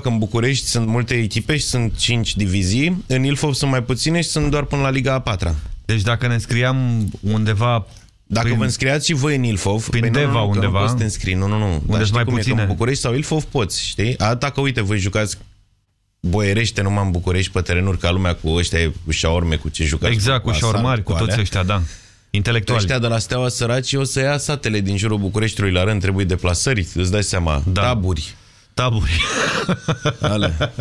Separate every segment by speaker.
Speaker 1: că în București sunt multe echipe și sunt 5 divizii, în Ilfov sunt mai puține și sunt doar până la Liga a 4
Speaker 2: Deci dacă ne înscriam undeva...
Speaker 1: Dacă
Speaker 2: prin...
Speaker 1: vă înscriați și voi în Ilfov,
Speaker 2: prin
Speaker 1: păi
Speaker 2: Deva
Speaker 1: nu, nu,
Speaker 2: undeva,
Speaker 1: nu poți să te înscrii, nu, nu, nu.
Speaker 2: Unde
Speaker 1: Dar știi
Speaker 2: mai
Speaker 1: cum
Speaker 2: puține.
Speaker 1: E, că în București sau Ilfov poți, știi? Atâta că, uite, voi jucați boierește numai în București pe terenuri ca lumea cu ăștia cu șaorme, cu ce jucați.
Speaker 2: Exact, cu
Speaker 1: asalt,
Speaker 2: șaormari, cu toți
Speaker 1: alea.
Speaker 2: ăștia, da. Intelectuali.
Speaker 1: Ăștia de la Steaua Săraci o să ia satele din jurul Bucureștiului la rând, trebuie deplasări, îți dai seama,
Speaker 2: Da.
Speaker 1: taburi.
Speaker 2: Taburi.
Speaker 1: Ale.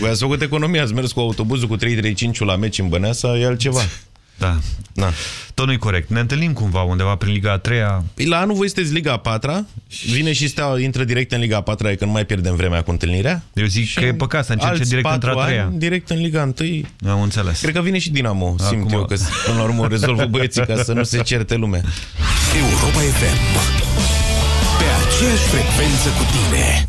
Speaker 1: Voi ați făcut economia, ați mers cu autobuzul cu 335 la meci în Băneasa, e altceva.
Speaker 2: Da.
Speaker 1: Na.
Speaker 2: Tot nu-i corect. Ne întâlnim cumva undeva prin Liga a treia.
Speaker 1: Păi la anul voi sunteți Liga a 4 vine și Steaua, intră direct în Liga a 4 e că nu mai pierdem vremea cu întâlnirea.
Speaker 2: Eu zic
Speaker 1: Și
Speaker 2: că e păcat să încerce
Speaker 1: alți
Speaker 2: direct
Speaker 1: patru
Speaker 2: într-a treia.
Speaker 1: ani, direct în Liga 1.
Speaker 2: Am înțeles.
Speaker 1: Cred că vine și Dinamo, simt
Speaker 2: Acum-
Speaker 1: eu că până la urmă o rezolvă băieții ca să nu se certe lumea.
Speaker 3: Europa FM. Pe aceeași frecvență cu tine.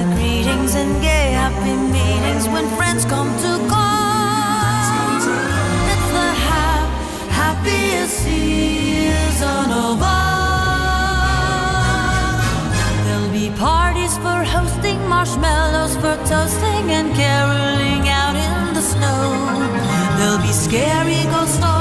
Speaker 4: marshmallows for toasting, and caroling out in the snow. There'll be scary ghost stories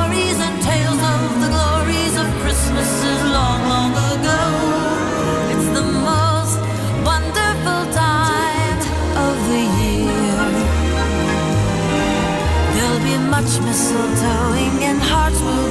Speaker 4: mistletoeing and hearts will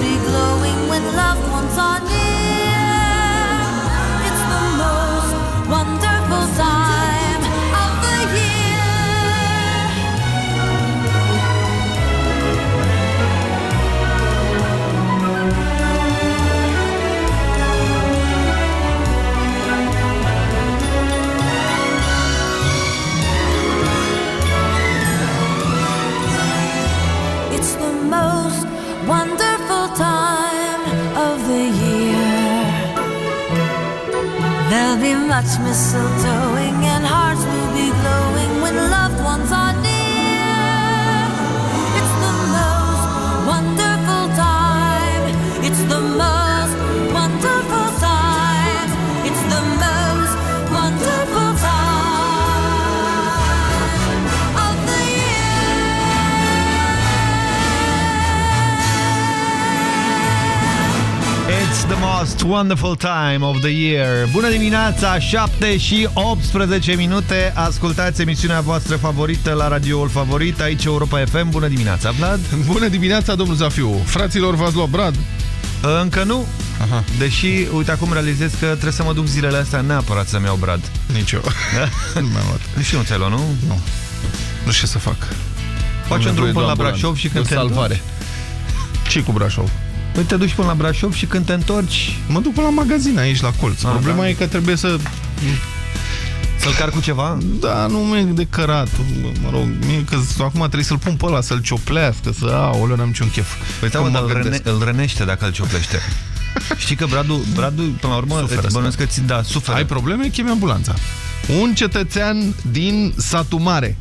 Speaker 4: much mistletoe most wonderful time of the
Speaker 2: year. Bună dimineața, 7 și 18 minute. Ascultați emisiunea voastră favorită la radioul favorit, aici Europa FM. Bună dimineața, Vlad.
Speaker 5: Bună dimineața, domnul Zafiu. Fraților, v-ați luat brad?
Speaker 2: Încă nu.
Speaker 5: Aha.
Speaker 2: Deși, uite, acum realizez că trebuie să mă duc zilele astea neapărat să-mi iau brad.
Speaker 5: Nici eu. nu mi-am luat.
Speaker 2: Nici nu ți-ai luat, nu?
Speaker 5: Nu. Nu știu ce să fac.
Speaker 2: Faci
Speaker 5: Am
Speaker 2: un drum
Speaker 5: nevoie
Speaker 2: până la
Speaker 5: de ambulant.
Speaker 2: Brașov și când
Speaker 5: De
Speaker 2: te
Speaker 5: salvare. Ce cu Brașov?
Speaker 2: Păi te duci până la Brașov și când te întorci
Speaker 5: Mă duc până la magazin aici, la colț.
Speaker 2: Ah,
Speaker 5: Problema
Speaker 2: da.
Speaker 5: e că trebuie să...
Speaker 2: să-l car cu ceva?
Speaker 5: Da, nu mi-e de cărat. Mă rog, mie că acum trebuie să-l pun pe ăla, să-l cioplească, să... Aoleu, n-am niciun chef.
Speaker 2: Păi da,
Speaker 5: Când
Speaker 2: mă,
Speaker 5: mă
Speaker 2: dar îl,
Speaker 5: gândesc.
Speaker 2: răne, îl rănește dacă îl cioplește. Știi că Bradu, Bradu până la urmă,
Speaker 5: Suferă,
Speaker 2: îți bănuiesc că ți da, suferă.
Speaker 5: Ai probleme? Chemi ambulanța. Un cetățean din satul mare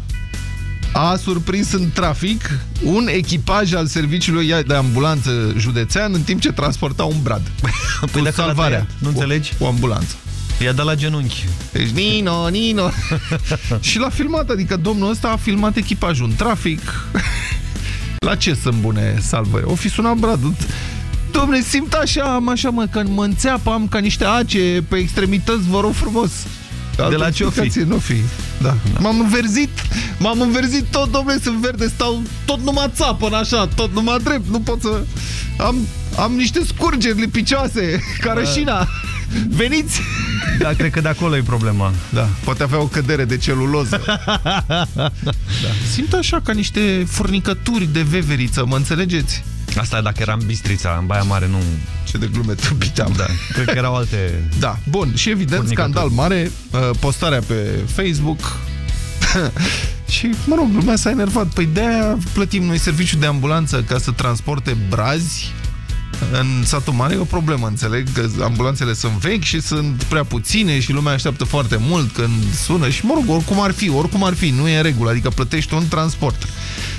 Speaker 5: a surprins în trafic un echipaj al serviciului de ambulanță județean în timp ce transporta un brad.
Speaker 2: Păi
Speaker 5: Cu
Speaker 2: dacă l-a
Speaker 5: salvarea.
Speaker 2: tăiat, nu înțelegi?
Speaker 5: O, o ambulanță.
Speaker 2: I-a dat la genunchi.
Speaker 5: Deci, Nino, Nino. și l-a filmat, adică domnul ăsta a filmat echipajul în trafic. la ce să bune salvări? O fi sunat Bradul. Domne, simt așa, am așa, mă, că mă înțeapă, am ca niște ace pe extremități, vă rog frumos.
Speaker 2: De la ce o fi?
Speaker 5: explicație Nu fi. Da. M-am înverzit, m-am înverzit tot, domnule, sunt verde, stau tot numai țapă așa, tot numai drept, nu pot să... Am, am niște scurgeri lipicioase, ca rășina. Veniți!
Speaker 2: Da, cred că de acolo e problema.
Speaker 5: Da, poate avea o cădere de celuloză. da. Simt așa ca niște furnicături de veveriță, mă înțelegeți?
Speaker 2: Asta dacă eram Bistrița, în Baia Mare, nu...
Speaker 5: Ce de glume tâmpiteam.
Speaker 2: Da, cred că erau alte...
Speaker 5: Da, bun. Și evident,
Speaker 2: Furnicături.
Speaker 5: scandal mare, uh, postarea pe Facebook... și, mă rog, lumea s-a enervat. Păi de-aia plătim noi serviciu de ambulanță ca să transporte brazi în satul mare e o problemă, înțeleg că ambulanțele sunt vechi și sunt prea puține și lumea așteaptă foarte mult când sună și, mă rog, oricum ar fi, oricum ar fi, nu e în regulă, adică plătești un transport.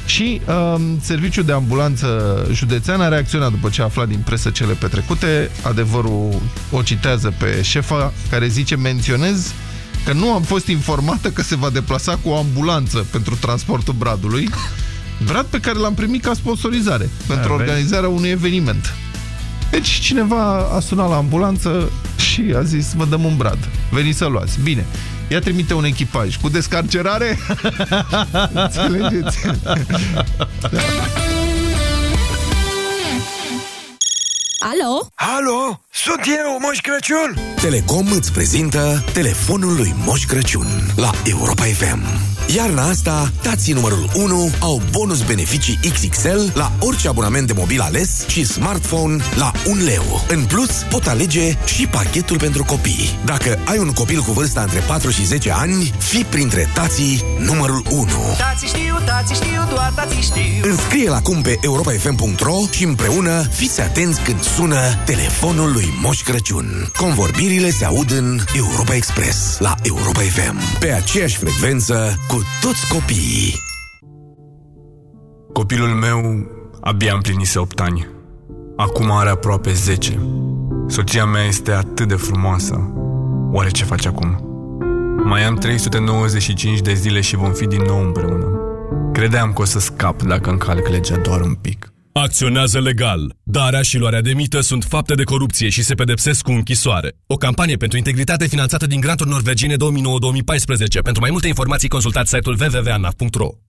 Speaker 5: Și um, serviciul de ambulanță județean a reacționat după ce a aflat din presă cele petrecute. Adevărul o citează pe șefa care zice, menționez că nu am fost informată că se va deplasa cu o ambulanță pentru transportul bradului. Brad pe care l-am primit ca sponsorizare pentru
Speaker 2: vezi?
Speaker 5: organizarea unui eveniment. Deci cineva a sunat la ambulanță și a zis, vă dăm un brad, veniți să luați. Bine, ea trimite un echipaj cu descarcerare. Înțelegeți?
Speaker 6: Alo?
Speaker 7: Alo, sunt eu, Moș Crăciun!
Speaker 3: Telecom îți prezintă telefonul lui Moș Crăciun la Europa FM. Iarna asta, tații numărul 1 au bonus beneficii XXL la orice abonament de mobil ales și smartphone la 1 leu. În plus, pot alege și pachetul pentru copii. Dacă ai un copil cu vârsta între 4 și 10 ani, fi printre tații numărul 1.
Speaker 7: Tați știu, tați știu, doar tați știu.
Speaker 3: Înscrie-l acum pe europafm.ro și împreună fiți atenți când sună telefonul lui Moș Crăciun. Convorbirile se aud în Europa Express la Europa FM. Pe aceeași frecvență cu toți copiii.
Speaker 8: Copilul meu abia împlinise 8 ani. Acum are aproape 10. Soția mea este atât de frumoasă. Oare ce face acum? Mai am 395 de zile și vom fi din nou împreună. Credeam că o să scap dacă încalc legea doar un pic.
Speaker 9: Acționează legal. Darea și luarea de mită sunt fapte de corupție și se pedepsesc cu închisoare. O campanie pentru integritate finanțată din granturi norvegiene 2009-2014. Pentru mai multe informații consultați site-ul www.anaf.ro.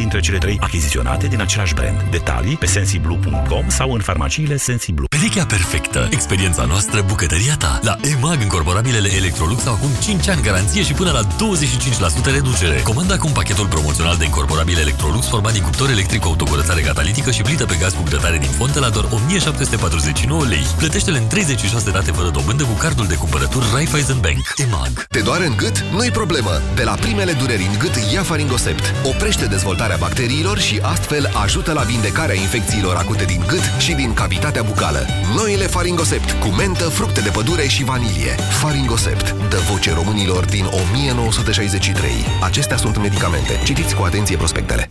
Speaker 10: dintre cele trei achiziționate din același brand. Detalii pe sensiblu.com sau în farmaciile Sensiblu.
Speaker 9: Perechea perfectă. Experiența noastră, bucătăria ta. La EMAG, încorporabilele Electrolux au acum 5 ani garanție și până la 25% reducere. Comanda acum pachetul promoțional de incorporabile Electrolux format din cuptor electric cu autocurățare catalitică și plită pe gaz cu grătare din fontă la doar 1749 lei. Plătește-le în 36 date fără dobândă cu cardul de cumpărături Raiffeisen Bank. EMAG.
Speaker 11: Te doare în gât? Nu-i problemă! De la primele dureri în gât, ia Faringosept. Oprește dezvoltarea bacteriilor și astfel ajută la vindecarea infecțiilor acute din gât și din cavitatea bucală. Noile Faringosept cu mentă, fructe de pădure și vanilie. Faringosept dă voce românilor din 1963. Acestea sunt medicamente. Citiți cu atenție prospectele.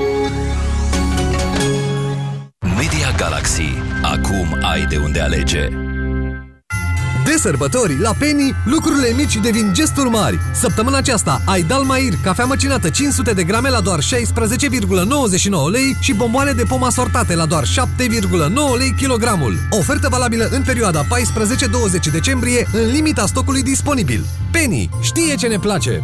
Speaker 12: Galaxy. Acum ai de unde alege.
Speaker 13: De sărbători, la Penny, lucrurile mici devin gesturi mari. Săptămâna aceasta ai Dalmair, cafea măcinată 500 de grame la doar 16,99 lei și bomboane de pom asortate la doar 7,9 lei kilogramul. Ofertă valabilă în perioada 14-20 decembrie, în limita stocului disponibil. Penny știe ce ne place!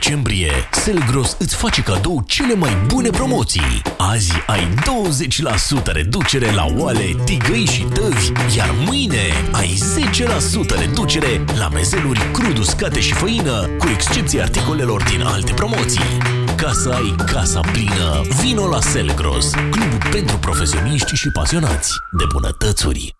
Speaker 14: În decembrie, Selgros îți face cadou cele mai bune promoții. Azi ai 20% reducere la oale, tigăi și tăvi, iar mâine ai 10% reducere la mezeluri crud uscate și făină, cu excepția articolelor din alte promoții. Ca să ai casa plină, vino la Selgros, clubul pentru profesioniști și pasionați de bunătățuri.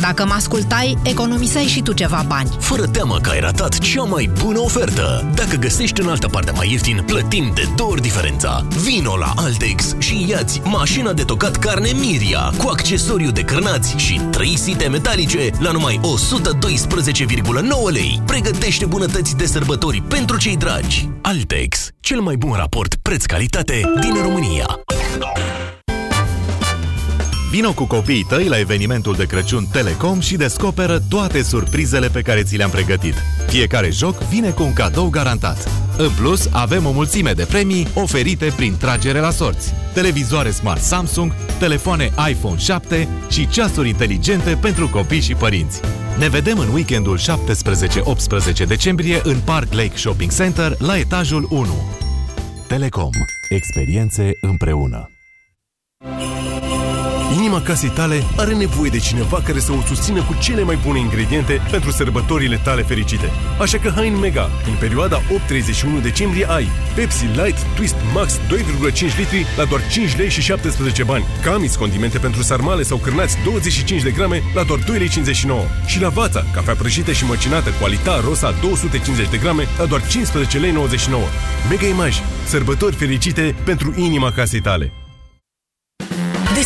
Speaker 15: Dacă mă ascultai, economiseai și tu ceva bani.
Speaker 14: Fără teamă că ai ratat cea mai bună ofertă. Dacă găsești în altă parte mai ieftin, plătim de două ori diferența. Vino la Altex și iați mașina de tocat carne Miria cu accesoriu de cârnați și 3 site metalice la numai 112,9 lei. Pregătește bunătăți de sărbători pentru cei dragi. Altex, cel mai bun raport preț-calitate din România.
Speaker 16: Vino cu copiii tăi la evenimentul de Crăciun Telecom și descoperă toate surprizele pe care ți le-am pregătit. Fiecare joc vine cu un cadou garantat. În plus, avem o mulțime de premii oferite prin tragere la sorți. Televizoare smart Samsung, telefoane iPhone 7 și ceasuri inteligente pentru copii și părinți. Ne vedem în weekendul 17-18 decembrie în Park Lake Shopping Center la etajul 1. Telecom. Experiențe împreună.
Speaker 17: Inima casei tale are nevoie de cineva care să o susțină cu cele mai bune ingrediente pentru sărbătorile tale fericite. Așa că hai în Mega. În perioada 8-31 decembrie ai Pepsi Light Twist Max 2,5 litri la doar 5 lei și 17 bani. Camis condimente pentru sarmale sau cârnați 25 de grame la doar 2 lei 59. Și la Vața, cafea prăjită și măcinată cu alita rosa 250 de grame la doar 15 lei 99. Mega Image. Sărbători fericite pentru inima casei tale.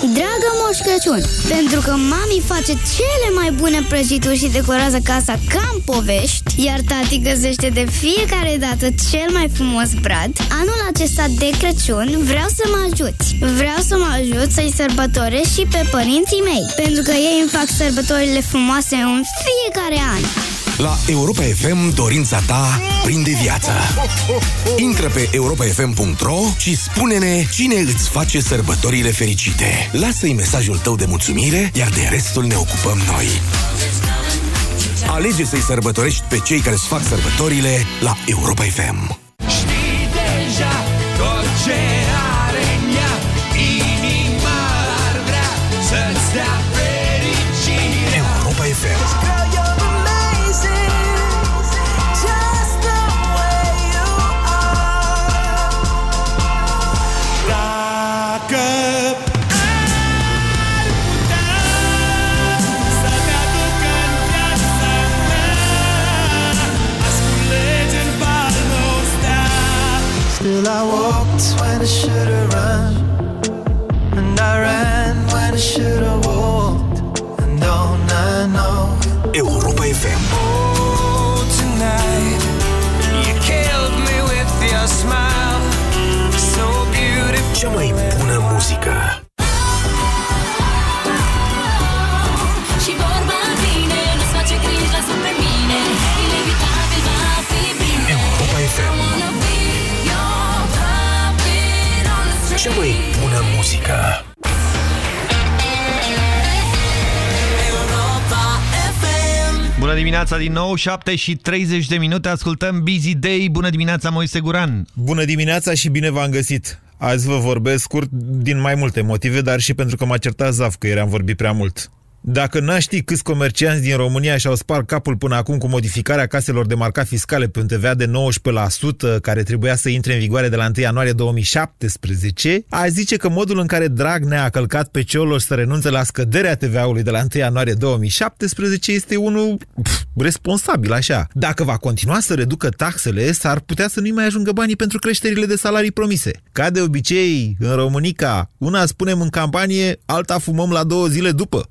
Speaker 18: Dragă Moș Crăciun, pentru că mami face cele mai bune prăjituri și decorează casa ca în povești, iar tati găsește de fiecare dată cel mai frumos brad, anul acesta de Crăciun vreau să mă ajuți. Vreau să mă ajut să-i sărbătoresc și pe părinții mei, pentru că ei îmi fac sărbătorile frumoase în fiecare an.
Speaker 7: La Europa FM, dorința ta prinde viață. Intră pe europafm.ro și spune-ne cine îți face sărbătorile fericite. Lasă-i mesajul tău de mulțumire, iar de restul ne ocupăm noi. Alege să-i sărbătorești pe cei care îți fac sărbătorile la Europa FM.
Speaker 19: I walked when I should have run. And I ran when I should have walked
Speaker 20: bună muzică.
Speaker 2: Bună dimineața din nou, 7 și 30 de minute, ascultăm Busy Day. Bună dimineața, Moise Guran.
Speaker 21: Bună dimineața și bine v-am găsit. Azi vă vorbesc scurt din mai multe motive, dar și pentru că m-a certat Zaf că ieri am vorbit prea mult. Dacă n-aș ști câți comercianți din România și-au spart capul până acum cu modificarea caselor de marcat fiscale pe un TVA de 19% care trebuia să intre în vigoare de la 1 ianuarie 2017, a zice că modul în care Dragnea a călcat pe Cioloș să renunțe la scăderea TVA-ului de la 1 ianuarie 2017 este unul pf, responsabil, așa. Dacă va continua să reducă taxele, s-ar putea să nu-i mai ajungă banii pentru creșterile de salarii promise. Ca de obicei, în Românica, una spunem în campanie, alta fumăm la două zile după.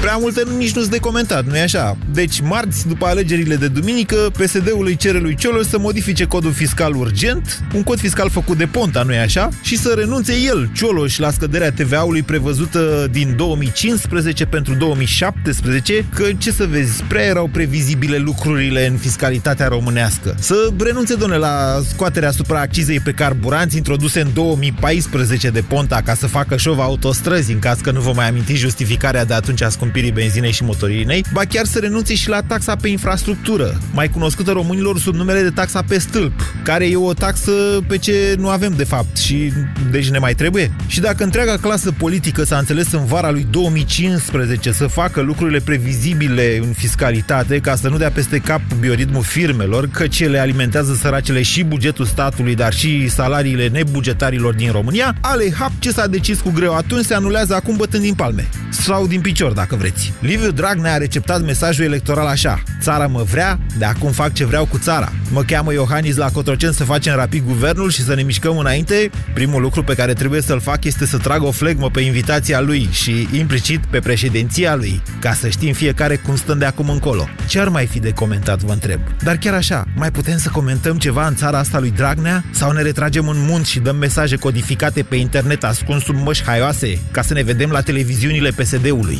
Speaker 21: Prea multe nici nu-s de comentat, nu-i așa? Deci, marți, după alegerile de duminică, PSD-ul îi cere lui Cioloș să modifice codul fiscal urgent, un cod fiscal făcut de Ponta, nu-i așa? Și să renunțe el, Cioloș, la scăderea TVA-ului prevăzută din 2015 pentru 2017, că, ce să vezi, prea erau previzibile lucrurile în fiscalitatea românească. Să renunțe, doamne, la scoaterea asupra accizei pe carburanți introduse în 2014 de Ponta ca să facă șov autostrăzi, în caz că nu vă mai aminti justificarea de atunci a scumpirii benzinei și motorinei, ba chiar să renunțe și la taxa pe infrastructură, mai cunoscută românilor sub numele de taxa pe stâlp, care e o taxă pe ce nu avem de fapt și deci ne mai trebuie. Și dacă întreaga clasă politică s-a înțeles în vara lui 2015 să facă lucrurile previzibile în fiscalitate ca să nu dea peste cap bioritmul firmelor, căci ele alimentează săracele și bugetul statului, dar și salariile nebugetarilor din România, ale hap ce s-a decis cu greu atunci se anulează acum bătând din palme. Sau din picior, dacă vreți. Liviu Dragnea a receptat mesajul electoral așa. Țara mă vrea, de acum fac ce vreau cu țara. Mă cheamă Iohannis la Cotroceni să facem rapid guvernul și să ne mișcăm înainte. Primul lucru pe care trebuie să-l fac este să trag o flegmă pe invitația lui și implicit pe președinția lui, ca să știm fiecare cum stăm de acum încolo. Ce ar mai fi de comentat, vă întreb? Dar chiar așa, mai putem să comentăm ceva în țara asta lui Dragnea? Sau ne retragem în munți și dăm mesaje codificate pe internet ascuns sub măști haioase, ca să ne vedem la televiziunile PSD-ului?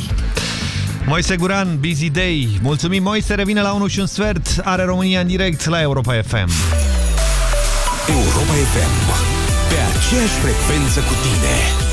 Speaker 2: Moise Guran, Busy Day. Mulțumim, Moise, revine la 1 și un sfert. Are România în direct la Europa FM.
Speaker 20: Europa FM. Pe aceeași frecvență cu tine.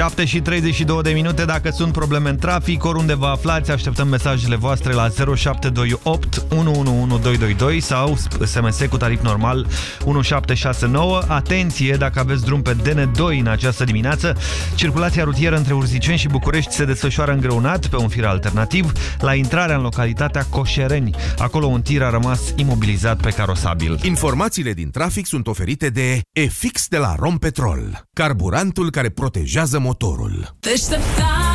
Speaker 2: 7 și 32 de minute, dacă sunt probleme în trafic, oriunde vă aflați, așteptăm mesajele voastre la 0728 111222 sau SMS cu tarif normal 1769. Atenție, dacă aveți drum pe DN2 în această dimineață, circulația rutieră între Urziceni și București se desfășoară îngreunat pe un fir alternativ la intrarea în localitatea Coșereni. Acolo un tir a rămas imobilizat pe carosabil.
Speaker 20: Informațiile din trafic sunt oferite de EFIX de la Rompetrol, carburantul care protejează motorul.
Speaker 22: Deșteptarea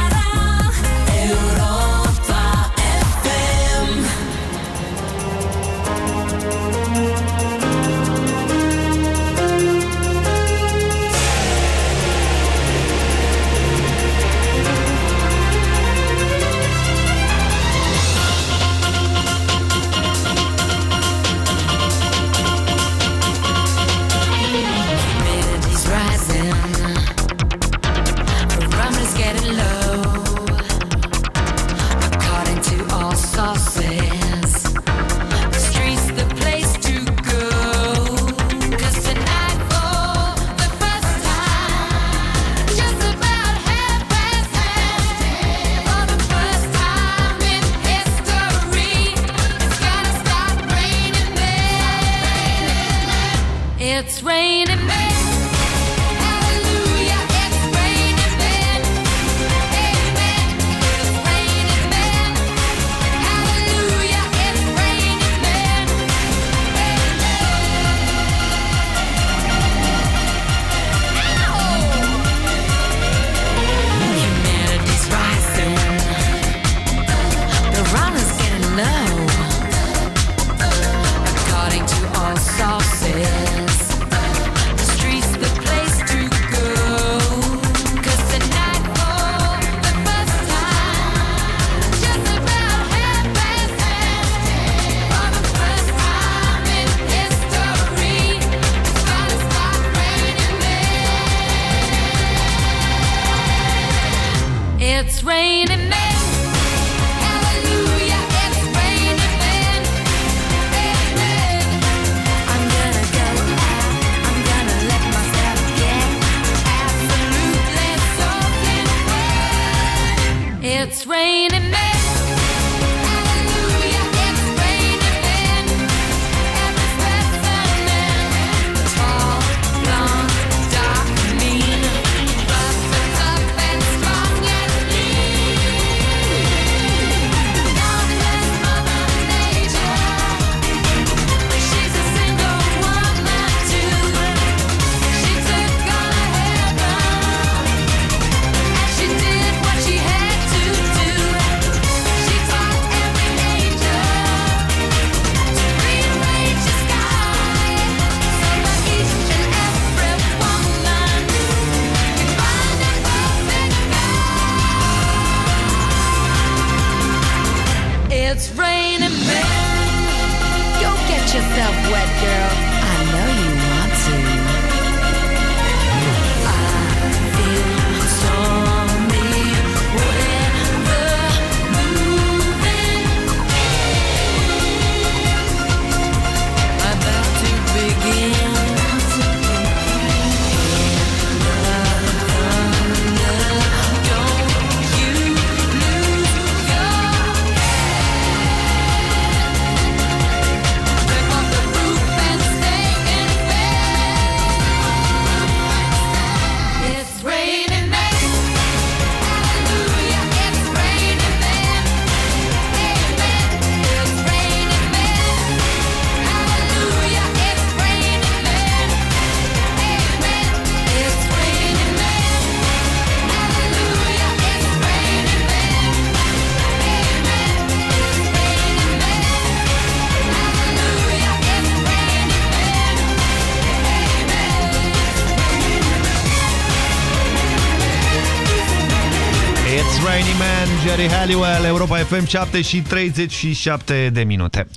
Speaker 2: FM 7 și 37 de minute.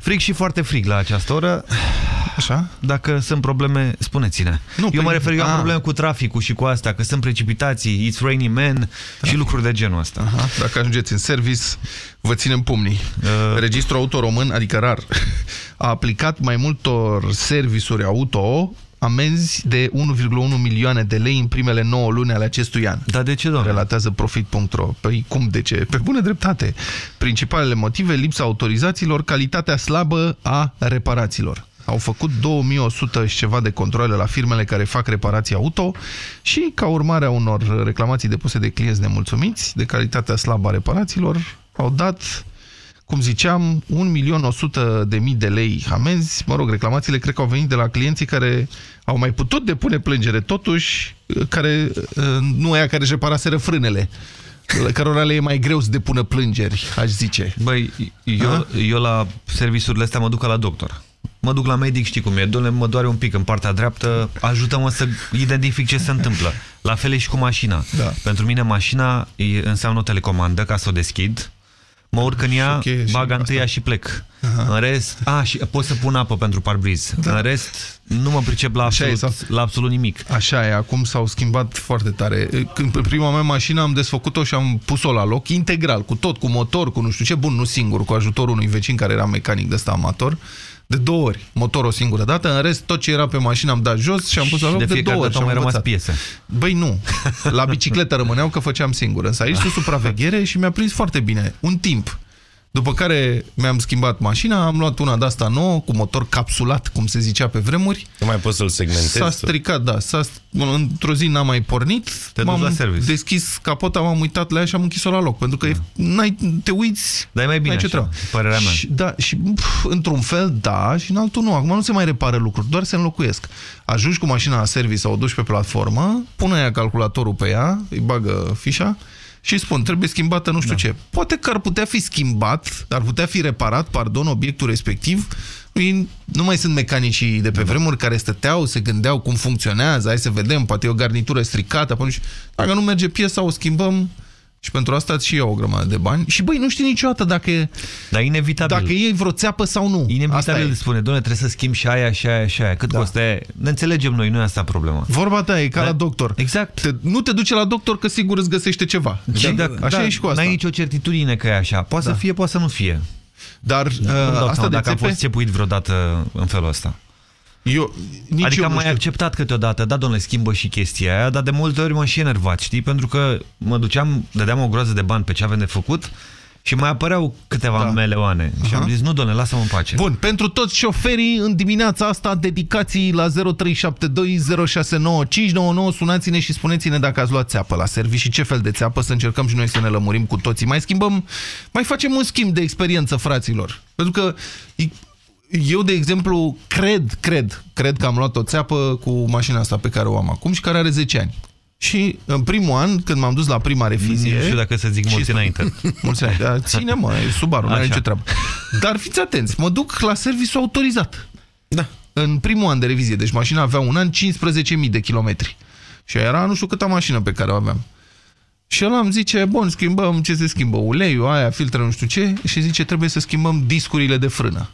Speaker 2: Frig și foarte frig la această oră.
Speaker 23: Așa?
Speaker 2: Dacă sunt probleme, spuneți-ne.
Speaker 23: Nu,
Speaker 2: eu mă
Speaker 23: păi-
Speaker 2: refer, eu am
Speaker 23: a.
Speaker 2: probleme cu traficul și cu asta, că sunt precipitații, It's Rainy Man și lucruri de genul ăsta.
Speaker 5: Aha, dacă ajungeți în service, vă ținem pumnii. Uh... Registrul Auto Român, adică rar, a aplicat mai multor servisuri auto amenzi de 1,1 milioane de lei în primele 9 luni ale acestui an.
Speaker 2: Dar de ce, doamne?
Speaker 5: Relatează profit.ro. Păi cum de ce? Pe bună dreptate. Principalele motive, lipsa autorizațiilor, calitatea slabă a reparațiilor. Au făcut 2100 și ceva de controle la firmele care fac reparații auto și, ca urmare a unor reclamații depuse de clienți nemulțumiți de calitatea slabă a reparațiilor, au dat cum ziceam, 1.100.000 de lei amenzi. Mă rog, reclamațiile cred că au venit de la clienții care au mai putut depune plângere, totuși, care uh, nu aia care își reparaseră frânele, cărora le e mai greu să depună plângeri, aș zice.
Speaker 2: Băi, eu, eu la serviciurile astea mă duc ca la doctor. Mă duc la medic, știi cum e, doamne, mă doare un pic în partea dreaptă, ajută-mă să identific ce se întâmplă. La fel e și cu mașina.
Speaker 5: Da.
Speaker 2: Pentru mine mașina e, înseamnă o telecomandă ca să o deschid, mă urc în ea,
Speaker 5: ok, și
Speaker 2: bag
Speaker 5: asta.
Speaker 2: întâia și plec. În rest, a, și pot să pun apă pentru parbriz.
Speaker 5: Da.
Speaker 2: În rest, nu mă pricep la
Speaker 5: Așa e,
Speaker 2: absolut,
Speaker 5: sau-
Speaker 2: la absolut nimic.
Speaker 5: Așa e, acum s-au schimbat foarte tare. Când pe prima mea mașină am desfăcut-o și am pus-o la loc, integral, cu tot, cu motor, cu nu știu ce, bun, nu singur, cu ajutorul unui vecin care era mecanic de ăsta amator, de două ori, motor o singură dată, în rest tot ce era pe mașină am dat jos și am pus la
Speaker 2: Și
Speaker 5: loc
Speaker 2: de
Speaker 5: de,
Speaker 2: fiecare
Speaker 5: două ori
Speaker 2: dată
Speaker 5: și
Speaker 2: au
Speaker 5: am
Speaker 2: mai rămas
Speaker 5: învățat.
Speaker 2: piese.
Speaker 5: Băi, nu. La bicicletă rămâneau că făceam singur, însă aici sunt supraveghere și mi-a prins foarte bine, un timp. După care mi-am schimbat mașina, am luat una de-asta nouă, cu motor capsulat, cum se zicea pe vremuri.
Speaker 1: Nu mai poți să-l segmentezi.
Speaker 5: S-a stricat, da. S-a, într-o zi n-am mai pornit.
Speaker 2: Te duci la service.
Speaker 5: deschis capota, m-am uitat la ea și am închis-o la loc. Pentru că e, n-ai, te uiți...
Speaker 2: Dar e mai bine
Speaker 5: n-ai ce
Speaker 2: așa,
Speaker 5: treabă.
Speaker 2: părerea mea.
Speaker 5: Și, da, și pf, într-un fel da și în altul nu. Acum nu se mai repară lucruri, doar se înlocuiesc. Ajungi cu mașina la service sau o duci pe platformă, pune ea calculatorul pe ea, îi bagă fișa și îi spun, trebuie schimbată nu știu da. ce. Poate că ar putea fi schimbat, ar putea fi reparat, pardon, obiectul respectiv. Ei Nu mai sunt mecanicii de pe vremuri care stăteau, se gândeau cum funcționează, hai să vedem, poate e o garnitură stricată, apoi nu știu. dacă nu merge piesa, o schimbăm și pentru asta îți și iau o grămadă de bani. Și băi, nu știi niciodată dacă e,
Speaker 2: Dar inevitabil.
Speaker 5: dacă e vreo țeapă sau nu. Asta
Speaker 2: Inevitabil
Speaker 5: e.
Speaker 2: îți spune, doamne, trebuie să schimbi și aia, și aia, și aia. Cât da. costă aia? Ne înțelegem noi, nu e asta problema.
Speaker 5: Vorba ta e ca
Speaker 2: Da.
Speaker 5: la doctor.
Speaker 2: Exact.
Speaker 5: Te, nu te duce la doctor că sigur îți găsește ceva.
Speaker 2: Și
Speaker 5: Da?
Speaker 2: dacă,
Speaker 5: Așa
Speaker 2: da,
Speaker 5: e și cu asta.
Speaker 2: N-ai nicio certitudine că e așa. Poate
Speaker 5: Da.
Speaker 2: să fie, poate să nu fie.
Speaker 5: Dar
Speaker 2: Nu-mi dau
Speaker 5: uh, asta
Speaker 2: seama
Speaker 5: de
Speaker 2: dacă am
Speaker 5: țepe...
Speaker 2: fost țepuit vreodată în felul ăsta.
Speaker 5: Eu, nici
Speaker 2: adică
Speaker 5: eu
Speaker 2: am
Speaker 5: nu
Speaker 2: mai
Speaker 5: știu.
Speaker 2: acceptat câteodată, da, domnule, schimbă și chestia aia, dar de multe ori m-am și enervat, știi? Pentru că mă duceam, dădeam o groază de bani pe ce avem de făcut și mai apăreau câteva da. meleoane. Și am zis, nu, domnule, lasă-mă în pace.
Speaker 5: Bun, pentru toți șoferii, în dimineața asta, dedicații la 0372069599, sunați-ne și spuneți-ne dacă ați luat țeapă la serviciu și ce fel de țeapă, să încercăm și noi să ne lămurim cu toții. Mai schimbăm, mai facem un schimb de experiență, fraților. Pentru că eu, de exemplu, cred, cred, cred că am luat o țeapă cu mașina asta pe care o am acum și care are 10 ani. Și în primul an, când m-am dus la prima revizie...
Speaker 2: Nu știu dacă să zic mulți
Speaker 5: și-
Speaker 2: înainte.
Speaker 5: Mulți înainte, dar ține mă, e Subaru, nu are
Speaker 2: Așa.
Speaker 5: nicio treabă. Dar fiți atenți, mă duc la serviciu autorizat. Da. În primul an de revizie, deci mașina avea un an 15.000 de kilometri. Și era nu știu câta mașină pe care o aveam. Și ăla îmi zice, bun, schimbăm ce se schimbă, uleiul, aia, filtre, nu știu ce, și zice, trebuie să schimbăm discurile de frână.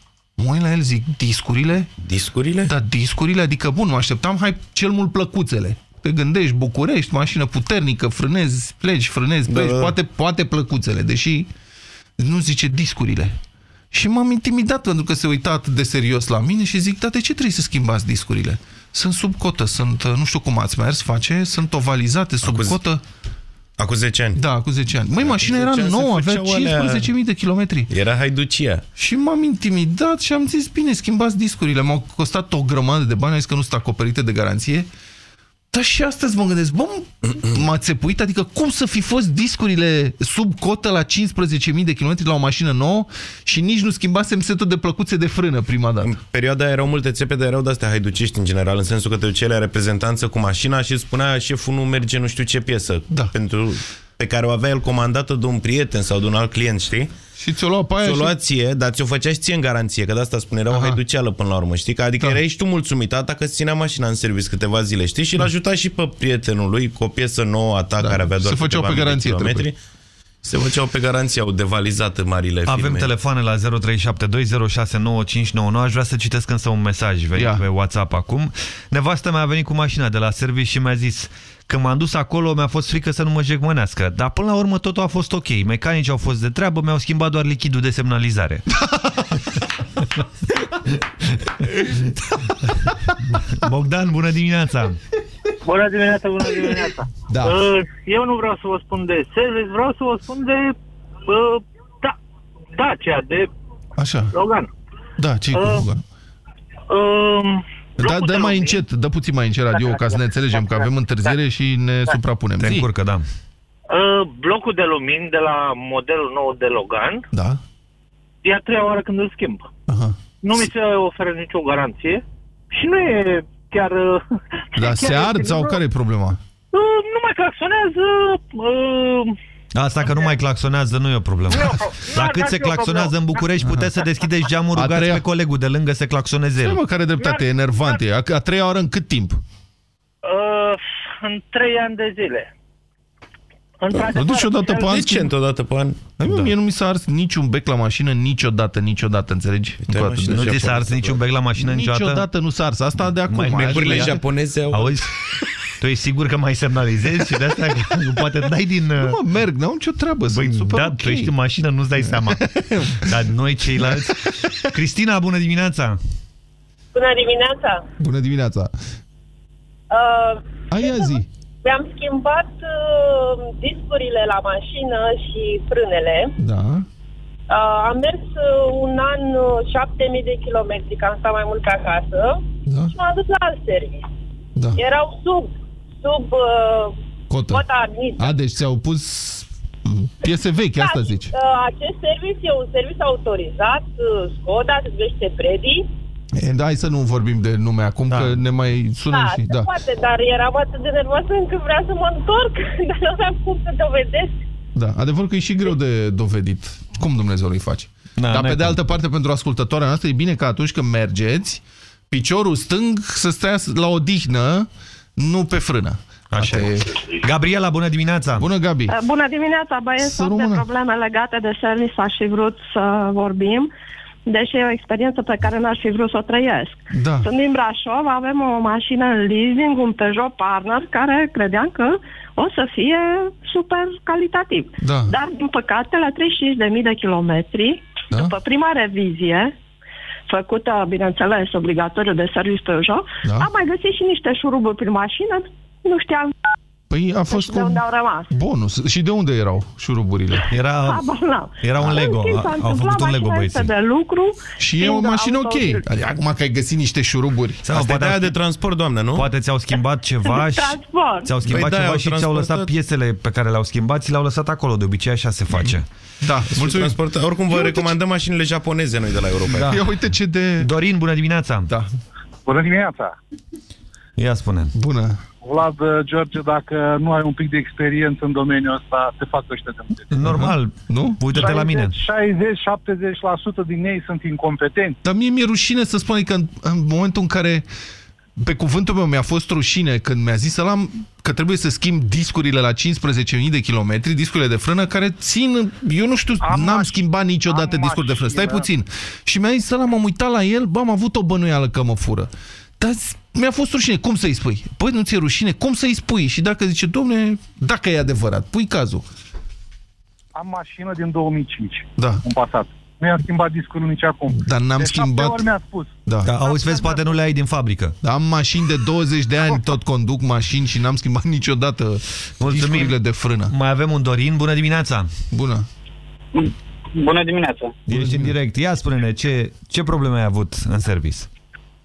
Speaker 5: Mă uit la el, zic, discurile?
Speaker 1: Discurile?
Speaker 5: Da, discurile, adică, bun, mă așteptam, hai, cel mult plăcuțele. Te gândești, București, mașină puternică, frânezi, pleci, frânezi, pleci,
Speaker 1: Da, da.
Speaker 5: poate, poate plăcuțele, deși nu zice discurile. Și m-am intimidat pentru că se uita atât de serios la mine și zic, da, de ce trebuie să schimbați discurile? Sunt sub cotă, sunt, uh, nu știu cum ați mers, face, sunt ovalizate, sub
Speaker 1: Acum-
Speaker 5: cotă.
Speaker 1: Acum 10 ani.
Speaker 5: Da, cu 10 ani. Măi, mașina
Speaker 1: 10
Speaker 5: era
Speaker 1: ani se
Speaker 5: nouă, avea
Speaker 1: făceau alea-
Speaker 5: 15.000 de kilometri.
Speaker 1: Era haiducia.
Speaker 5: Și m-am intimidat și am zis, bine, schimbați discurile. M-au costat o grămadă de bani, am zis că nu sunt acoperite de garanție. Dar și astăzi mă gândesc, bă, m-a țepuit, adică cum să fi fost discurile sub cotă la 15.000 de kilometri la o mașină nouă și nici nu schimbasem setul de plăcuțe de frână prima dată.
Speaker 1: În perioada aia erau multe țepe, dar erau de-astea haiducești în general, în sensul că te duceai la reprezentanță cu mașina și îți spunea șeful nu merge nu știu ce piesă. Da. Pentru, pe care o avea el comandată de un prieten sau de un alt client, știi?
Speaker 5: Și ți-o lua pe aia
Speaker 1: ți-o
Speaker 5: și-
Speaker 1: lua ție, dar ți-o făcea și ție în garanție, că de asta spune, era o haiduceală până la urmă, știi? Că adică da. erai și tu mulțumit, atâta că îți ținea mașina în serviciu câteva zile, știi? Și l-a ajutat și pe prietenul lui cu o piesă nouă a ta, da. care avea doar
Speaker 5: Se făceau
Speaker 1: câteva
Speaker 5: pe
Speaker 1: mii de
Speaker 5: garanție,
Speaker 1: kilometri.
Speaker 5: trebuie.
Speaker 1: Se făceau pe garanție, au devalizat marile
Speaker 2: Avem
Speaker 1: firme.
Speaker 2: telefoane la 0372069599. Aș vrea să citesc însă un mesaj venit
Speaker 5: Ia.
Speaker 2: pe WhatsApp acum. Nevastă mea a venit cu mașina de la serviciu și mi-a zis Când m-am dus acolo, mi-a fost frică să nu mă jegmănească. Dar până la urmă totul a fost ok. Mecanicii au fost de treabă, mi-au schimbat doar lichidul de semnalizare. Bogdan, bună dimineața!
Speaker 24: Bună dimineața, bună dimineața.
Speaker 2: Da.
Speaker 24: Uh, Eu nu vreau să vă spun de service, vreau să vă spun de uh, da, Dacia, de
Speaker 5: Așa.
Speaker 24: Logan.
Speaker 5: Da, ce cu
Speaker 24: Uh,
Speaker 5: Logan?
Speaker 24: Um,
Speaker 5: Da, dă mai încet, dă puțin mai încet radio ca să ne înțelegem, că avem întârziere și ne suprapunem.
Speaker 2: Te
Speaker 5: Zi.
Speaker 2: încurcă, da.
Speaker 24: uh, blocul de lumini de la modelul nou de Logan
Speaker 5: Da?
Speaker 24: e a treia oară când îl schimb.
Speaker 5: Aha.
Speaker 24: Nu mi se oferă nicio garanție și nu e chiar... uh,
Speaker 5: Dar se
Speaker 24: chiar
Speaker 5: ard
Speaker 24: este
Speaker 5: sau
Speaker 24: nicio-
Speaker 5: care e problema?
Speaker 24: Uh, nu mai claxonează... Uh,
Speaker 2: Asta că nu mai claxonează nu e o problemă. La cât se claxonează în București, puteți să deschideți geamul,
Speaker 5: A
Speaker 2: rugați
Speaker 5: treia-
Speaker 2: pe colegul de lângă să claxoneze
Speaker 5: Stai
Speaker 2: el.
Speaker 5: mă, care dreptate, e enervant e. A, a treia oară în cât timp?
Speaker 24: uh, în trei ani de zile.
Speaker 5: Nu duci odată pe an?
Speaker 1: Decent odată pe an.
Speaker 5: Da. Mie nu mi s-a ars niciun bec la mașină niciodată, niciodată, înțelegi? Încă o dată.
Speaker 2: Nu ți s-a ars niciun bec la mașină niciodată?
Speaker 5: Niciodată nu s-a ars. Asta de acum.
Speaker 2: Mai mergi
Speaker 1: Becurile
Speaker 2: cu ea?
Speaker 1: japoneze au...
Speaker 2: Auzi? Tu ești sigur că mai semnalizezi și de asta că nu poate dai din...
Speaker 5: Nu mă, merg, n-au nicio treabă,
Speaker 2: Băi,
Speaker 5: sunt super
Speaker 2: da,
Speaker 5: ok.
Speaker 2: tu ești în mașină, nu-ți dai seama. Dar noi ceilalți... Cristina, bună dimineața!
Speaker 25: Bună dimineața!
Speaker 5: Bună dimineața!
Speaker 25: Uh,
Speaker 5: Aia zi!
Speaker 25: mi-am schimbat uh, discurile la mașină și frânele.
Speaker 5: Da.
Speaker 25: Uh, am mers uh, un an uh, 7000 de kilometri, că am stat mai mult pe acasă
Speaker 5: da.
Speaker 25: și m-am dus la alt serviciu.
Speaker 5: Da.
Speaker 25: Erau sub, sub uh,
Speaker 5: Cotă.
Speaker 25: cota admisă.
Speaker 5: A, deci ți-au pus piese vechi, asta zici.
Speaker 25: Uh, acest serviciu e un serviciu autorizat, uh, Skoda, se numește Predi.
Speaker 5: E, da, hai să nu vorbim de nume acum, da. că ne mai sună
Speaker 25: Da,
Speaker 5: și...
Speaker 25: se
Speaker 5: Da.
Speaker 25: poate, dar eram atât de nervoasă încât vreau să mă întorc, dar nu aveam cum să dovedesc.
Speaker 5: Da, adevărul că e și greu de dovedit. Cum Dumnezeu îi face? Da, Dar pe de altă parte, pentru ascultătoarea noastră, e bine că atunci când mergeți, piciorul stâng să stea la odihnă, nu pe frână.
Speaker 2: Așa e. Gabriela, bună dimineața!
Speaker 5: Bună, Gabi!
Speaker 26: Uh, Bună dimineața, băieți,
Speaker 5: Să
Speaker 26: tot de
Speaker 5: rămână.
Speaker 26: probleme legate de service aș fi vrut să vorbim, deși e o experiență pe care n-aș fi vrut să o trăiesc.
Speaker 5: Da.
Speaker 26: Sunt din Brașov, avem o mașină în leasing, un Peugeot Partner, care credeam că o să fie super calitativ.
Speaker 5: Da.
Speaker 26: Dar, din păcate, la 35.000 de kilometri,
Speaker 5: Da?
Speaker 26: după prima revizie, făcută, bineînțeles, obligatoriu de serviciu Peugeot,
Speaker 5: Da.
Speaker 26: am mai găsit și niște șuruburi prin mașină, nu știam
Speaker 5: Păi a fost
Speaker 26: de
Speaker 5: cu
Speaker 26: unde au rămas.
Speaker 5: bonus. Și de unde erau șuruburile?
Speaker 2: Era,
Speaker 26: Habar n-am.
Speaker 2: era un
Speaker 26: În
Speaker 2: Lego.
Speaker 26: schimb, s-a
Speaker 2: Au
Speaker 26: întâmplat,
Speaker 2: făcut un Lego
Speaker 26: mașina
Speaker 2: băieții.
Speaker 26: este de lucru.
Speaker 5: Și e o
Speaker 26: fiind
Speaker 5: mașină ok.
Speaker 26: automobil.
Speaker 5: Adică Acum că ai găsit niște șuruburi.
Speaker 2: Sau
Speaker 1: Asta e
Speaker 2: poate
Speaker 1: de aia
Speaker 2: au-
Speaker 1: de transport, doamne, nu?
Speaker 2: Poate ți-au schimbat ceva și...
Speaker 26: Transport.
Speaker 2: Ți-au schimbat
Speaker 1: Păi da,
Speaker 2: ceva
Speaker 1: au
Speaker 2: și ți-au lăsat
Speaker 1: transportat-
Speaker 2: piesele pe care le-au schimbat, ți le-au lăsat acolo. De obicei așa se face.
Speaker 5: Da, mulțumim.
Speaker 1: Transport, oricum vă recomandăm mașinile japoneze noi de la Europa.
Speaker 2: Da.
Speaker 5: Ia uite ce de...
Speaker 2: Dorin, bună dimineața!
Speaker 5: Da.
Speaker 27: Bună dimineața!
Speaker 2: Ia spune.
Speaker 5: Bună.
Speaker 27: Vlad, uh, George, dacă nu ai un pic de experiență în domeniul ăsta, te fac ăștia de multe.
Speaker 2: Normal.
Speaker 5: Nu?
Speaker 2: Uite-te la mine.
Speaker 27: 60-70% din ei sunt incompetenți.
Speaker 5: Dar mie mi-e rușine să spun că în, în momentul în care pe cuvântul meu mi-a fost rușine când mi-a zis să am că trebuie să schimb discurile la 15.000 de kilometri, discurile de frână care țin, eu nu știu, n-am schimbat niciodată
Speaker 27: am
Speaker 5: discuri de frână. Stai
Speaker 27: mașină.
Speaker 5: puțin. Și mi-a zis să am uitat la el, bă, am avut o bănuială că mă fură. Dar z- mi-a fost rușine. Cum să-i spui? Păi nu ți-e rușine? Cum să-i spui? Și dacă zice, domne, dacă e adevărat, pui cazul.
Speaker 27: Am mașină din 2005,
Speaker 5: Da.
Speaker 27: un Passat. Nu i-am schimbat discul nici acum.
Speaker 5: Dar n-am
Speaker 27: de
Speaker 5: schimbat-
Speaker 27: șapte ori mi-a spus.
Speaker 5: Da.
Speaker 2: Da, auzi, vezi, poate nu le ai din fabrică.
Speaker 5: Da, am mașini de 20 de ani, tot conduc mașini și n-am schimbat niciodată discurile de frână.
Speaker 2: Mai avem un Dorin, bună dimineața!
Speaker 5: Bună!
Speaker 28: Bună dimineața!
Speaker 2: Ești în direct. Ia spune-ne, ce, ce probleme ai avut în service?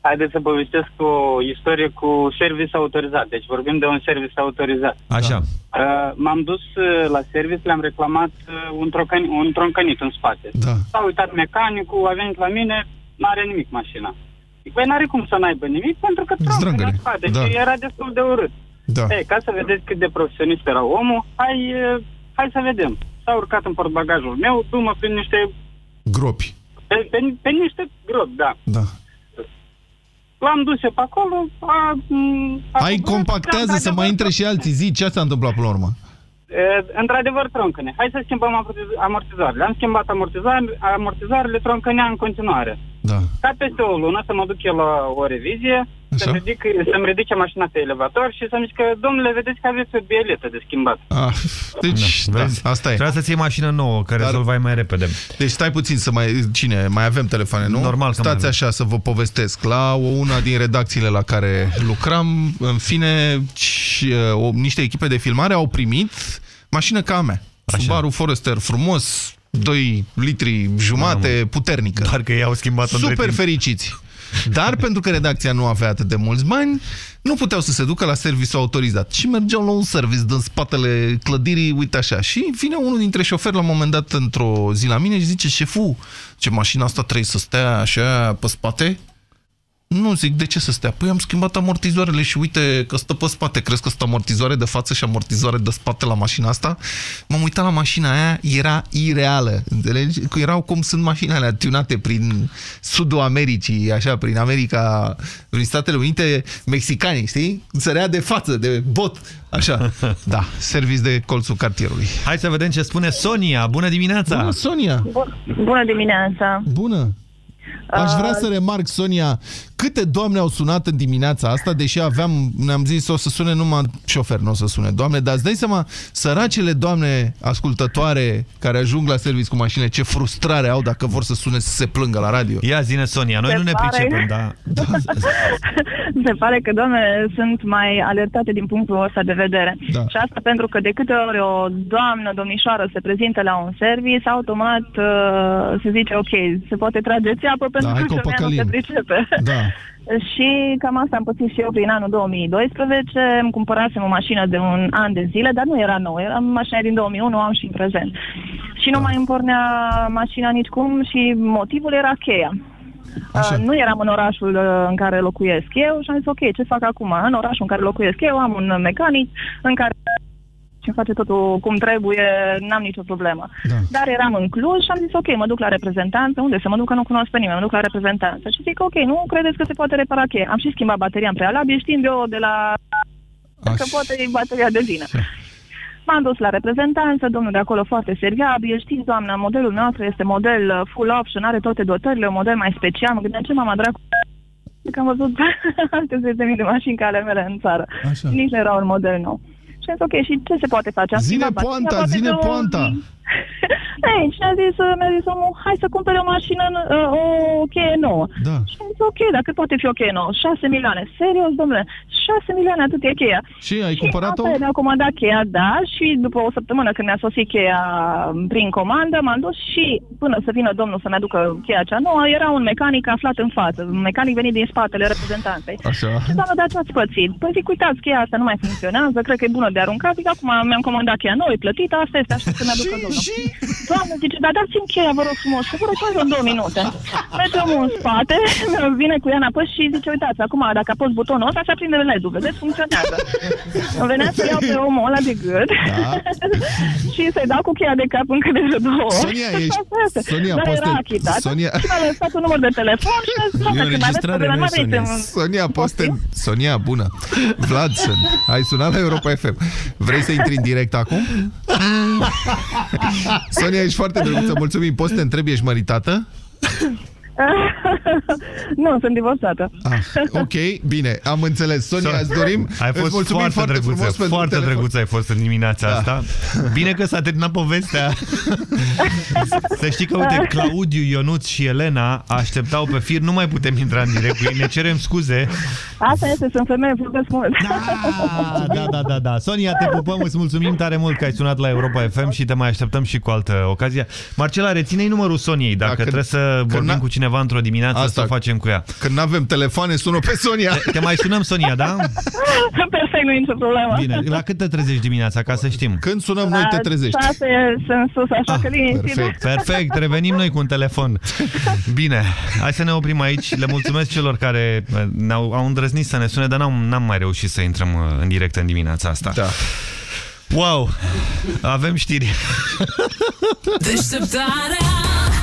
Speaker 28: Haideți să povestesc o istorie cu service autorizat. Deci vorbim de un service autorizat.
Speaker 2: Așa.
Speaker 28: Uh, m-am dus uh, la service, le-am reclamat uh, un, trocani, un troncănit în spate.
Speaker 5: Da.
Speaker 28: S-a uitat mecanicul, a venit la mine, n-are nimic mașina. Zic, băi, n-are cum să n-aibă nimic, pentru că troncăni
Speaker 5: Zdrângăne.
Speaker 28: în spate
Speaker 5: Da.
Speaker 28: și era destul de urât.
Speaker 5: Da.
Speaker 28: Ei, ca să vedeți cât de profesionist era omul, hai, uh, hai să vedem. S-a urcat în portbagajul meu, dumă prin niște,
Speaker 5: Gropi.
Speaker 28: pe, pe, pe niște gropi, da.
Speaker 5: Da.
Speaker 28: L-am dus eu pe acolo, a, m, a
Speaker 5: Hai,
Speaker 28: coborât,
Speaker 5: compactează
Speaker 28: da,
Speaker 5: să mai intre și alții. Zi, ce s-a întâmplat până la urmă?
Speaker 28: E, Într-adevăr, troncăne. Hai să schimbăm amortiz- amortizoarele. Am schimbat amortizoarele, amortizoarele troncănea în continuare.
Speaker 5: Da.
Speaker 28: Ca peste o lună să mă duc eu la o revizie, să-mi, ridic, să-mi ridice mașina pe elevator și să-mi zic că, domnule, vedeți că aveți o bieletă de schimbat.
Speaker 5: Ah, deci, da. Vezi, asta e.
Speaker 2: Trebuia să-ți iei mașină nouă, care rezolvai mai repede.
Speaker 5: Deci stai puțin să mai... Cine? Mai avem telefoane, nu?
Speaker 2: Normal că mai
Speaker 5: Stați
Speaker 2: avem.
Speaker 5: așa să vă povestesc. La o- una din redacțiile la care lucram, în fine, și, uh, o, niște echipe de filmare au primit mașină ca a mea. Așa. Subaru Forester frumos, 2 litri jumate, puternică.
Speaker 2: Parcă ei au schimbat-o între
Speaker 5: Super
Speaker 2: timp.
Speaker 5: fericiți. Dar pentru că redacția nu avea atât de mulți bani, nu puteau să se ducă la serviciu autorizat. Și mergeau la un service din spatele clădirii, uite așa. Și vine unul dintre șoferi la un moment dat într-o zi la mine și zice, șeful, ce mașina asta trebuie să stea așa pe spate? Nu, zic, de ce să stea? Păi am schimbat amortizoarele și uite că stă pe spate. Crezi că sunt amortizoare de față și amortizoare de spate la mașina asta? M-am uitat la mașina aia, era ireală. Înțelegi? Că erau cum sunt mașinile alea tunate prin sudul Americii, așa, prin America, prin Statele Unite, mexicanii, știi? Sărea de față, de bot, așa. Da, service de colțul cartierului.
Speaker 2: Hai să vedem ce spune Sonia. Bună dimineața!
Speaker 5: Bună, Sonia!
Speaker 29: Bună dimineața!
Speaker 5: Bună! Aș vrea să remarc, Sonia, câte doamne au sunat în dimineața asta, deși aveam, ne-am zis o să sune numai șofer, nu o să sune doamne, dar îți dai seama, săracele doamne ascultătoare care ajung la serviciu cu mașinile, ce frustrare au dacă vor să sune să se plângă la radio.
Speaker 2: Ia zine, Sonia, noi
Speaker 29: Se
Speaker 2: nu ne
Speaker 29: pare-
Speaker 2: pricepem, da.
Speaker 29: Se pare că, doamne, sunt mai alertate din punctul ăsta de vedere.
Speaker 5: Da.
Speaker 29: Și asta pentru că de câte ori o doamnă, domnișoară se prezintă la un service, automat uh, se zice, ok, se poate trage țeapă pentru
Speaker 5: hai
Speaker 29: că
Speaker 5: că o
Speaker 29: femeia nu se
Speaker 5: păcălim.
Speaker 29: pricepe.
Speaker 5: Da.
Speaker 29: Și cam asta am pățit și eu prin anul 2012. Îmi cumpărasem o mașină de un an de zile, dar nu era nouă, era mașina din 2001, o am și în prezent. Și nu mai îmi pornea mașina nicicum și motivul era cheia. Uh, nu eram în orașul uh, în care locuiesc eu și am zis, ok, ce fac acum? În orașul în care locuiesc eu am un mecanic în care și îmi face totul cum trebuie, n-am nicio problemă. Da. Dar eram în Cluj și am zis, ok, mă duc la reprezentanță. Unde să mă duc? Că nu cunosc pe nimeni. Mă duc la reprezentanță. Și zic, ok, nu credeți că se poate repara cheia? Am și schimbat bateria în prealabil, știind eu de la... că poate e bateria de vină. M-am dus la reprezentanță, domnul de acolo foarte serviabil, știți, doamna, modelul nostru este model uh, full option, are toate dotările, un model mai special. Mă gândeam ce mama dracu că am văzut alte 10.000 de mașini ca ale mele în țară.
Speaker 5: Așa.
Speaker 29: Nici nu era un model nou. Și am zis, ok, și ce se poate face? Am
Speaker 5: Zine
Speaker 29: schimbat bateria,
Speaker 5: poanta,
Speaker 29: poate
Speaker 5: zine
Speaker 29: de un-
Speaker 5: poanta.
Speaker 29: Ei, și ne-a zis, mi-a zis omul, hai să cumpere o mașină, uh, o cheie nouă.
Speaker 5: Da.
Speaker 29: Și am zis, ok, dacă poate fi o cheie nouă, 6 milioane. Serios, domnule, 6 milioane atât e cheia.
Speaker 5: Și ai cumpărat-o?
Speaker 29: Asta mi-a comandat cheia, da, și după o săptămână când mi-a sosit cheia prin comandă, m-am dus și până să vină domnul să-mi aducă cheia cea nouă, era un mecanic aflat în față, un mecanic venit din spatele reprezentantei.
Speaker 5: Așa.
Speaker 29: Și doamnă, dar ce ați pățit? Păi zic, uitați, cheia asta nu mai funcționează, cred că e bună de aruncat, zic, acum mi-am comandat cheia nouă, e plătită, asta este, așa să-mi aducă domnul. Doamne, zice, dar dați-mi cheia, vă rog frumos, că vă rog în două minute. Merge omul în spate, vine cu ea înapoi și zice, uitați, acum dacă apăs butonul ăsta, se aprinde LED-ul, vedeți, funcționează. Îmi venea să iau pe omul ăla de gât
Speaker 5: Da.
Speaker 29: și să-i dau cu cheia de cap încă de vreo două ori.
Speaker 5: Sonia, ești-
Speaker 29: Asta este.
Speaker 5: Sonia,
Speaker 29: Dar
Speaker 5: poți
Speaker 29: era
Speaker 5: să-
Speaker 29: achitat
Speaker 5: Sonia-
Speaker 29: și mi-a lăsat un număr de telefon și a zis, "Doamne, când aveți probleme, mai vreți să-
Speaker 5: Sonia, poți te... Sonia, bună. Vlad sunt. Ai sunat la Europa FM. Vrei să intri în direct acum? Sonia, ești foarte drăguță. Mulțumim. Poți să te întrebi, ești măritată?
Speaker 29: nu, sunt divorțată.
Speaker 5: Ah, ok, bine, am înțeles. Sonia,
Speaker 2: So-
Speaker 5: îți dorim.
Speaker 2: Ai
Speaker 5: îți
Speaker 2: fost
Speaker 5: mulțumim
Speaker 2: foarte, drăguță,
Speaker 5: frumos pentru
Speaker 2: foarte
Speaker 5: telefon.
Speaker 2: drăguță ai fost în dimineața
Speaker 5: Da.
Speaker 2: asta. Bine că s-a terminat povestea. Să știi că, uite, Claudiu, Ionuț și Elena așteptau pe fir, nu mai putem intra în direct cu ei, ne cerem scuze.
Speaker 29: Asta este, sunt femeie, vorbesc mult.
Speaker 2: Da, da, da, da, da. Sonia, te pupăm, îți mulțumim tare mult că ai sunat la Europa FM și te mai așteptăm și cu altă ocazie. Marcela, reține-i numărul Soniei, dacă
Speaker 5: Dacă-
Speaker 2: trebuie să
Speaker 5: că
Speaker 2: vorbim
Speaker 5: n-a-
Speaker 2: cu cineva într-o dimineață,
Speaker 5: Asta.
Speaker 2: să o facem cu ea.
Speaker 5: Când nu avem telefoane, sună pe Sonia.
Speaker 2: Te, te mai sunăm, Sonia, da?
Speaker 29: Perfect, nu e nicio problemă.
Speaker 2: Bine, la cât te trezești dimineața, ca să știm?
Speaker 5: Când sunăm
Speaker 29: La șase sunt sus, așa că liniștit.
Speaker 2: Perfect, perfect, revenim noi cu un telefon. Bine, hai să ne oprim aici. Le mulțumesc celor care uh, ne-au au îndrăznit să ne sune, dar n-am, n-am mai reușit să intrăm uh, în direct în dimineața asta.
Speaker 5: Da.
Speaker 2: Wow, avem știri.
Speaker 4: Deșteptarea Europa FM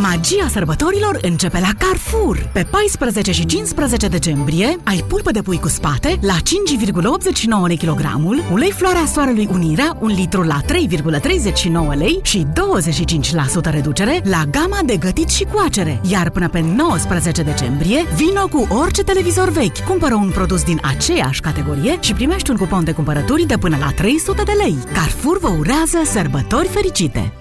Speaker 30: Magia sărbătorilor începe la Carrefour. Pe 14 și 15 decembrie ai pulpă de pui cu spate la 5,89 lei kilogramul, ulei floarea soarelui Unirea, un litru la 3,39 lei și 25% reducere la gama de gătit și coacere. Iar până pe 19 decembrie, vino cu orice televizor vechi. Cumpără un produs din aceeași categorie și primești un cupon de cumpărături de până la 300 de lei. Carrefour vă urează sărbători fericite!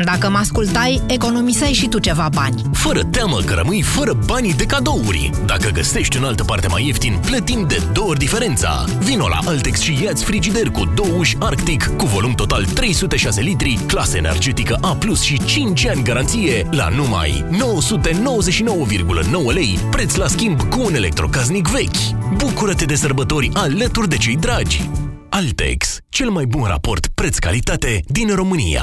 Speaker 15: Dacă mă ascultai, economiseai și tu ceva bani.
Speaker 14: Fără teamă că rămâi fără banii de cadouri. Dacă găsești în altă parte mai ieftin, plătim de două ori diferența. Vino la Altex și ia-ți frigider cu două uși Arctic cu volum total 306 litri, clasă energetică A+, și 5 ani garanție la numai 999,9 lei, preț la schimb cu un electrocaznic vechi. Bucură-te de sărbători alături de cei dragi. Altex, cel mai bun raport preț-calitate din România.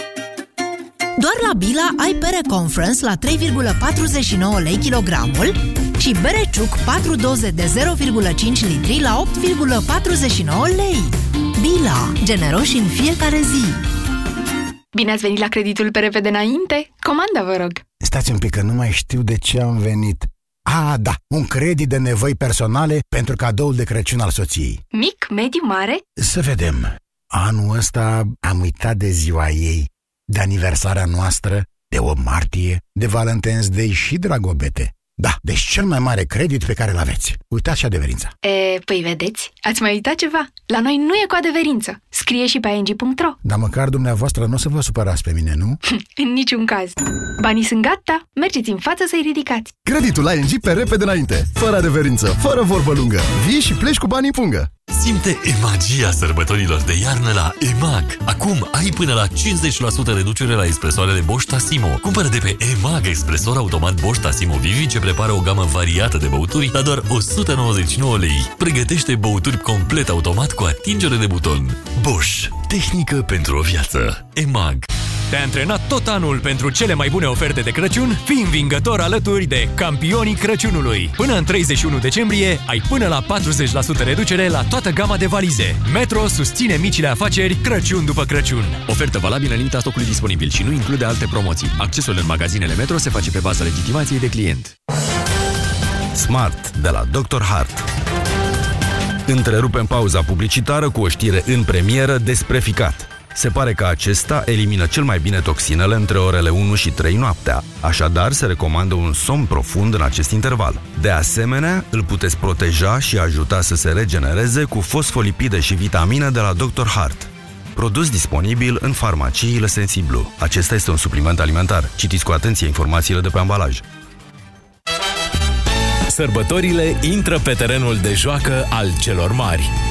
Speaker 15: Doar la Bila ai bere Conference la 3,49 lei kilogramul și bere Ciuc 4 doze de 0,5 litri la 8,49 lei. Bila. Generoși în fiecare zi.
Speaker 31: Bine ați venit la creditul pe repede înainte? Comanda, vă rog.
Speaker 32: Stați un pic, că nu mai știu de ce am venit. A, da, un credit de nevoi personale pentru cadoul de Crăciun al soției.
Speaker 31: Mic, mediu, mare?
Speaker 32: Să vedem. Anul ăsta am uitat de ziua ei, de aniversarea noastră, de 8 martie, de Valentine's Day și Dragobete. Da, deci cel mai mare credit pe care îl aveți. Uitați și adeverința.
Speaker 33: E, păi vedeți, ați mai uitat ceva? La noi nu e cu adeverință. Scrie și pe ing.ro.
Speaker 32: Dar măcar dumneavoastră nu o să vă supărați pe mine, nu?
Speaker 33: În niciun caz. Banii sunt gata, mergeți în față să-i ridicați.
Speaker 3: Creditul la ING pe repede înainte, fără adeverință, fără vorbă lungă. Vii și pleci cu banii în pungă.
Speaker 14: Simte magia sărbătorilor de iarnă la EMAG. Acum ai până la 50% reducere la expresoarele Bosch Tassimo. Cumpără de pe EMAG expresor automat Bosch Tassimo Vivi ce prepară o gamă variată de băuturi la doar 199 lei. Pregătește băuturi complet automat cu atingere de buton. Bosch. Tehnică pentru o viață. EMAG.
Speaker 16: Te-ai antrenat tot anul pentru cele mai bune oferte de Crăciun? Fii învingător alături de campionii Crăciunului. Până în 31 decembrie ai până la 40% reducere la toată gama de valize. Metro susține micile afaceri Crăciun după Crăciun. Ofertă valabilă în limita stocului disponibil și nu include alte promoții. Accesul în magazinele Metro se face pe baza legitimației de client.
Speaker 34: Smart de la Dr. Hart. Întrerupem pauza publicitară cu o știre în premieră despre ficat. Se pare că acesta elimină cel mai bine toxinele între orele 1 și 3 noaptea. Așadar, se recomandă un somn profund în acest interval. De asemenea, îl puteți proteja și ajuta să se regenereze cu fosfolipide și vitamine de la Dr. Hart. Produs disponibil în farmaciile Sensiblu. Acesta este un supliment alimentar. Citiți cu atenție informațiile de pe ambalaj.
Speaker 16: Sărbătorile intră pe terenul de joacă al celor mari.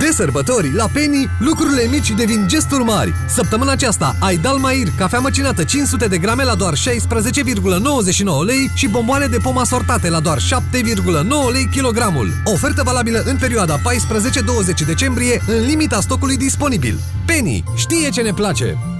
Speaker 13: De sărbători, la Penny, lucrurile mici devin gesturi mari. Săptămâna aceasta ai Dalmair, cafea măcinată 500 de grame la doar 16,99 lei și bomboane de pom asortate la doar 7,9 lei kilogramul. Ofertă valabilă în perioada 14-20 decembrie, în limita stocului disponibil. Penny știe ce ne place!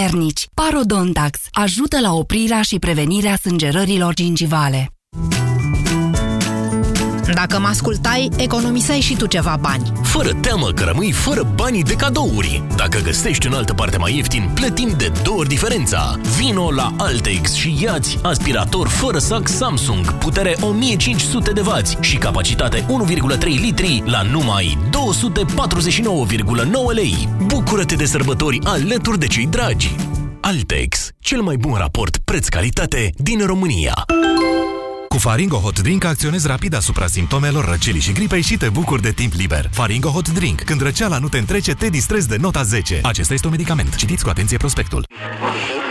Speaker 35: puternici. Parodontax ajută la oprirea și prevenirea sângerărilor gingivale.
Speaker 15: Dacă mă ascultai, economiseai și tu ceva bani.
Speaker 14: Fără teamă că rămâi fără banii de cadouri. Dacă găsești în altă parte mai ieftin, plătim de două ori diferența. Vino la Altex și iați aspirator fără sac Samsung, putere 1500 de W și capacitate 1,3 litri la numai 249,9 lei. Bucură-te de sărbători alături de cei dragi. Altex, cel mai bun raport preț-calitate din România.
Speaker 9: Cu Faringo Hot Drink acționezi rapid asupra simptomelor răcelii și gripei și te bucuri de timp liber. Faringo Hot Drink. Când răceala nu te întrece, te distrezi de nota 10. Acesta este un medicament. Citiți cu atenție prospectul.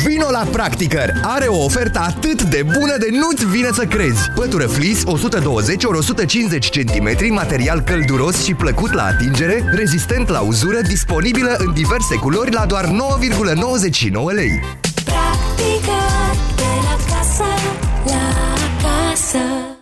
Speaker 3: Vino la Practicăr! Are o ofertă atât de bună de nu-ți vine să crezi! Pătură flis 120 ori 150 cm, material călduros și plăcut la atingere, rezistent la uzură, disponibilă în diverse culori la doar 9,99 lei.
Speaker 4: Practică de la casă, la casă.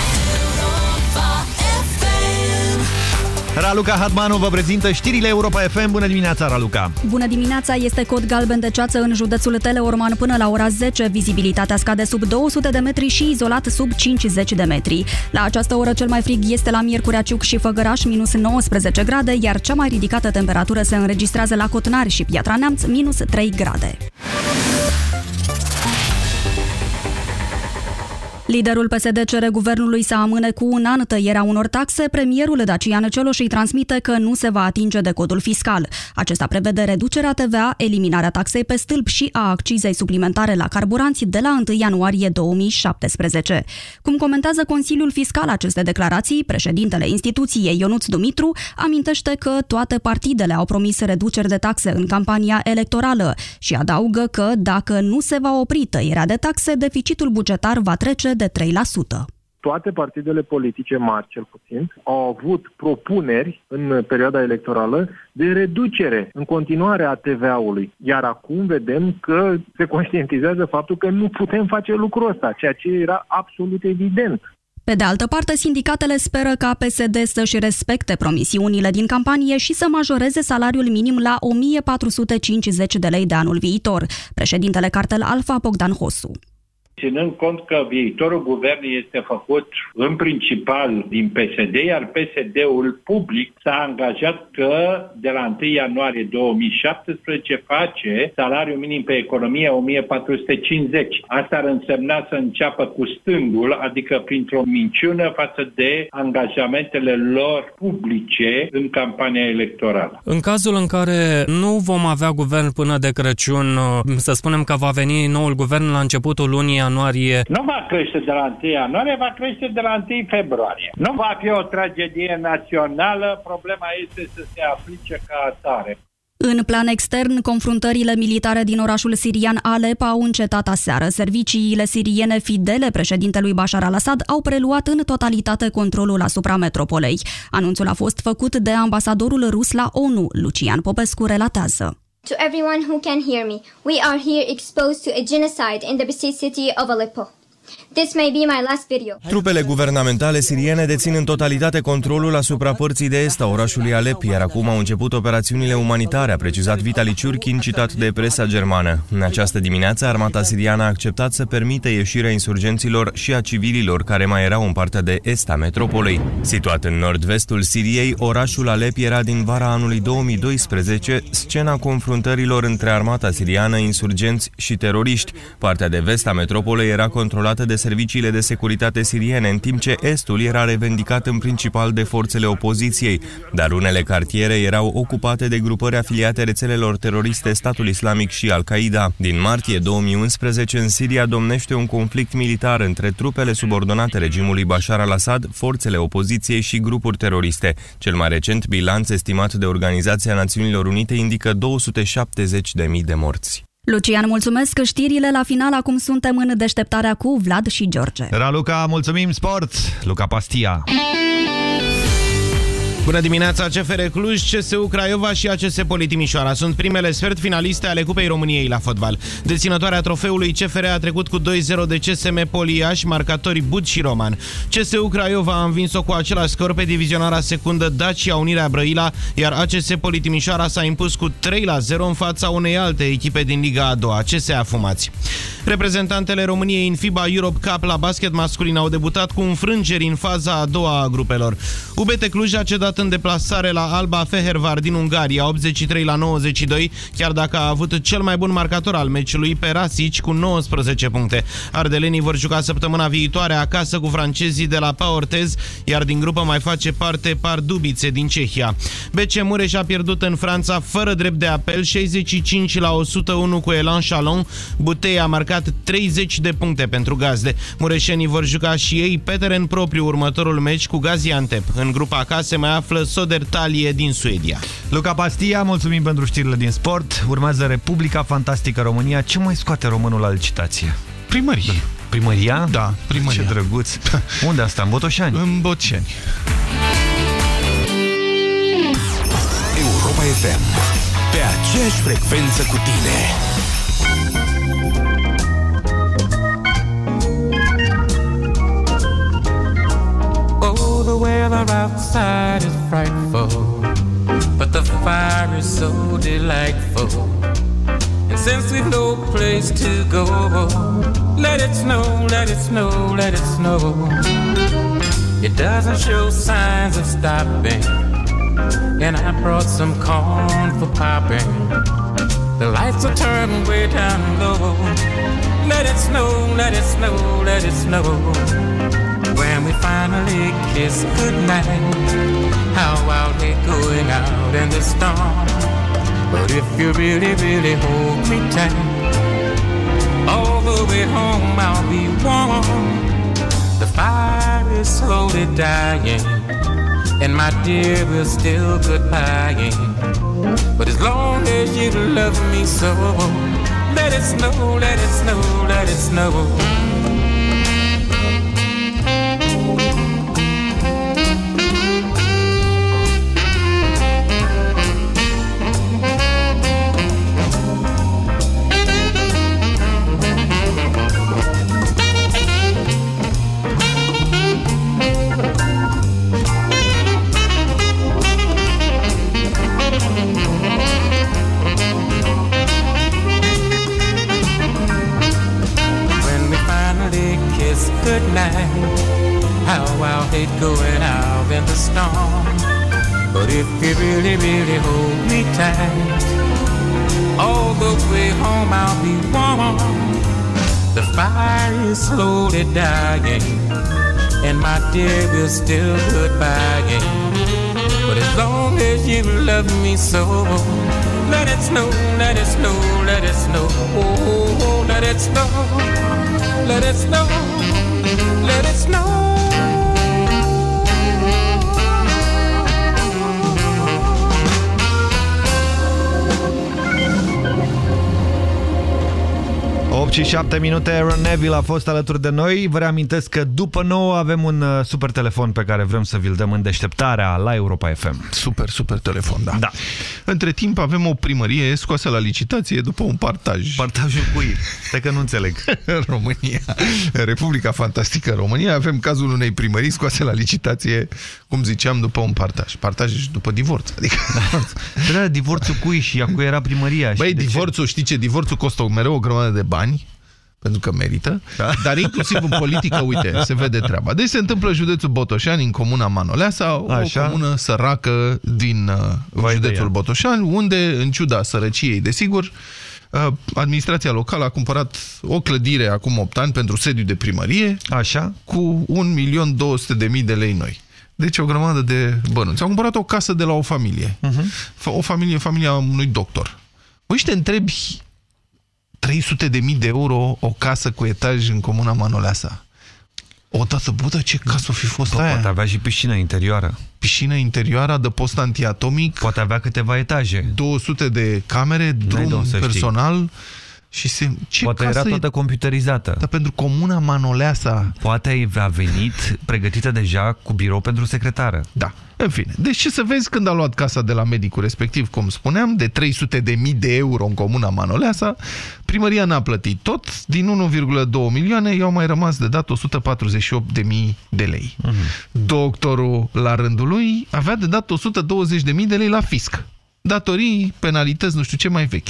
Speaker 2: Raluca Hatmanu vă prezintă știrile Europa FM. Bună dimineața, Raluca!
Speaker 36: Bună dimineața! Este cod galben de ceață în județul Teleorman până la ora 10. Vizibilitatea scade sub 200 de metri și izolat sub 50 de metri. La această oră cel mai frig este la Miercurea Ciuc și Făgăraș, minus 19 grade, iar cea mai ridicată temperatură se înregistrează la Cotnari și Piatra Neamț, minus 3 grade. Liderul PSD cere guvernului să amâne cu un an tăierea unor taxe. Premierul Dacian Cioloș îi transmite că nu se va atinge de codul fiscal. Acesta prevede reducerea TVA, eliminarea taxei pe stâlp și a accizei suplimentare la carburanți de la 1 ianuarie 2017. Cum comentează Consiliul Fiscal aceste declarații, președintele instituției Ionuț Dumitru amintește că toate partidele au promis reduceri de taxe în campania electorală și adaugă că dacă nu se va opri tăierea de taxe, deficitul bugetar va trece de 3%.
Speaker 37: toate partidele politice mari, cel puțin, au avut propuneri în perioada electorală de reducere în continuare a TVA-ului. Iar acum vedem că se conștientizează faptul că nu putem face lucrul ăsta, ceea ce era absolut evident.
Speaker 36: Pe de altă parte, sindicatele speră ca PSD să-și respecte promisiunile din campanie și să majoreze salariul minim la 1450 de lei de anul viitor. Președintele Cartel Alfa, Bogdan Hosu.
Speaker 38: Ținând cont că viitorul guvern este făcut în principal din PSD, iar PSD-ul public s-a angajat că de la 1 ianuarie 2017 face salariul minim pe economie 1450. Asta ar însemna să înceapă cu stângul, adică printr-o minciună față de angajamentele lor publice în campania electorală.
Speaker 39: În cazul în care nu vom avea guvern până de Crăciun, să spunem că va veni noul guvern la începutul lunii ianuarie.
Speaker 38: Nu va crește de la 1 ianuarie, va crește de la 1 februarie. Nu va fi o tragedie națională, problema este să se aplice ca atare.
Speaker 36: În plan extern, confruntările militare din orașul sirian Alep au încetat aseară. Serviciile siriene fidele președintelui Bashar al-Assad au preluat în totalitate controlul asupra metropolei. Anunțul a fost făcut de ambasadorul rus la ONU, Lucian Popescu relatează.
Speaker 40: To everyone who can hear me, we are here exposed to a genocide in the besieged city of Aleppo. This may be my last video.
Speaker 1: Trupele guvernamentale siriene dețin în totalitate controlul asupra părții de est a orașului Alep, iar acum au început operațiunile umanitare, a precizat Vitali Ciurkin, citat de presa germană. În această dimineață, armata siriană a acceptat să permită ieșirea insurgenților și a civililor care mai erau în partea de est a metropolei. Situat în nord-vestul Siriei, orașul Alep era din vara anului 2012 scena confruntărilor între armata siriană, insurgenți și teroriști. Partea de vest a metropolei era controlată de serviciile de securitate siriene, în timp ce estul era revendicat în principal de forțele opoziției, dar unele cartiere erau ocupate de grupări afiliate rețelelor teroriste Statul Islamic și Al-Qaeda. Din martie 2011, în Siria domnește un conflict militar între trupele subordonate regimului Bashar al-Assad, forțele opoziției și grupuri teroriste. Cel mai recent bilanț estimat de Organizația Națiunilor Unite indică 270.000 de morți.
Speaker 36: Lucian, mulțumesc știrile la final. Acum suntem în deșteptarea cu Vlad și George.
Speaker 2: Raluca, mulțumim sport! Luca Pastia!
Speaker 41: Bună dimineața, CFR Cluj, CSU Craiova și ACS Politimișoara sunt primele sfert finaliste ale Cupei României la fotbal. Deținătoarea trofeului CFR a trecut cu 2-0 de CSM Poliaș, marcatorii Bud și Roman. CSU Craiova a învins-o cu același scor pe divizionarea secundă Dacia Unirea Brăila, iar ACS Politimișoara s-a impus cu 3-0 în fața unei alte echipe din Liga a doua, CSA Fumați. Reprezentantele României în FIBA Europe Cup la basket masculin au debutat cu înfrângeri în faza a doua a grupelor. UBT Cluj a cedat dat în deplasare la Alba Fehervar din Ungaria, 83 la 92, chiar dacă a avut cel mai bun marcator al meciului, Perasic, cu 19 puncte. Ardelenii vor juca săptămâna viitoare acasă cu francezii de la Paortez, iar din grupă mai face parte Pardubice din Cehia. BC Mureș a pierdut în Franța fără drept de apel, 65 la 101 cu Elan Chalon. Butei a marcat 30 de puncte pentru gazde. Mureșenii vor juca și ei pe teren propriu următorul meci cu Gaziantep. În grupa acasă se mai află Soder Talie din Suedia.
Speaker 2: Luca Pastia, mulțumim pentru știrile din sport. Urmează Republica Fantastică România. Ce mai scoate românul la licitație?
Speaker 5: Primării. Da.
Speaker 2: Primăria?
Speaker 5: Da, primăria.
Speaker 2: Ce drăguț. Unde asta? În Botoșani?
Speaker 5: În Botoșani.
Speaker 14: Europa FM. Pe aceeași frecvență cu tine.
Speaker 42: The weather outside is frightful, but the fire is so delightful. And since we've no place to go, let it snow, let it snow, let it snow. It doesn't show signs of stopping, and I brought some corn for popping. The lights are turned way down low. Let it snow, let it snow, let it snow. When we finally kiss goodnight, how I'll going out in the storm. But if you really, really hold me tight, all the way home I'll be warm. The fire is slowly dying, and my dear, we're still goodbying. But as long as you love me so, let it snow, let it snow, let it snow. Still
Speaker 2: 7 minute, Aaron Neville a fost alături de noi. Vă reamintesc că după 9 avem un uh, super telefon pe care vrem să vi-l dăm în deșteptarea la Europa FM.
Speaker 5: Super, super telefon, da.
Speaker 2: Da.
Speaker 5: Între timp avem o primărie scoasă la licitație după un partaj.
Speaker 2: Partajul cui? Stai că nu înțeleg.
Speaker 5: în România, în Republica Fantastică România, avem cazul unei primării scoase la licitație, cum ziceam, după un partaj. Partaj după divorț. Adică...
Speaker 2: Da, da divorțul cui și a cui era primăria?
Speaker 5: Băi,
Speaker 2: și de
Speaker 5: divorțul, știi ce? Divorțul costă mereu o grămadă de bani, pentru că merită, da. dar inclusiv în politică, uite, se vede treaba. Deci se întâmplă în județul Botoșani, în comuna Manoleasa, o
Speaker 2: Așa.
Speaker 5: comună săracă din uh,
Speaker 2: Vai de
Speaker 5: județul
Speaker 2: ea.
Speaker 5: Botoșani, unde, în ciuda sărăciei, desigur, uh, administrația locală a cumpărat o clădire acum 8 ani pentru sediu de primărie,
Speaker 2: Așa.
Speaker 5: cu 1.200.000 de lei noi. Deci o grămadă de bănuți. Au cumpărat o casă de la o familie.
Speaker 2: Uh-huh.
Speaker 5: O familie, familia unui doctor. Mă, și te întrebi 300 de mii de euro o casă cu etaj în comuna Manoleasa. O dată, bă, dar ce casă o fi fost
Speaker 2: Bă,
Speaker 5: aia?
Speaker 2: poate avea și piscină interioară.
Speaker 5: Piscină interioară, de post antiatomic.
Speaker 2: Poate avea câteva etaje.
Speaker 5: 200 de camere,
Speaker 2: de
Speaker 5: drum
Speaker 2: unde să știi.
Speaker 5: Personal. Și se... Ce
Speaker 2: Poate era
Speaker 5: casă e-
Speaker 2: toată computerizată.
Speaker 5: Dar pentru comuna Manoleasa...
Speaker 2: Poate a venit pregătită deja cu birou pentru secretară.
Speaker 5: Da. În fine. Deci ce să vezi când a luat casa de la medicul respectiv, cum spuneam, de 300 de mii de euro în comuna Manoleasa, primăria n-a plătit tot, din 1,2 milioane i-au mai rămas de dat 148 de mii de lei.
Speaker 2: Mhm.
Speaker 5: Doctorul, la rândul lui, avea de dat 120 de mii de lei la fisc. Datorii, penalități, nu știu ce mai vechi.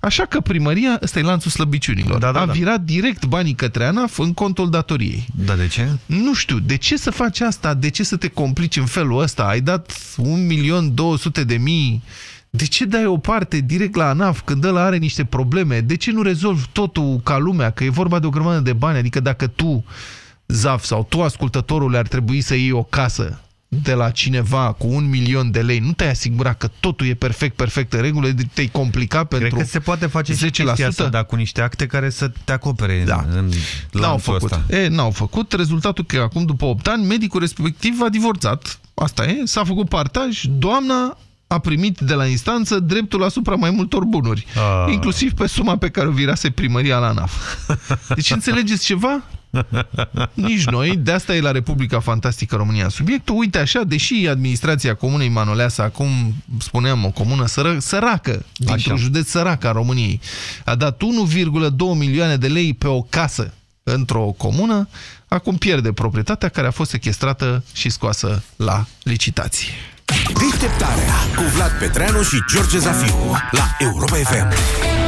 Speaker 5: Așa că primăria, ăsta e lanțul slăbiciunilor,
Speaker 2: Da, da,
Speaker 5: a
Speaker 2: da.
Speaker 5: virat direct banii către ANAF în contul datoriei.
Speaker 2: Da, de ce?
Speaker 5: Nu știu, de ce să faci asta? De ce să te complici în felul ăsta? Ai dat 1.200.000 de ce dai o parte direct la ANAF când ăla are niște probleme? De ce nu rezolvi totul ca lumea? Că e vorba de o grămadă de bani. Adică dacă tu, Zaf, sau tu, ascultătorul, ar trebui să iei o casă de la cineva cu un milion de lei, nu te-ai asigura că totul e perfect, perfect în regulă, te-ai complica pentru
Speaker 2: Cred că se poate face
Speaker 5: 10%?
Speaker 2: și chestia asta, dar cu niște acte care să te acopere da. în, în
Speaker 5: N-au
Speaker 2: lanțul
Speaker 5: făcut.
Speaker 2: ăsta.
Speaker 5: E, n-au făcut. Rezultatul că acum, după 8 ani, medicul respectiv a divorțat. Asta e, s-a făcut partaj, doamna a primit de la instanță dreptul asupra mai multor bunuri,
Speaker 2: Ah.
Speaker 5: inclusiv pe suma pe care o virase primăria la ANAF. Deci înțelegeți ceva? Nici noi, de asta e la Republica Fantastică România subiectul. Uite așa, deși administrația comunei Manoleasa, acum spuneam o comună sără, săracă, dintr-un județ sărac a României, a dat 1,2 milioane de lei pe o casă într-o comună, acum pierde proprietatea care a fost sequestrată și scoasă la licitație.
Speaker 3: Deșteptarea cu Vlad Petreanu și George Zafiu la Europa FM.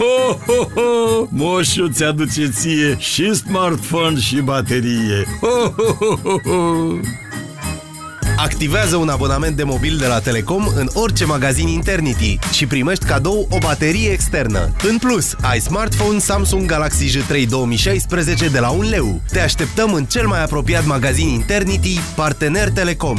Speaker 17: Ho, ho, ho! Moșu ți-aduce ție și smartphone și baterie. Ho, ho, ho, ho, ho!
Speaker 43: Activează un abonament de mobil de la Telecom în orice magazin Internity și primești cadou o baterie externă. În plus, ai smartphone Samsung Galaxy J3 2016 de la 1 leu. Te așteptăm în cel mai apropiat magazin Internity, partener Telecom.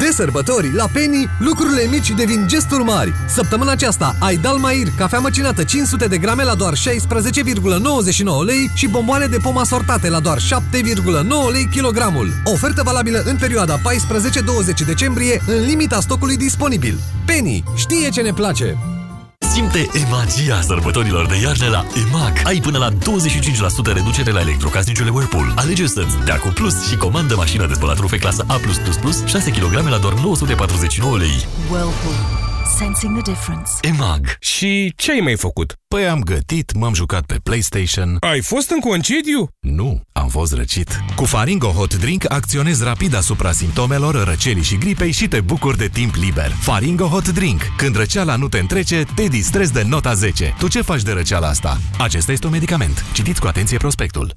Speaker 13: De sărbători, la Penny, lucrurile mici devin gesturi mari. Săptămâna aceasta ai Dalmair, cafea măcinată 500 de grame la doar 16,99 lei și bomboane de pom asortate la doar 7,9 lei kilogramul. Ofertă valabilă în perioada 14-20 decembrie, în limita stocului disponibil. Penny știe ce ne place!
Speaker 9: Simte magia sărbătorilor de iarnă la EMAG. Ai până la 25% reducere la electrocasnicele Whirlpool. Alege să-ți dea cu plus și comandă mașina de spălat rufe clasă A+++, 6 kg la doar 949 lei.
Speaker 44: Whirlpool. Sensing the difference.
Speaker 9: EMAG.
Speaker 17: Și ce ai mai făcut? Păi am gătit, m-am jucat pe PlayStation. Ai fost în concediu?
Speaker 16: Nu, am fost răcit. Cu Faringo Hot Drink acționezi rapid asupra simptomelor răcelii și gripei și te bucuri de timp liber. Faringo Hot Drink. Când răceala nu te întrece, te distrezi de nota 10. Tu ce faci de răceala asta? Acesta este un medicament. Citiți cu atenție prospectul.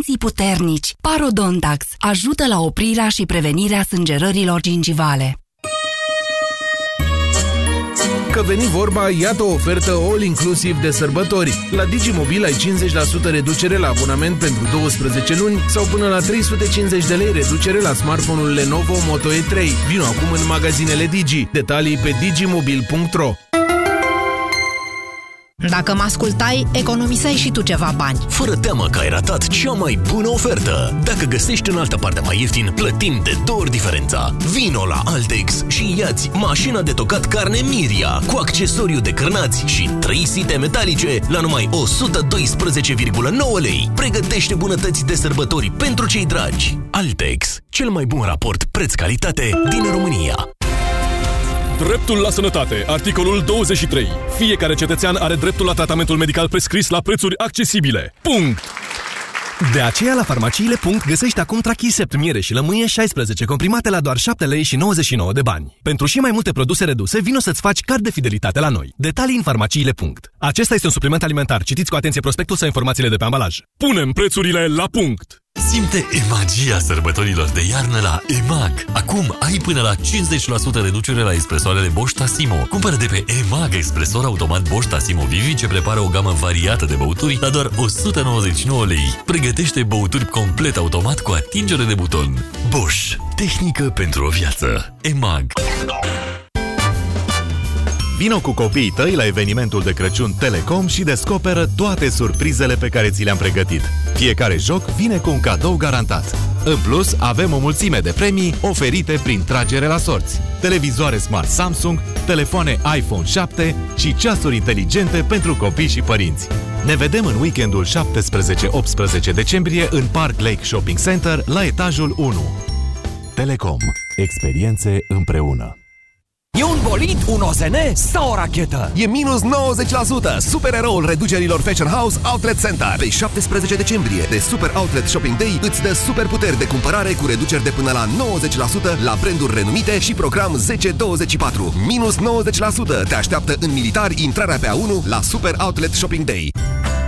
Speaker 45: dinții puternici. Parodontax ajută la oprirea și prevenirea sângerărilor gingivale.
Speaker 46: Că veni vorba, iată o ofertă all-inclusiv de sărbători. La Digimobil ai 50% reducere la abonament pentru 12 luni sau până la 350 de lei reducere la smartphone-ul Lenovo Moto E3. Vino acum în magazinele Digi. Detalii pe digimobil.ro
Speaker 15: Dacă mă ascultai, economiseai și tu ceva bani.
Speaker 14: Fără teamă că ai ratat cea mai bună ofertă. Dacă găsești în altă parte mai ieftin, plătim de două ori diferența. Vino la Altex și iați mașina de tocat carne Miria cu accesoriu de cârnați și 3 site metalice la numai 112,9 lei. Pregătește bunătăți de sărbători pentru cei dragi. Altex, cel mai bun raport preț-calitate din România.
Speaker 17: Dreptul la sănătate. Articolul 23. Fiecare cetățean are dreptul la tratamentul medical prescris la prețuri accesibile. Punct!
Speaker 47: De aceea la farmaciile. găsești acum Trachisept, miere și lămâie 16 comprimate la doar 7 lei și 99 de bani. Pentru și mai multe produse reduse, vino să-ți faci card de fidelitate la noi. Detalii în farmaciile. Acesta este un supliment alimentar. Citiți cu atenție prospectul sau informațiile de pe ambalaj.
Speaker 17: Punem prețurile la punct!
Speaker 14: Simte magia sărbătorilor de iarnă la EMAG. Acum ai până la 50% reducere la espresoarele Bosch Tassimo. Cumpără de pe EMAG expresor automat Bosch Tassimo Vivi ce prepară o gamă variată de băuturi la doar 199 lei. Pregătește băuturi complet automat cu atingere de buton. Bosch. Tehnică pentru o viață. EMAG.
Speaker 16: Vino cu copiii tăi la evenimentul de Crăciun Telecom și descoperă toate surprizele pe care ți le-am pregătit. Fiecare joc vine cu un cadou garantat. În plus, avem o mulțime de premii oferite prin tragere la sorți. Televizoare Smart Samsung, telefoane iPhone 7 și ceasuri inteligente pentru copii și părinți. Ne vedem în weekendul 17-18 decembrie în Park Lake Shopping Center la etajul 1. Telecom. Experiențe împreună.
Speaker 48: E un bolid, un OZN sau o rachetă?
Speaker 3: E minus 90%! Supereroul reducerilor Fashion House Outlet Center. Pe 17 decembrie, de Super Outlet Shopping Day, îți dă super puteri de cumpărare cu reduceri de până la 90% la branduri renumite și program 1024. Minus 90% te așteaptă în militar intrarea pe A1 la Super Outlet Shopping Day.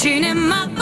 Speaker 4: Tuning my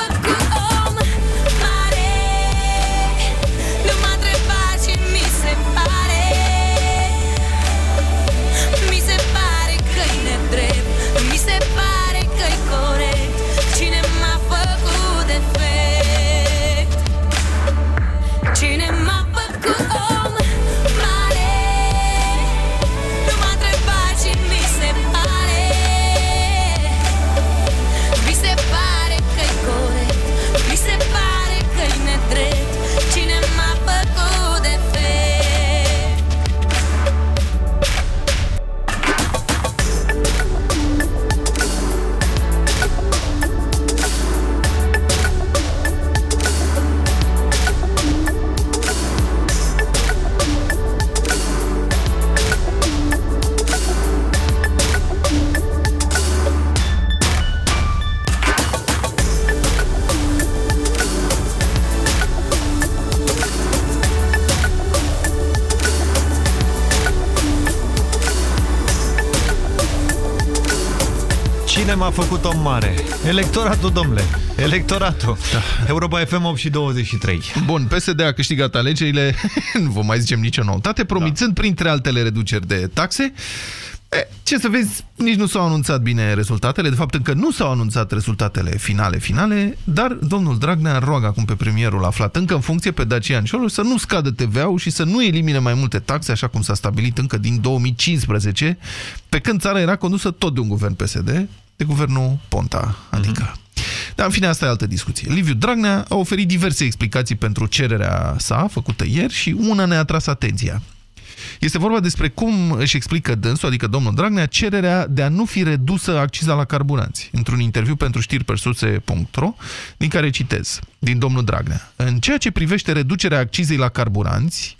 Speaker 4: Electoratul, domnule. Electoratul. Da. Europa FM 8 și 23.
Speaker 5: Bun, PSD a câștigat alegerile, nu vă mai zicem nicio noutate, promițând da. printre altele reduceri de taxe. E, ce să vezi, nici nu s-au anunțat bine rezultatele, de fapt încă nu s-au anunțat rezultatele finale, finale, dar domnul Dragnea roagă acum pe premierul aflat încă în funcție pe Dacian Cioloș să nu scadă TVA-ul și să nu elimine mai multe taxe, așa cum s-a stabilit încă din 2015, pe când țara era condusă tot de un guvern PSD, de guvernul Ponta, adică. Mm -hmm. Dar în fine, asta e altă discuție. Liviu Dragnea a oferit diverse explicații pentru cererea sa, făcută ieri, și una ne-a tras atenția. Este vorba despre cum își explică dânsul, adică domnul Dragnea, cererea de a nu fi redusă acciza la carburanți. Într-un interviu pentru știri persuse.ro, din care citez, din domnul Dragnea. În ceea ce privește reducerea accizei la carburanți,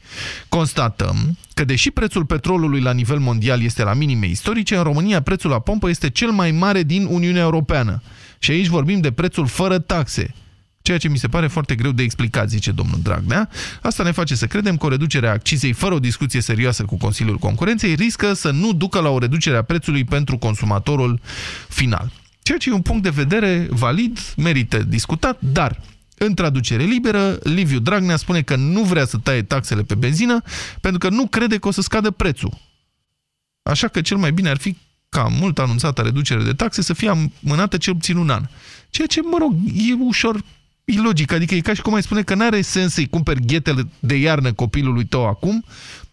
Speaker 5: constatăm că deși prețul petrolului la nivel mondial este la minime istorice, în România prețul la pompă este cel mai mare din Uniunea Europeană. Și aici vorbim de prețul fără taxe, ceea ce mi se pare foarte greu de explicat, zice domnul Dragnea. Asta ne face să credem că o reducere a accizei fără o discuție serioasă cu Consiliul Concurenței riscă să nu ducă la o reducere a prețului pentru consumatorul final. Ceea ce e un punct de vedere valid, merită discutat, dar în traducere liberă, Liviu Dragnea spune că nu vrea să taie taxele pe benzină pentru că nu crede că o să scadă prețul. Așa că cel mai bine ar fi ca mult anunțată reducere de taxe să fie amânată cel puțin un an. Ceea ce, mă rog, e ușor ilogic. Adică e ca și cum ai spune că nu are sens să-i cumperi ghetele de iarnă copilului tău acum,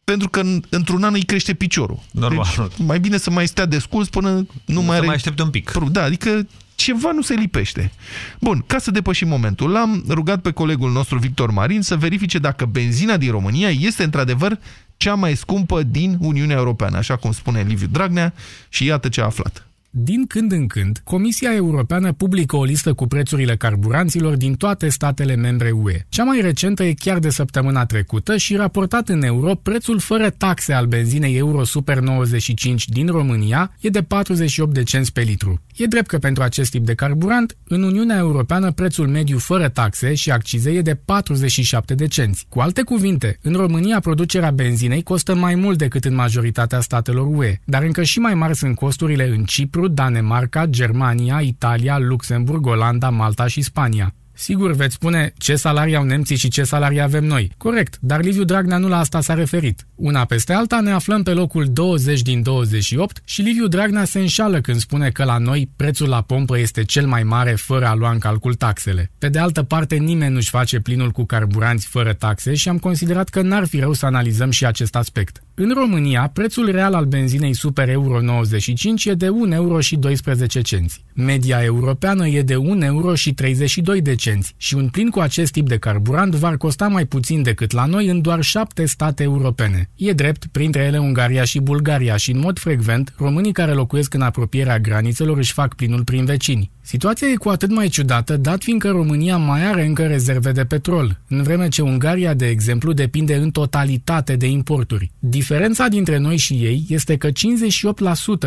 Speaker 5: pentru că într-un an îi crește piciorul.
Speaker 2: Normal.
Speaker 5: Deci, mai bine să mai stea descurs până nu, nu mai
Speaker 2: să
Speaker 5: are...
Speaker 2: mai aștepte un pic.
Speaker 5: Da, adică ceva nu se lipește. Bun, ca să depășim momentul, l-am rugat pe colegul nostru Victor Marin să verifice dacă benzina din România este într-adevăr cea mai scumpă din Uniunea Europeană, așa cum spune Liviu Dragnea și iată ce a aflat.
Speaker 49: Din când în când, Comisia Europeană publică o listă cu prețurile carburanților din toate statele membre UE. Cea mai recentă e chiar de săptămâna trecută și raportat în euro, prețul fără taxe al benzinei Euro Super 95 din România e de 48 de cenți pe litru. E drept că pentru acest tip de carburant, în Uniunea Europeană prețul mediu fără taxe și accize e de 47 de cenți. Cu alte cuvinte, în România producerea benzinei costă mai mult decât în majoritatea statelor UE, dar încă și mai mari sunt costurile în Cipru, Danemarca, Germania, Italia, Luxemburg, Olanda, Malta și Spania. Sigur, veți spune ce salarii au nemții și ce salarii avem noi. Corect, dar Liviu Dragnea nu la asta s-a referit. Una peste alta ne aflăm pe locul 20 din 28 și Liviu Dragnea se înșală când spune că la noi prețul la pompă este cel mai mare fără a lua în calcul taxele. Pe de altă parte, nimeni nu-și face plinul cu carburanți fără taxe și am considerat că n-ar fi rău să analizăm și acest aspect. În România, prețul real al benzinei Super Euro 95 e de 1 euro și 12 cenți. Media europeană e de 1 euro și 32 de cenți și un plin cu acest tip de carburant va costa mai puțin decât la noi în doar 7 state europene. E drept, printre ele Ungaria și Bulgaria și în mod frecvent, românii care locuiesc în apropierea granițelor își fac plinul prin vecini. Situația e cu atât mai ciudată, dat fiindcă România mai are încă rezerve de petrol, în vreme ce Ungaria, de exemplu, depinde în totalitate de importuri. Diferența dintre noi și ei este că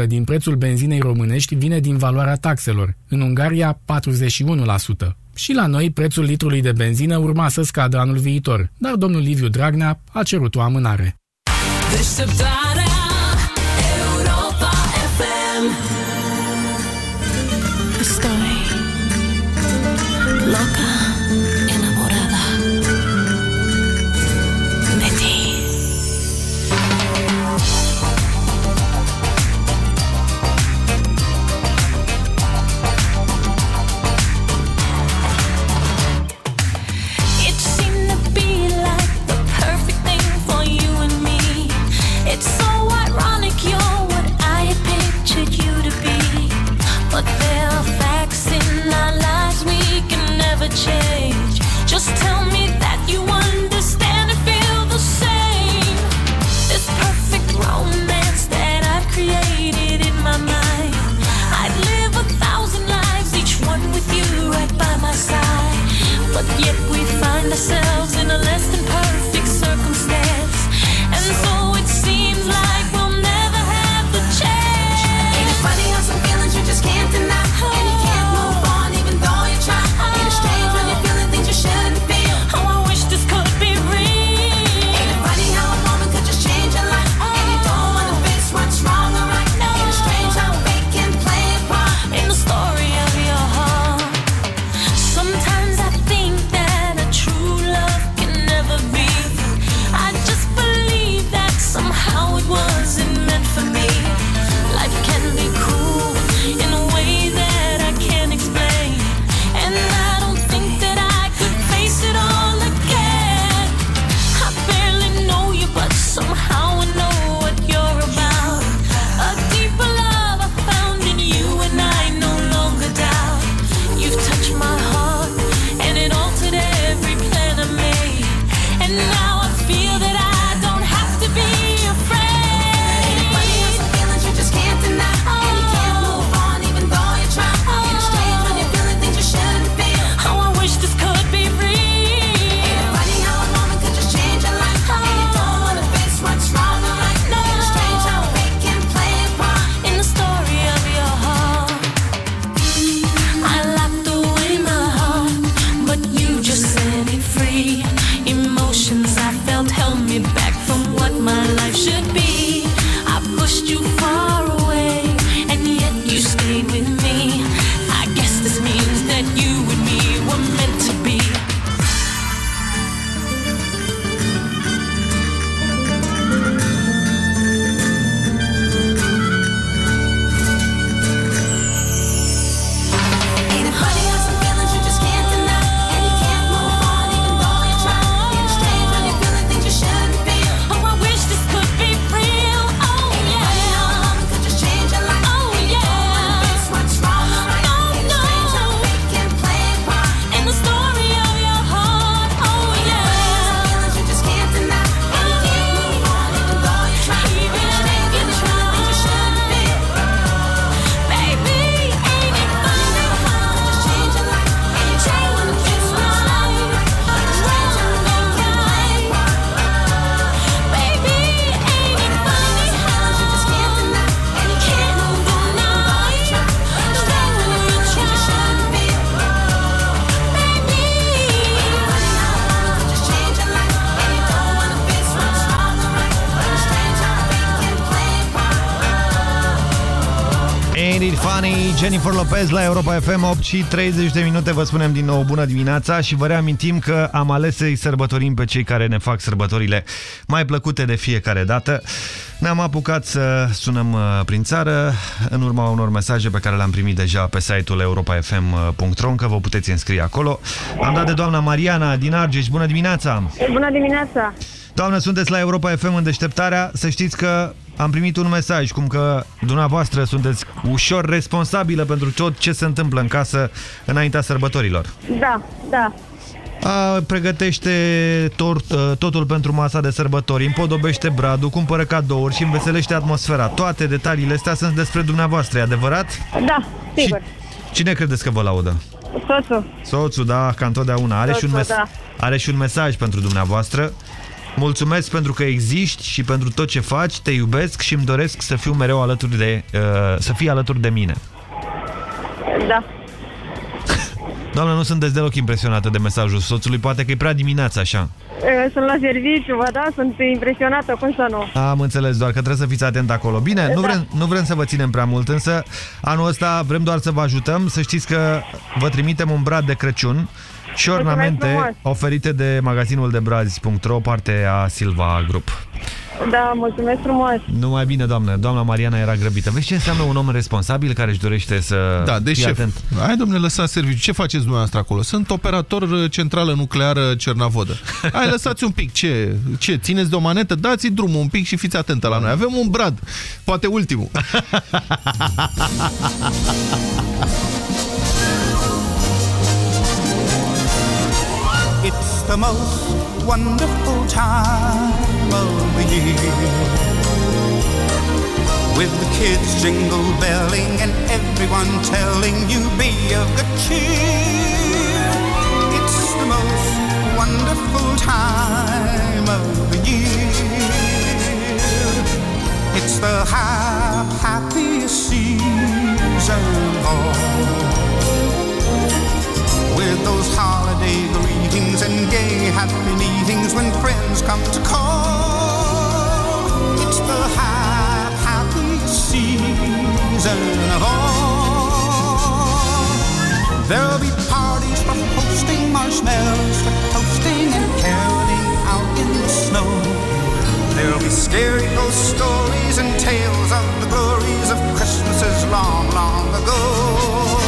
Speaker 49: 58% din prețul benzinei românești vine din valoarea taxelor, în Ungaria 41%. Și la noi prețul litrului de benzină urma să scadă anul viitor, dar domnul Liviu Dragnea a cerut o amânare.
Speaker 50: Deșteptarea Europa FM Estoy
Speaker 2: Jennifer Lopez la Europa FM 8 și 30 de minute vă spunem din nou bună dimineața și vă reamintim că am ales să-i sărbătorim pe cei care ne fac sărbătorile mai plăcute de fiecare dată. Ne-am apucat să sunăm uh, prin țară în urma unor mesaje pe care le-am primit deja pe site-ul europafm.ro că vă puteți înscrie acolo. Am dat de doamna Mariana din Argeș. Bună dimineața!
Speaker 51: Bună dimineața!
Speaker 2: Doamnă, sunteți la Europa FM în deșteptarea. Să știți că am primit un mesaj cum că dumneavoastră sunteți ușor responsabilă pentru tot ce se întâmplă în casă înaintea sărbătorilor.
Speaker 51: Da, da.
Speaker 2: A, pregătește tort, totul pentru masa de sărbători, împodobește bradul, cumpără cadouri și înveselește atmosfera. Toate detaliile astea sunt despre dumneavoastră, e adevărat?
Speaker 51: Da, sigur.
Speaker 2: Și cine credeți că vă laudă?
Speaker 51: Soțul.
Speaker 2: Soțul, da, ca întotdeauna. Are,
Speaker 51: Soțul,
Speaker 2: și un mes
Speaker 51: da.
Speaker 2: are și un mesaj pentru dumneavoastră. Mulțumesc pentru că existi și pentru tot ce faci, te iubesc și îmi doresc să fiu mereu alături de, uh, să fii alături de mine.
Speaker 51: Da.
Speaker 2: Doamne, nu sunteți deloc impresionată de mesajul soțului, poate că e prea dimineața așa.
Speaker 51: E, Sunt la serviciu, vă da, sunt impresionată, cum să nu?
Speaker 2: Am înțeles, doar că trebuie să fiți atent acolo. Bine, nu,
Speaker 51: Da.
Speaker 2: vrem, nu vrem să vă ținem prea mult, însă anul ăsta vrem doar să vă ajutăm. Să știți că vă trimitem un brad de Crăciun și
Speaker 51: Mulțumesc
Speaker 2: ornamente
Speaker 51: frumos.
Speaker 2: oferite de magazinul de brazi.ro, parte a Silva Group.
Speaker 51: Da, mulțumesc frumos.
Speaker 2: Numai bine, doamnă. Doamna Mariana era grăbită. Vezi ce înseamnă un om responsabil care își dorește să
Speaker 5: Da, deci
Speaker 2: fie
Speaker 5: șef,
Speaker 2: atent?
Speaker 5: hai domnule, lăsați serviciu. Ce faceți dumneavoastră acolo? Sunt operator uh, centrală nucleară Cernavodă. Hai, lăsați un pic. Ce? Ce? Țineți de o manetă? Dați drumul un pic și fiți atentă la noi. Avem un brad. Poate ultimul.
Speaker 52: the most wonderful time of the year. With the kids jingle belling and everyone telling you be of good cheer. It's the most wonderful time of the year. It's the ha- happiest season of all with those holiday greetings and gay happy meetings when friends come to call. It's the ha- happy season of all. There'll be parties for hosting, marshmallows for toasting, and caroling out in the snow. There'll be scary ghost stories and tales of the glories of Christmases long, long ago.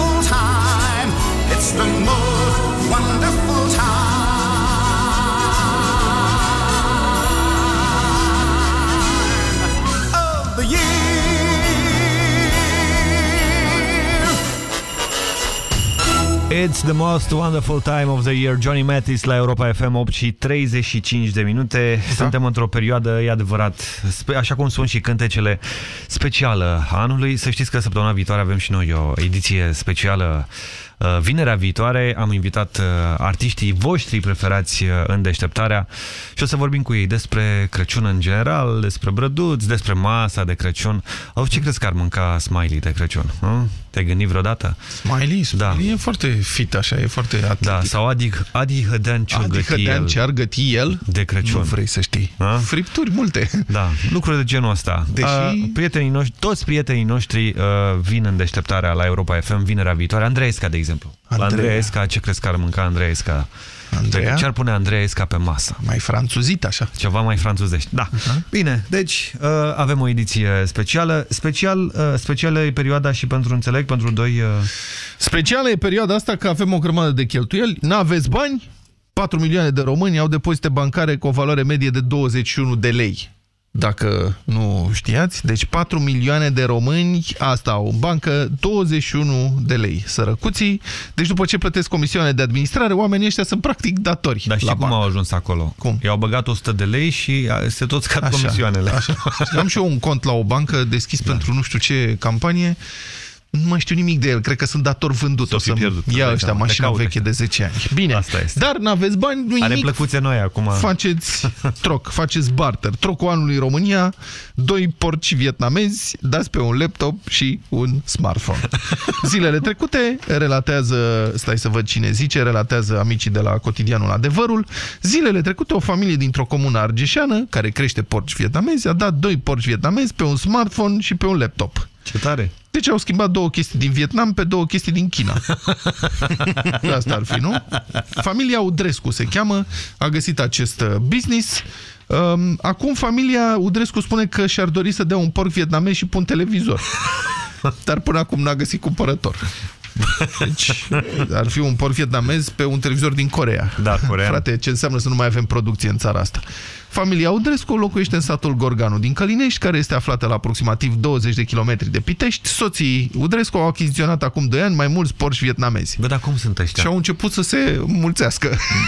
Speaker 52: It's the most wonderful time of the year.
Speaker 2: It's the most wonderful time of the year. Johnny Mathis la Europa FM 8 și 35 de minute.
Speaker 5: Da.
Speaker 2: Suntem într-o perioadă, e adevărat, spe- așa cum sunt și cântecele specială a anului. Să știți că săptămâna viitoare avem și noi o ediție specială Uh, Vinerea viitoare am invitat uh, artiștii voștri preferați uh, în deșteptarea și o să vorbim cu ei despre Crăciun în general, despre brăduți, despre masa de Crăciun. Au ce crezi că ar mânca Smiley de Crăciun? Nu? Te-ai gândit vreodată?
Speaker 5: Smiley, Smiley da. e foarte fit așa, e foarte atletic.
Speaker 2: Da, sau Adi, Adi Hădean ce-ar
Speaker 5: Adi
Speaker 2: găti
Speaker 5: Hădean
Speaker 2: el
Speaker 5: ce ar găti el?
Speaker 2: de Crăciun.
Speaker 5: Nu vrei să știi.
Speaker 2: A?
Speaker 5: Fripturi multe.
Speaker 2: Da, lucruri de genul ăsta.
Speaker 5: Deși-
Speaker 2: Uh, prietenii noștri, toți prietenii noștri uh, vin în deșteptarea la Europa FM vinerea viitoare. Andreea Esca, de exemplu. La
Speaker 5: Andreea.
Speaker 2: Andreea Esca, ce crezi că ar mânca Andreea Esca?
Speaker 5: Andreea?
Speaker 2: Ce ar pune Andreea Esca pe masă?
Speaker 5: Mai franțuzit așa.
Speaker 2: Ceva mai franțuzești, da.
Speaker 5: Uh-huh.
Speaker 2: Bine, deci uh, avem o ediție specială. Special, uh, specială e perioada și pentru, înțeleg, pentru doi... Uh...
Speaker 5: Specială e perioada asta că avem o grămadă de cheltuieli, n-aveți bani, 4 milioane de români au depozite bancare cu o valoare medie de 21 de lei. Dacă nu știați, deci 4 milioane de români, asta au în bancă, 21 de lei. Sărăcuții, deci după ce plătesc comisioane de administrare, oamenii ăștia sunt practic datori
Speaker 2: Dar știi
Speaker 5: la
Speaker 2: cum
Speaker 5: bancă.
Speaker 2: au ajuns acolo?
Speaker 5: Cum?
Speaker 2: I-au băgat 100 de lei și a, se tot scad
Speaker 5: Așa,
Speaker 2: comisioanele.
Speaker 5: Așa. Am și eu un cont la o bancă deschis da. pentru nu știu ce campanie. Nu mai știu nimic de el, cred că sunt dator vândut. O
Speaker 2: fi
Speaker 5: să
Speaker 2: pierdut, îți
Speaker 5: ia
Speaker 2: dai
Speaker 5: ăștia
Speaker 2: seama, te
Speaker 5: mașina
Speaker 2: caute
Speaker 5: veche de 10 ani. Bine,
Speaker 2: Asta este.
Speaker 5: dar n-aveți bani, nu
Speaker 2: Are
Speaker 5: nimic.
Speaker 2: plăcuțe noi acum.
Speaker 5: Faceți troc, faceți barter. Trocul anului România, doi porci vietnamezi, dați pe un laptop și un smartphone. Zilele trecute relatează, stai să văd cine zice, relatează amicii de la cotidianul Adevărul, zilele trecute o familie dintr-o comună argeșeană, care crește porci vietnamezi, a dat doi porci vietnamezi pe un smartphone și pe un laptop.
Speaker 2: Ce tare!
Speaker 5: Deci au schimbat două chestii din Vietnam pe două chestii din China. Asta ar fi, nu? Familia Udrescu se cheamă, a găsit acest uh, business. Um, Acum familia Udrescu spune că și-ar dori să dea un porc vietnamez și pun televizor. Dar până acum n-a găsit cumpărător. Deci ar fi un porc vietnamez pe un televizor din Corea.
Speaker 2: Da, Corea.
Speaker 5: Frate, ce înseamnă să nu mai avem producție în țara asta? Familia Udrescu locuiește în satul Gorganu din Călinești, care este aflată la aproximativ 20 de kilometri de Pitești. Soții Udrescu au achiziționat acum 2 ani mai mulți porci vietnamezi.
Speaker 2: Bă, dar cum sunt ăștia?
Speaker 5: Și au început să se mulțească.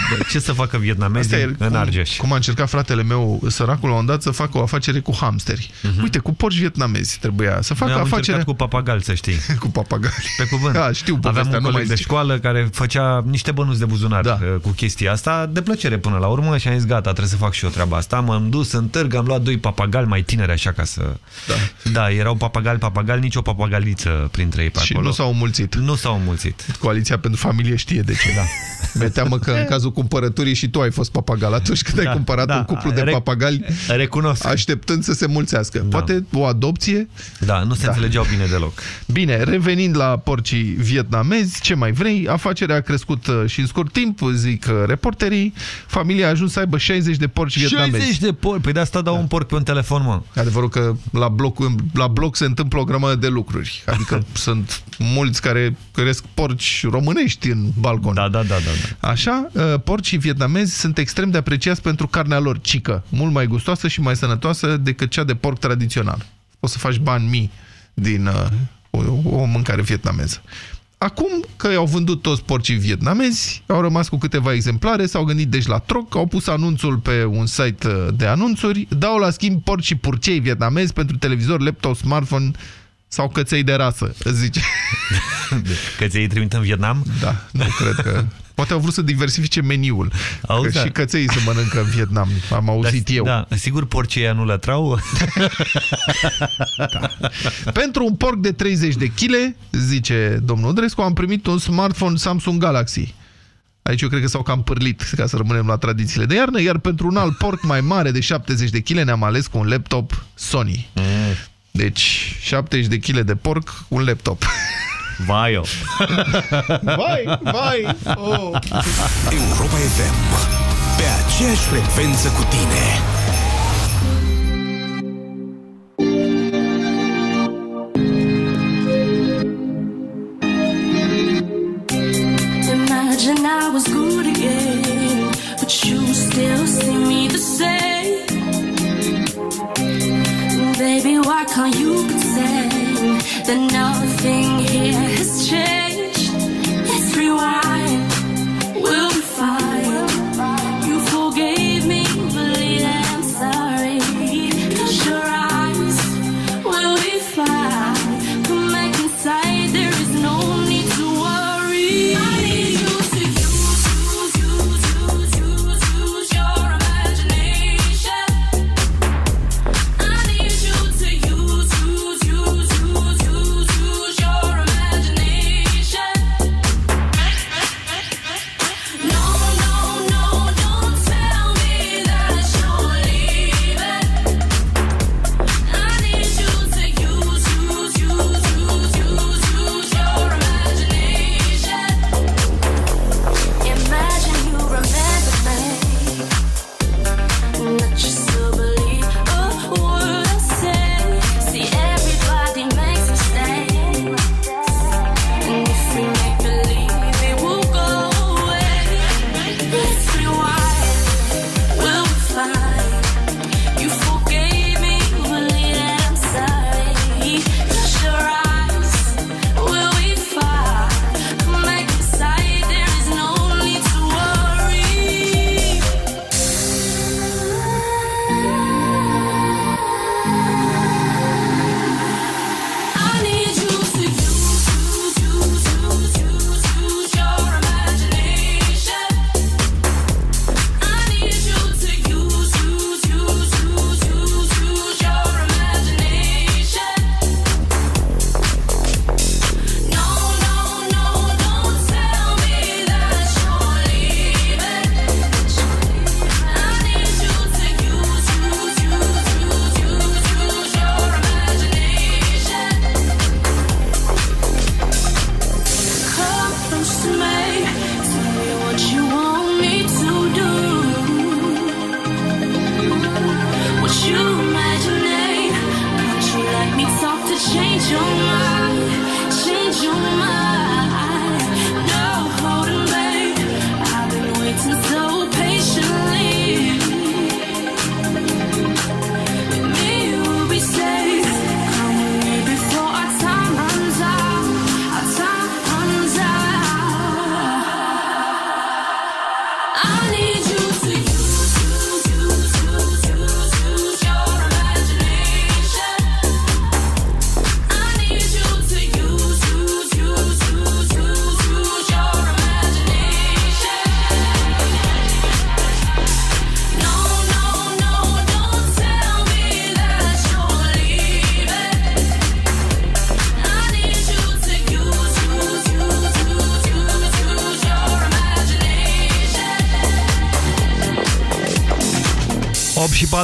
Speaker 2: Bă, Ce să facă vietnamezii
Speaker 5: Asta e
Speaker 2: în
Speaker 5: cum,
Speaker 2: Argeș?
Speaker 5: cum a încercat fratele meu, săracul, la un dat să facă o afacere cu hamsteri. Uite, cu porci vietnamezi trebuia să facă
Speaker 2: Mhm. Noi am
Speaker 5: afacerea...
Speaker 2: încercat cu papagal, să știi.
Speaker 5: cu papagali.
Speaker 2: Pe cuvânt.
Speaker 5: Da, știu
Speaker 2: Aveam
Speaker 5: povestea,
Speaker 2: un
Speaker 5: nu
Speaker 2: coleg
Speaker 5: mai
Speaker 2: de
Speaker 5: zic.
Speaker 2: școală care făcea niște bănuți de buzunar da. cu chestia asta, de plăcere până la urmă și am zis, gata, trebuie să fac și eu treaba treaba asta. M-am dus în târg, am luat doi papagali mai tineri așa ca să...
Speaker 5: Da,
Speaker 2: da erau papagali, papagali, nicio papagaliță printre ei pe
Speaker 5: Și
Speaker 2: acolo.
Speaker 5: nu s-au mulțit.
Speaker 2: Nu s-au mulțit.
Speaker 5: Coaliția pentru familie știe de ce. Da. Mi-e teamă că în cazul cumpărăturii și tu ai fost papagal atunci când
Speaker 2: da,
Speaker 5: ai cumpărat
Speaker 2: da,
Speaker 5: un cuplu de papagali.
Speaker 2: Recunosc.
Speaker 5: Așteptând să se mulțească. Da. Poate o adopție.
Speaker 2: Da, nu se
Speaker 5: da.
Speaker 2: înțelegeau bine deloc.
Speaker 5: Bine, revenind la porcii vietnamezi, ce mai vrei, afacerea a crescut uh, și în scurt timp, zic uh, reporterii, familia a ajuns să aibă 60 de porci vietnamezi 30
Speaker 2: de porci. Păi de asta dau da. un porc pe un telefon, mă.
Speaker 5: Adevărul că la, bloc la bloc se întâmplă o grămadă de lucruri. Adică sunt mulți care cresc porci românești în balcon.
Speaker 2: Da, da, da. da, da.
Speaker 5: Așa, uh, porcii vietnamezi sunt extrem de apreciați pentru carnea lor cică, mult mai gustoasă și mai sănătoasă decât cea de porc tradițional. Poți să faci bani mii din uh, o, o mâncare vietnameză. Acum că i-au vândut toți porcii vietnamezi, au rămas cu câteva exemplare, s-au gândit deci la troc, au pus anunțul pe un site uh, de anunțuri, dau la schimb porci și purcei vietnamezi pentru televizor, laptop, smartphone sau căței de rasă, îți zice.
Speaker 2: Că ți-ai trimit în Vietnam?
Speaker 5: Da, nu cred că... Poate au vrut să diversifice meniul.
Speaker 2: Auzi,
Speaker 5: că
Speaker 2: da.
Speaker 5: și căței se mănâncă în Vietnam. Am auzit
Speaker 2: da,
Speaker 5: eu.
Speaker 2: Da, sigur porcii ăia nu lătrau?
Speaker 5: Pentru un porc de 30 de kg, zice domnul Udrescu, am primit un smartphone Samsung Galaxy. Aici eu cred că s-au cam pârlit, ca să rămânem la tradițiile de iarnă, iar pentru un alt porc mai mare de 70 de kg ne-am ales cu un laptop Sony.
Speaker 2: Mm.
Speaker 5: Deci, 70 de kg de porc, un laptop.
Speaker 2: Vai, eu.
Speaker 5: vai, vai! Oh.
Speaker 3: Europa FM. Pe aceeași frecvență cu tine.
Speaker 50: Imagine I was good again, but you still see me the same. Baby, why can't you pretend that nothing here has changed? Let's rewind,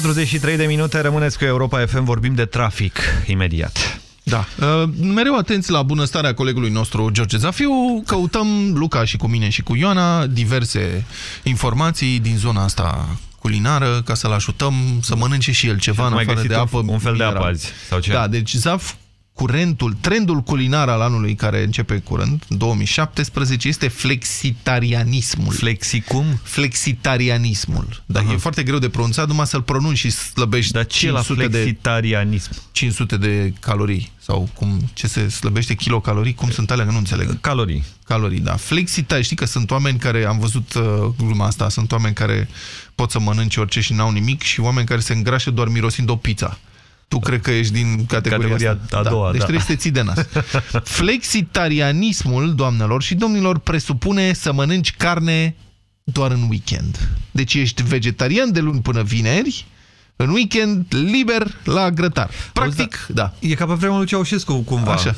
Speaker 2: 43 de minute, rămâneți cu Europa FM, vorbim de trafic imediat.
Speaker 5: Da. Uh, mereu atenți la bunăstarea colegului nostru George Zafiu. Căutăm, Luca și cu mine și cu Ioana, diverse informații din zona asta culinară ca să-l ajutăm să mănânce și el ceva în
Speaker 2: Mai
Speaker 5: afară
Speaker 2: găsit
Speaker 5: de
Speaker 2: un-
Speaker 5: apă.
Speaker 2: un fel de apă
Speaker 5: minerală.
Speaker 2: azi, sau ce?
Speaker 5: Da, deci Zaf curentul, trendul culinar al anului care începe curând, 2017, este flexitarianismul.
Speaker 2: Flexicum?
Speaker 5: Flexitarianismul. Da, e foarte greu de pronunțat, numai să-l pronunci și slăbești
Speaker 2: Dar ce la
Speaker 5: 500 de,
Speaker 2: flexitarianism?
Speaker 5: 500 de calorii. Sau cum, ce se slăbește kilocalorii? Cum sunt alea? Că nu înțeleg.
Speaker 2: Calorii.
Speaker 5: Calorii, da. Flexitari, știi că sunt oameni care, am văzut uh, gluma asta, sunt oameni care pot să mănânce orice și n-au nimic și oameni care se îngrașă doar mirosind o pizza. Tu cred că ești din categoria,
Speaker 2: Categoria
Speaker 5: asta?
Speaker 2: a doua,
Speaker 5: Deci
Speaker 2: da.
Speaker 5: trebuie să te ții de nas. Flexitarianismul, doamnelor și domnilor, presupune să mănânci carne doar în weekend. Deci ești vegetarian de luni până vineri, în weekend liber la grătar. Practic, da.
Speaker 2: E ca pe vremea lui Ceaușescu, cumva.
Speaker 5: Așa.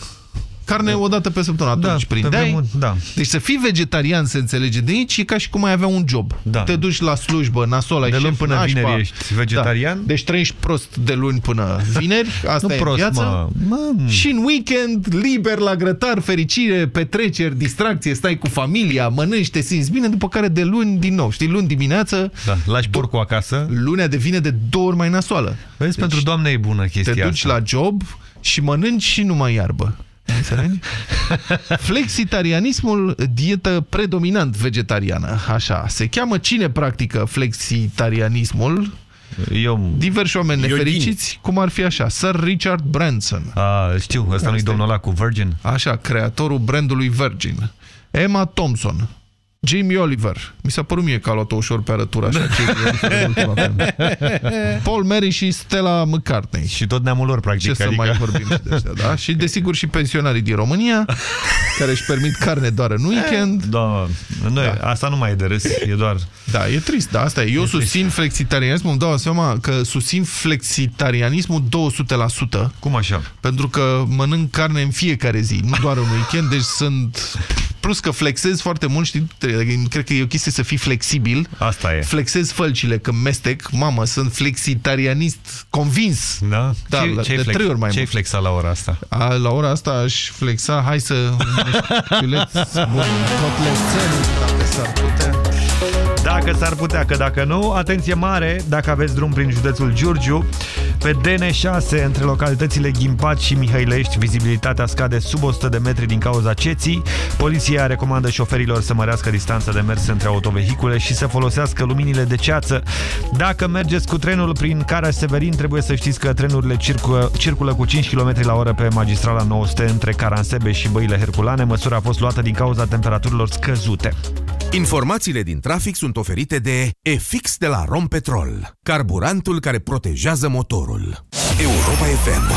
Speaker 5: Carne o dată pe săptămână, atunci
Speaker 2: pe
Speaker 5: prindeai.
Speaker 2: vremuri, da.
Speaker 5: Deci să fii vegetarian, se înțelege de aici, e ca și cum ai avea un job.
Speaker 2: Da.
Speaker 5: Te duci la slujbă, nasol, ai
Speaker 2: De luni
Speaker 5: șef,
Speaker 2: până
Speaker 5: nașpa.
Speaker 2: vineri ești vegetarian?
Speaker 5: Da. Deci trăiești prost de luni până vineri, asta
Speaker 2: Nu
Speaker 5: e
Speaker 2: prost,
Speaker 5: viața.
Speaker 2: mă. Mă,
Speaker 5: Și în weekend, liber la grătar, fericire, petreceri, distracție, stai cu familia, mănânci, te simți bine, după care de luni din nou. Știi, luni dimineață,
Speaker 2: Da, lași porcul acasă.
Speaker 5: lunea devine de două ori mai nasoală.
Speaker 2: Vezi, pentru doamne e bună chestia
Speaker 5: Te duci
Speaker 2: asta.
Speaker 5: la job și mănânci și numai iarbă. Înțelegi? Flexitarianismul, dietă predominant vegetariană. Așa. Se cheamă cine practică flexitarianismul?
Speaker 2: Eu...
Speaker 5: Diversi oameni
Speaker 2: Eu
Speaker 5: nefericiți, cum ar fi așa. Sir Richard Branson.
Speaker 2: A, știu, ăsta nu-i domnul ăla cu Virgin?
Speaker 5: Așa, creatorul brandului Virgin. Emma Thompson. Jamie Oliver. Mi s-a părut mie că a luat-o ușor pe arătură așa. Jamie Oliver în ultima vreme. Paul Mary și Stella McCartney.
Speaker 2: Și tot neamul lor, practic.
Speaker 5: Ce să
Speaker 2: adică...
Speaker 5: mai vorbim și de astea, da? Și desigur și pensionarii din România, care își permit carne doar în weekend.
Speaker 2: Da, noi, da. asta nu mai e de râs, e doar...
Speaker 5: Da, e trist, da, asta e. Eu
Speaker 2: E
Speaker 5: susțin flexitarianismul, îmi dau seama că susțin flexitarianismul 200%.
Speaker 2: Cum așa?
Speaker 5: Pentru că mănânc carne în fiecare zi, nu doar în weekend, deci sunt... Plus că flexez foarte mult, știi, cred că e o chestie să fii flexibil.
Speaker 2: Asta e.
Speaker 5: Flexez fălcile când mestec. Mamă, sunt flexitarianist convins.
Speaker 2: Da?
Speaker 5: Da,
Speaker 2: ce,
Speaker 5: de
Speaker 2: ce
Speaker 5: trei ori mai
Speaker 2: ce
Speaker 5: mult.
Speaker 2: flexa la ora asta?
Speaker 5: A, la ora asta aș flexa, hai să fileți bun, cotlețel, dacă s-ar putea.
Speaker 2: Dacă s-ar putea, că dacă nu, atenție mare, dacă aveți drum prin județul Giurgiu, pe DN6, între localitățile Ghimpat și Mihăilești, vizibilitatea scade sub 100 de metri din cauza ceții. Poliția recomandă șoferilor să mărească distanța de mers între autovehicule și să folosească luminile de ceață. Dacă mergeți cu trenul prin Cara Severin, trebuie să știți că trenurile circulă, circulă cu 5 km la oră pe magistrala 900 între Caransebe și Băile Herculane. Măsura a fost luată din cauza temperaturilor scăzute.
Speaker 3: Informațiile din trafic sunt oferite de EFIX de la Rompetrol, carburantul care protejează motorul. Europa FM,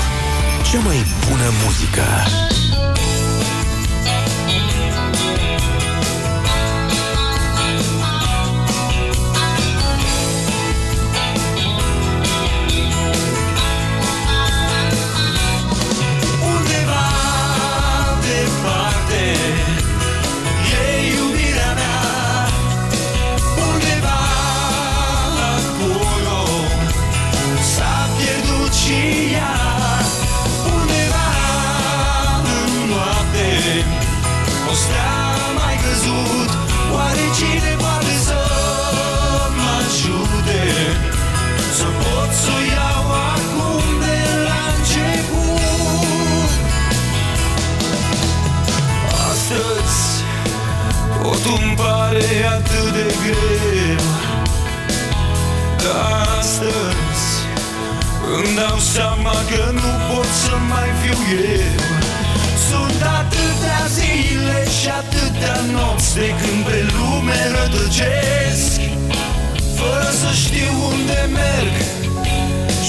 Speaker 3: cea mai bună muzică.
Speaker 7: Greu. Dar astăzi îmi dau seama că nu pot să mai fiu eu. Sunt atâtea zile și atâtea nopți De când pe lume rătăcesc. Fără să știu unde merg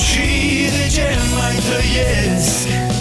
Speaker 7: Și de ce mai trăiesc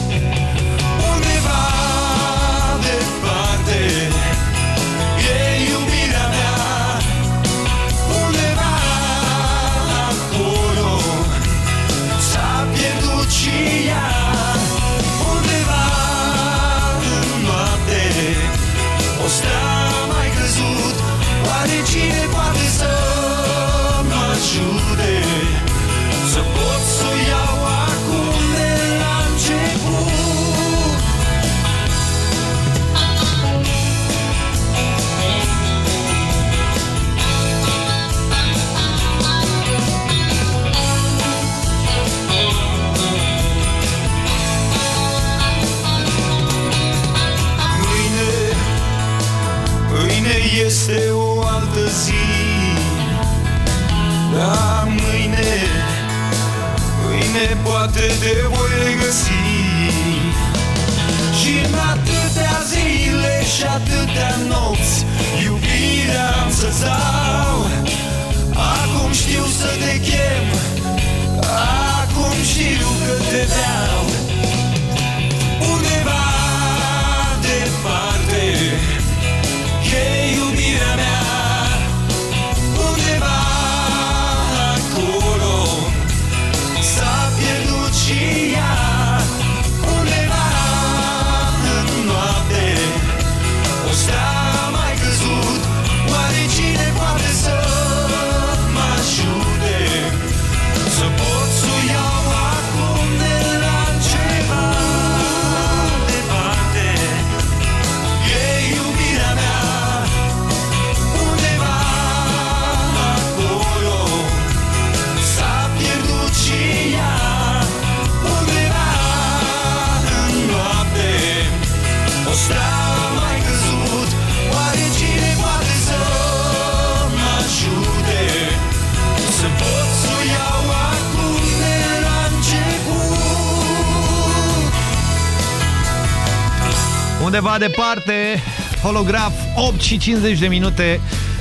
Speaker 2: holograf, 8 și 50 de minute.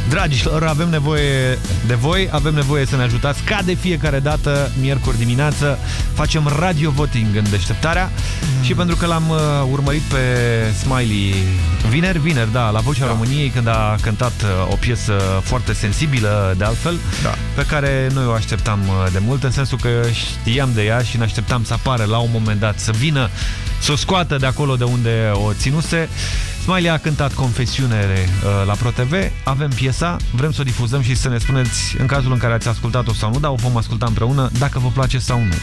Speaker 2: Dragilor, avem nevoie de voi, avem nevoie să ne ajutați ca de fiecare dată, miercuri dimineață, facem radio voting în deșteptarea mm. și pentru că l-am uh, urmărit pe Smiley vineri, vineri, da, la Vocea da. României, când a cântat uh, o piesă foarte sensibilă, de altfel,
Speaker 5: da.
Speaker 2: pe care noi o așteptam uh, de mult, în sensul că știam de ea și ne așteptam să apară la un moment dat, să vină, să o scoată de acolo de unde o ținuse. Smiley a cântat Confesiune uh, la ProTV, avem piesa, vrem să o difuzăm și să ne spuneți în cazul în care ați ascultat-o sau nu, dar o vom asculta împreună, dacă vă place sau nu.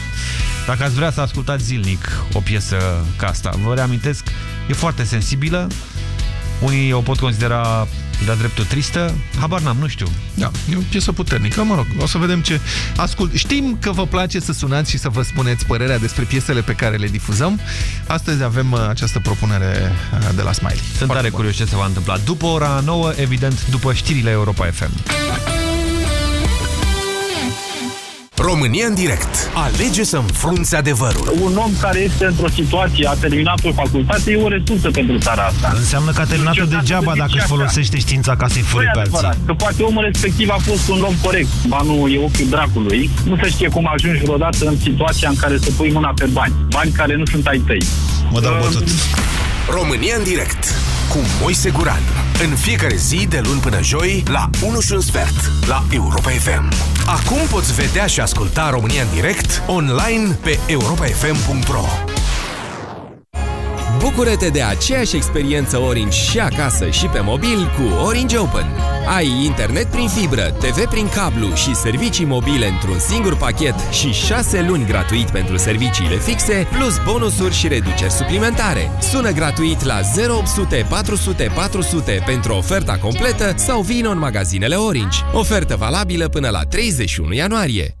Speaker 2: Dacă ați vrea să ascultați zilnic o piesă ca asta, vă reamintesc, e foarte sensibilă, unii o pot considera de-a dreptul tristă, habar n-am, nu știu.
Speaker 5: Da, e o piesă puternică, mă rog, o să vedem ce... Ascult, știm că vă place să sunați și să vă spuneți părerea despre piesele pe care le difuzăm. Astăzi avem uh, această propunere uh, de la Smiley.
Speaker 2: Sunt tare curios ce se va întâmpla. După ora 9, evident, după știrile Europa FM.
Speaker 3: România în direct. Alege să înfrunți adevărul.
Speaker 53: Un om care este într-o situație, a terminat o facultate, e o resursă pentru țara asta.
Speaker 54: Înseamnă că a terminat-o degeaba dacă își folosește știința ca să-i fure
Speaker 53: Nu e
Speaker 54: pe
Speaker 53: adevărat,
Speaker 54: alții.
Speaker 53: că poate omul respectiv a fost un om corect. Banul e ochiul dracului. Nu se știe cum ajungi vreodată în situația în care să pui mâna pe bani. Bani care nu sunt ai tăi.
Speaker 54: Mă dau bătut.
Speaker 3: România în direct cu Moise Guran. În fiecare zi, de luni până joi, la 1 și un sfert, la Europa FM. Acum poți vedea și asculta România în direct, online, pe europafm.ro
Speaker 55: Bucură-te de aceeași experiență Orange și acasă și pe mobil cu Orange Open. Ai internet prin fibră, TV prin cablu și servicii mobile într-un singur pachet și 6 luni gratuit pentru serviciile fixe, plus bonusuri și reduceri suplimentare. Sună gratuit la 0800 400 400 pentru oferta completă sau vină în magazinele Orange. Ofertă valabilă până la 31 ianuarie.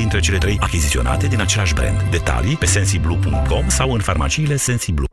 Speaker 14: dintre cele trei achiziționate din același brand. Detalii pe sensiblu.com sau în farmaciile Sensiblu.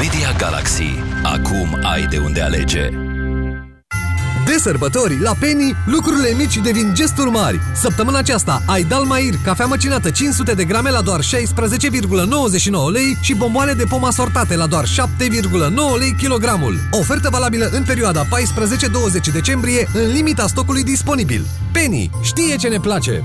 Speaker 12: Media Galaxy. Acum ai de unde alege.
Speaker 13: De sărbători, la Penny, lucrurile mici devin gesturi mari. Săptămâna aceasta ai Dalmair, cafea măcinată 500 de grame la doar 16,99 lei și bomboane de pom asortate la doar 7,9 lei kilogramul. Ofertă valabilă în perioada 14-20 decembrie, în limita stocului disponibil. Penny știe ce ne place!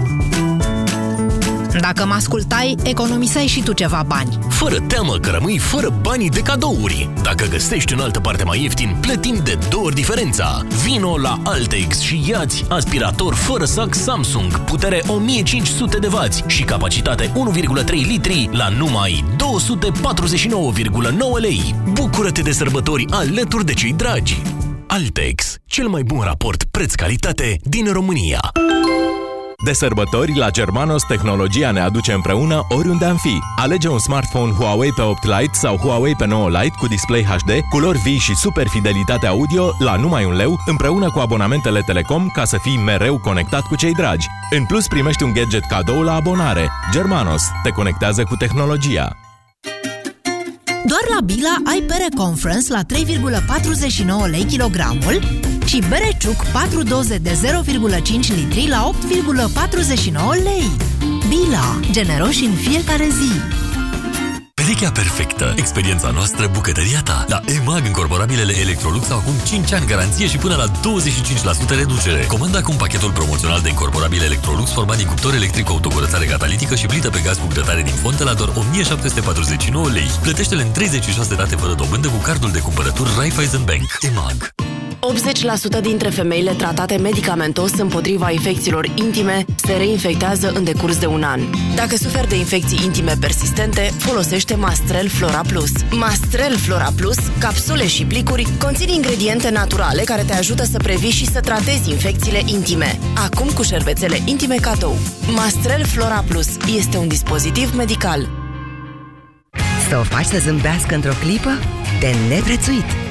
Speaker 15: Dacă mă ascultai, economiseai și tu ceva bani.
Speaker 14: Fără teamă că rămâi fără banii de cadouri. Dacă găsești în altă parte mai ieftin, plătim de două ori diferența. Vino la Altex și iați aspirator fără sac Samsung, putere 1500 de W și capacitate 1,3 litri la numai 249,9 lei. Bucură-te de sărbători alături de cei dragi. Altex, cel mai bun raport preț-calitate din România.
Speaker 55: De sărbători, la Germanos, tehnologia ne aduce împreună oriunde am fi. Alege un smartphone Huawei pe 8 Lite sau Huawei pe 9 Lite cu display HD, culori vii și super fidelitate audio la numai un leu, împreună cu abonamentele Telecom ca să fii mereu conectat cu cei dragi. În plus, primești un gadget cadou la abonare. Germanos te conectează cu tehnologia.
Speaker 15: Doar la Bila ai bere Conference la 3,49 lei kilogramul și bere ciuc 4 doze de 0,5 litri la 8,49 lei. Bila. Generoși în fiecare zi.
Speaker 14: Perechea perfectă. Experiența noastră, bucătăria ta. La EMAG, încorporabilele Electrolux au acum 5 ani garanție și până la 25% reducere. Comanda acum pachetul promoțional de incorporabile Electrolux format din cuptor electric cu autocurățare catalitică și plită pe gaz cu grătare din fontă la doar 1749 lei. Plătește-le în 36 date fără dobândă cu cardul de cumpărături Raiffeisen Bank. EMAG.
Speaker 56: 80% dintre femeile tratate medicamentos împotriva infecțiilor intime se reinfectează în decurs de un an. Dacă suferi de infecții intime persistente, folosește Mastrel Flora Plus. Mastrel Flora Plus, capsule și plicuri, conțin ingrediente naturale care te ajută să previi și să tratezi infecțiile intime. Acum cu șervețele intime cadou. Mastrel Flora Plus este un dispozitiv medical.
Speaker 57: Să o faci să zâmbească într-o clipă? De neprețuit!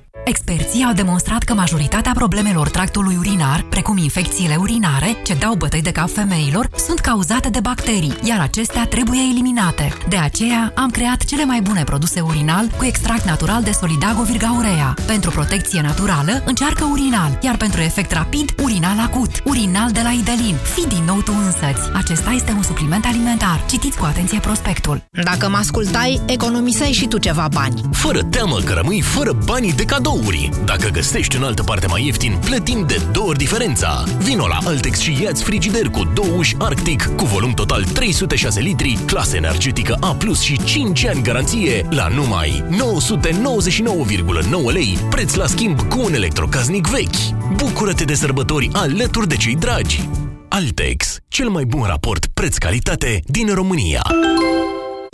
Speaker 45: Experții au demonstrat că majoritatea problemelor tractului urinar, precum infecțiile urinare, ce dau bătăi de cap femeilor, sunt cauzate de bacterii, iar acestea trebuie eliminate. De aceea, am creat cele mai bune produse urinal cu extract natural de Solidago Virgaurea. Pentru protecție naturală, încearcă urinal, iar pentru efect rapid, urinal acut. Urinal de la Idelin. Fii din nou tu însăți. Acesta este un supliment alimentar. Citiți cu atenție prospectul.
Speaker 15: Dacă mă ascultai, economiseai și tu ceva bani.
Speaker 14: Fără teamă că rămâi fără banii de cadouri. Dacă găsești în altă parte mai ieftin, plătim de două ori diferența. Vino la Altex și ia-ți frigider cu două uși Arctic cu volum total 306 litri, clasă energetică A+, și 5 ani garanție la numai 999,9 lei, preț la schimb cu un electrocaznic vechi. Bucură-te de sărbători alături de cei dragi. Altex, cel mai bun raport preț-calitate din România.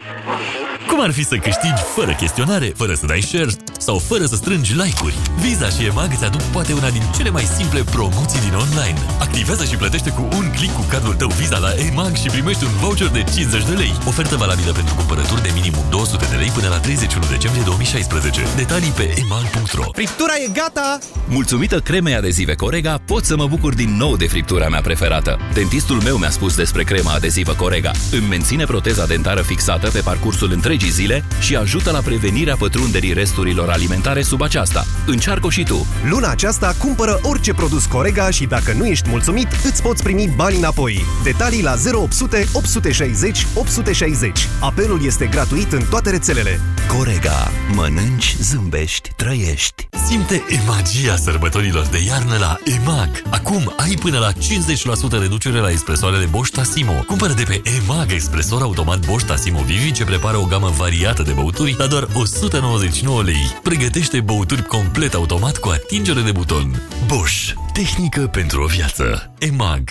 Speaker 58: Gracias.
Speaker 9: Cum ar fi să câștigi fără chestionare, fără să dai share sau fără să strângi like-uri? Visa și EMAG îți aduc poate una din cele mai simple promoții din online. Activează și plătește cu un click cu cardul tău Visa la EMAG și primești un voucher de 50 de lei. Ofertă valabilă pentru cumpărături de minimum 200 de lei până la 31 decembrie 2016. Detalii pe emag.ro
Speaker 3: Friptura e gata!
Speaker 12: Mulțumită cremei adezive Corega, pot să mă bucur din nou de friptura mea preferată. Dentistul meu mi-a spus despre crema adezivă Corega. Îmi menține proteza dentară fixată pe parcursul întregii zile și ajută la prevenirea pătrunderii resturilor alimentare sub aceasta. Încearcă și tu!
Speaker 3: Luna aceasta cumpără orice produs Corega și dacă nu ești mulțumit, îți poți primi bani înapoi. Detalii la 0800 860 860. Apelul este gratuit în toate rețelele.
Speaker 12: Corega. Mănânci, zâmbești, trăiești.
Speaker 9: Simte magia sărbătorilor de iarnă la EMAG. Acum ai până la 50% reducere la expresoarele Bosch Tassimo. Cumpără de pe EMAG expresor automat Bosch Tassimo Vivi ce prepară o gamă variată de băuturi la doar 199 lei. Pregătește băuturi complet automat cu atingere de buton. Bosch. Tehnică pentru o viață. EMAG.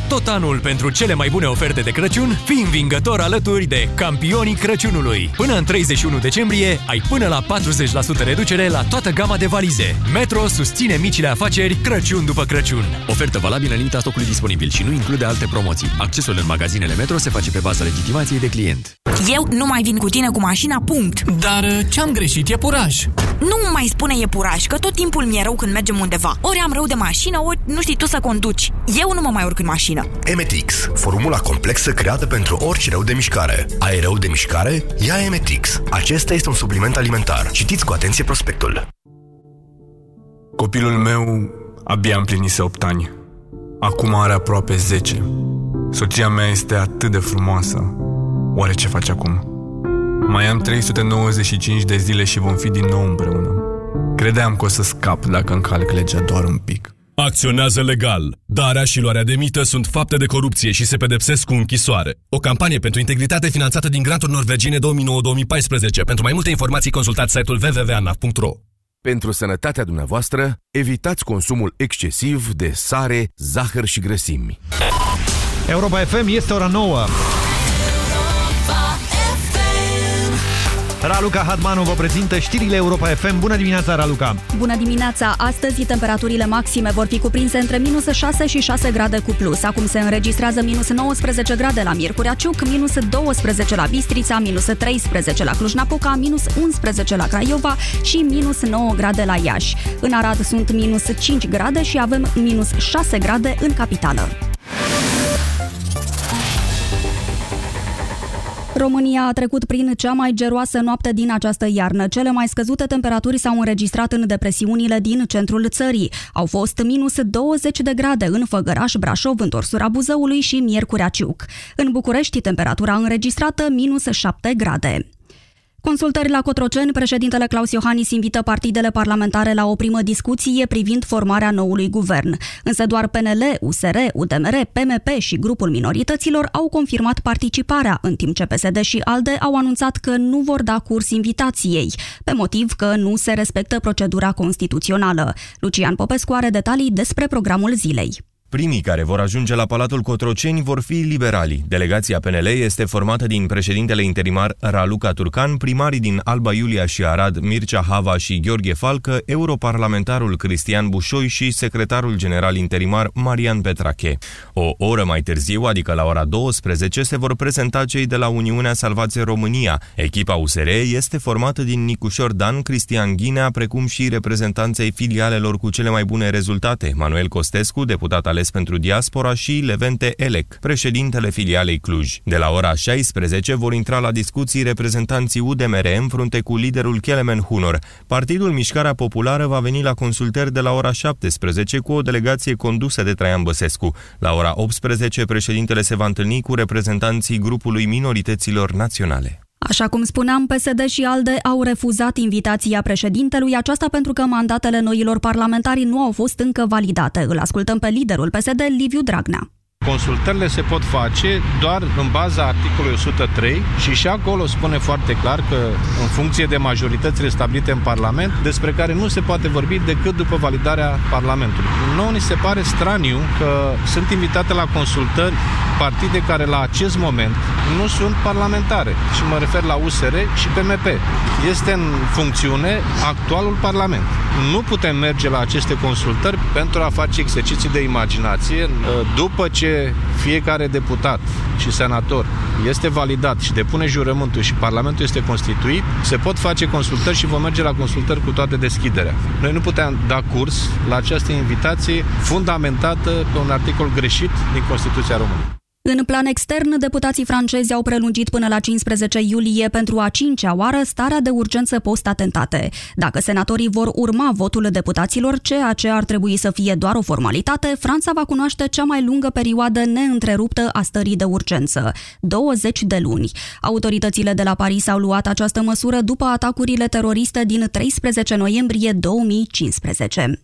Speaker 16: tot anul pentru cele mai bune oferte de Crăciun? Fii învingător alături de campionii Crăciunului. Până în 31 decembrie ai până la 40% reducere la toată gama de valize. Metro susține micile afaceri Crăciun după Crăciun. Ofertă valabilă în limita stocului disponibil și nu include alte promoții. Accesul în magazinele Metro se face pe baza legitimației de client.
Speaker 59: Eu nu mai vin cu tine cu mașina, punct.
Speaker 16: Dar uh, ce-am greșit e puraj.
Speaker 59: Nu mai spune e puraj, că tot timpul mi-e rău când mergem undeva. Ori am rău de mașină, ori nu știi tu să conduci. Eu nu mă mai urc în mașină.
Speaker 32: Emetix, formula complexă creată pentru orice rău de mișcare. Ai rău de mișcare? Ia Emetix. Acesta este un supliment alimentar. Citiți cu atenție prospectul.
Speaker 60: Copilul meu abia împlinise 8 ani. Acum are aproape 10. Soția mea este atât de frumoasă. Oare ce face acum? Mai am 395 de zile și vom fi din nou împreună. Credeam că o să scap dacă încalc legea doar un pic.
Speaker 17: Acționează legal. Darea și luarea de mită sunt fapte de corupție și se pedepsesc cu închisoare. O campanie pentru integritate finanțată din granturi norvegiene 2009-2014. Pentru mai multe informații consultați site-ul www.anaf.ro
Speaker 58: Pentru sănătatea dumneavoastră, evitați consumul excesiv de sare, zahăr și grăsimi.
Speaker 2: Europa FM este ora 9. Raluca Hadmanu vă prezintă știrile Europa FM. Bună dimineața, Raluca!
Speaker 36: Bună dimineața! Astăzi temperaturile maxime vor fi cuprinse între minus 6 și 6 grade cu plus. Acum se înregistrează minus 19 grade la Miercurea Ciuc, minus 12 la Bistrița, minus 13 la Cluj-Napoca, minus 11 la Craiova și minus 9 grade la Iași. În Arad sunt minus 5 grade și avem minus 6 grade în capitală. România a trecut prin cea mai geroasă noapte din această iarnă. Cele mai scăzute temperaturi s-au înregistrat în depresiunile din centrul țării. Au fost minus 20 de grade în Făgăraș, Brașov, întorsura Buzăului și Miercurea Ciuc. În București, temperatura înregistrată minus 7 grade. Consultări la Cotroceni, președintele Claus Iohannis invită partidele parlamentare la o primă discuție privind formarea noului guvern. Însă doar PNL, USR, UDMR, PMP și grupul minorităților au confirmat participarea, în timp ce PSD și ALDE au anunțat că nu vor da curs invitației, pe motiv că nu se respectă procedura constituțională. Lucian Popescu are detalii despre programul zilei.
Speaker 1: Primii care vor ajunge la Palatul Cotroceni vor fi liberali. Delegația PNL este formată din președintele interimar Raluca Turcan, primarii din Alba Iulia și Arad, Mircea Hava și Gheorghe Falcă, europarlamentarul Cristian Bușoi și secretarul general interimar Marian Petrache. O oră mai târziu, adică la ora 12, se vor prezenta cei de la Uniunea Salvație România. Echipa USR este formată din Nicușor Dan, Cristian Ghinea, precum și reprezentanței filialelor cu cele mai bune rezultate, Manuel Costescu, deputat ales ales pentru diaspora și Levente Elec, președintele filialei Cluj. De la ora 16 vor intra la discuții reprezentanții UDMR în frunte cu liderul Kelemen Hunor. Partidul Mișcarea Populară va veni la consultări de la ora 17 cu o delegație condusă de Traian Băsescu. La ora 18, președintele se va întâlni cu reprezentanții grupului minorităților naționale.
Speaker 36: Așa cum spuneam, PSD și ALDE au refuzat invitația președintelui, aceasta pentru că mandatele noilor parlamentari nu au fost încă validate. Îl ascultăm pe liderul PSD, Liviu Dragnea.
Speaker 61: Consultările se pot face doar în baza articolului 103 și și acolo spune foarte clar că în funcție de majoritățile stabilite în Parlament, despre care nu se poate vorbi decât după validarea Parlamentului. Nu ni se pare straniu că sunt invitate la consultări partide care la acest moment nu sunt parlamentare și mă refer la USR și PMP. Este în funcțiune actualul Parlament. Nu putem merge la aceste consultări pentru a face exerciții de imaginație după ce fiecare deputat și senator este validat și depune jurământul și Parlamentul este constituit, se pot face consultări și vom merge la consultări cu toată deschiderea. Noi nu putem da curs la această invitație fundamentată pe un articol greșit din Constituția României.
Speaker 36: În plan extern, deputații francezi au prelungit până la 15 iulie pentru a cincea oară starea de urgență post-atentate. Dacă senatorii vor urma votul deputaților, ceea ce ar trebui să fie doar o formalitate, Franța va cunoaște cea mai lungă perioadă neîntreruptă a stării de urgență, 20 de luni. Autoritățile de la Paris au luat această măsură după atacurile teroriste din 13 noiembrie 2015.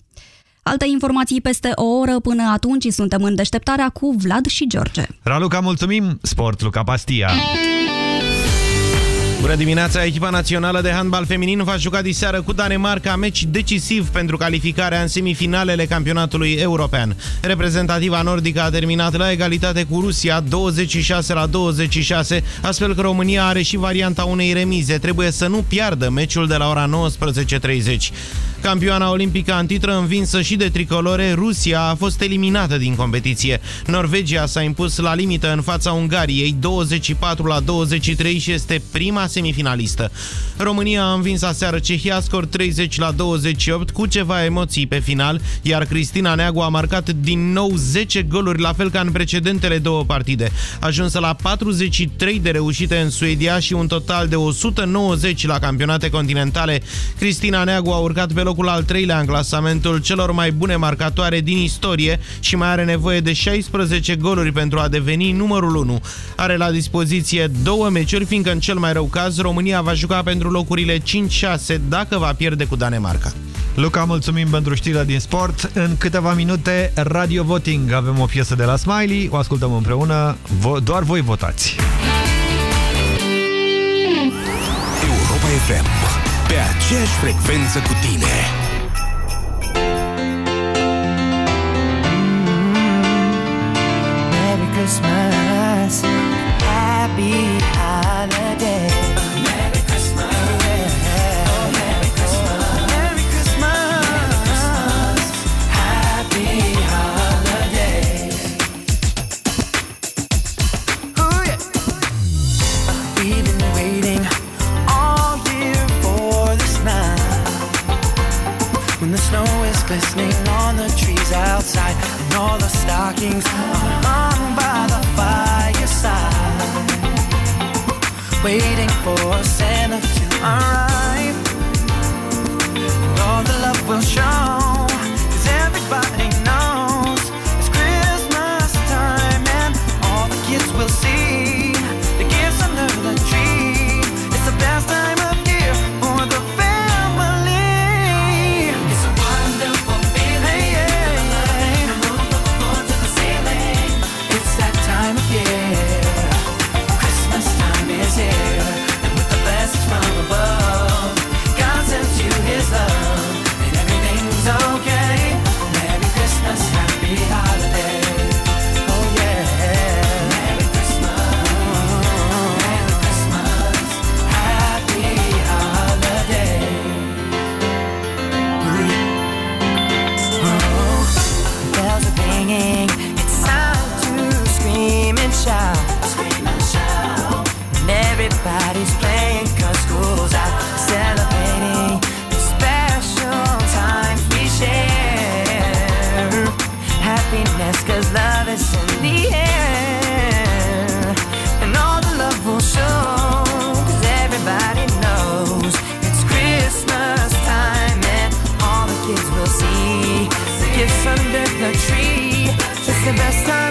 Speaker 36: Alte informații peste o oră, până atunci suntem în deșteptarea cu Vlad și George.
Speaker 41: Raluca, mulțumim! Sport, Luca Pastia! Bună dimineața! Echipa națională de handbal feminin va juca diseară cu Danemarca meci decisiv pentru calificarea în semifinalele campionatului european. Reprezentativa nordică a terminat la egalitate cu Rusia 26 la 26, astfel că România are și varianta unei remize. Trebuie să nu piardă meciul de la ora 19.30. Campioana olimpică antitră învinsă și de tricolore, Rusia a fost eliminată din competiție. Norvegia s-a impus la limită în fața Ungariei 24 la 23 și este prima semifinalistă. România a învins aseară Cehia scor 30 la 28 cu ceva emoții pe final, iar Cristina Neagu a marcat din nou 10 goluri, la fel ca în precedentele două partide. Ajunsă la 43 de reușite în Suedia și un total de 190 la campionate continentale. Cristina Neagu a urcat pe locul al treilea în clasamentul celor mai bune marcatoare din istorie și mai are nevoie de 16 goluri pentru a deveni numărul 1. Are la dispoziție două meciuri, fiindcă în cel mai rău caz România va juca pentru locurile 5-6 dacă va pierde cu Danemarca. Luca, mulțumim pentru știrea din sport. În câteva minute, Radio Voting. Avem o piesă de la Smiley, o ascultăm împreună. Vo doar voi votați.
Speaker 3: Europa FM. Pe aceeași frecvență cu tine.
Speaker 19: Merry Christmas, Happy Holiday. Glistening on the trees outside and all the stockings are hung by the fireside. Waiting for Santa to arrive. And all the love will show love in the air. And all the love will show, cause everybody knows it's Christmas time, and all the kids will see gifts under the tree. It's the best time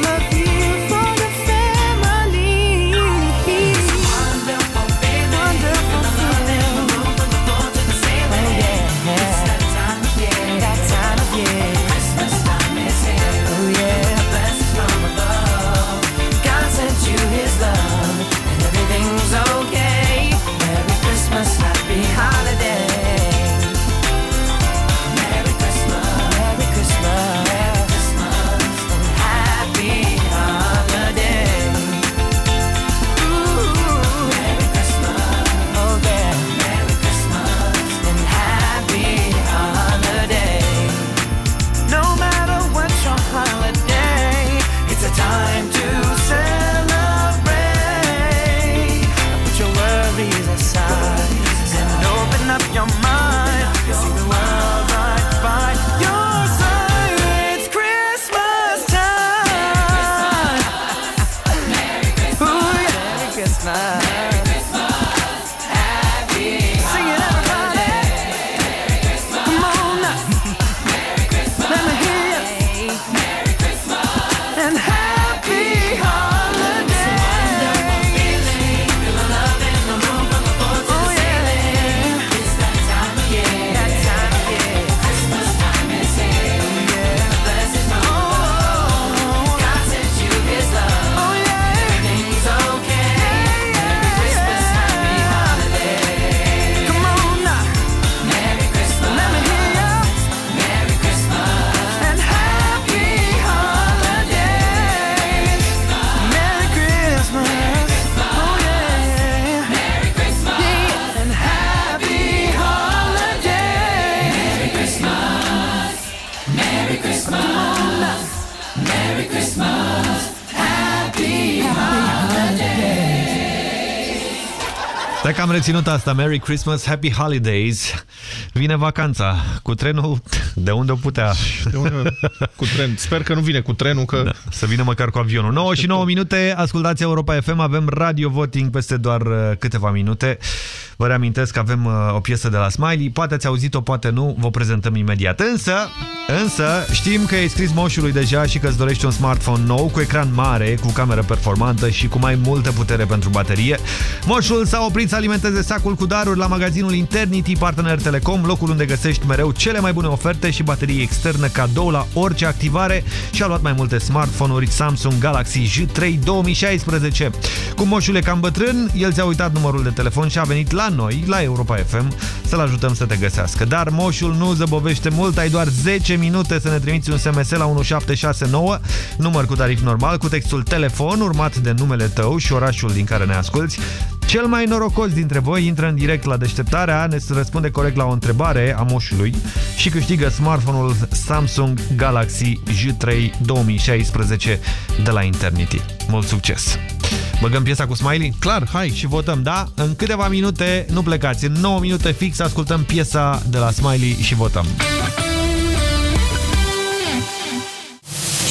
Speaker 2: Stai că am reținut asta, Merry Christmas, Happy Holidays. Vine vacanța cu trenul de unde o putea.
Speaker 62: De unde, cu tren. Sper că nu vine cu trenul, că... Da,
Speaker 2: să vină măcar cu avionul. 9 și 9 minute, ascultați Europa FM, avem radio voting peste doar uh, câteva minute. Vă reamintesc că avem uh, o piesă de la Smiley, poate ați auzit-o, poate nu, vă prezentăm imediat. Însă, însă, știm că ai scris moșului deja și că îți dorești un smartphone nou cu ecran mare, cu cameră performantă și cu mai multă putere pentru baterie. Moșul s-a oprit să alimenteze sacul cu daruri la magazinul Internity Partner Telecom, locul unde găsești mereu cele mai bune oferte și baterie externă cadou la orice activare și a luat mai multe smartphone-uri Samsung Galaxy J3 2016. Cum moșul e cam bătrân, el ți-a uitat numărul de telefon și a venit la noi, la Europa FM, să-l ajutăm să te găsească. Dar moșul nu zăbovește mult, ai doar 10 minute să ne trimiți un SMS la 1769, număr cu tarif normal, cu textul telefon, urmat de numele tău și orașul din care ne asculti. Cel mai norocos dintre voi intră în direct la deșteptarea, ne răspunde corect la o întrebare a moșului și câștigă smartphone-ul Samsung Galaxy J3 2016 de la Internity. Mult succes! Băgăm piesa cu Smiley?
Speaker 62: Clar, hai!
Speaker 2: Și votăm, da? În câteva minute, nu plecați, în 9 minute fix ascultăm piesa de la Smiley și votăm.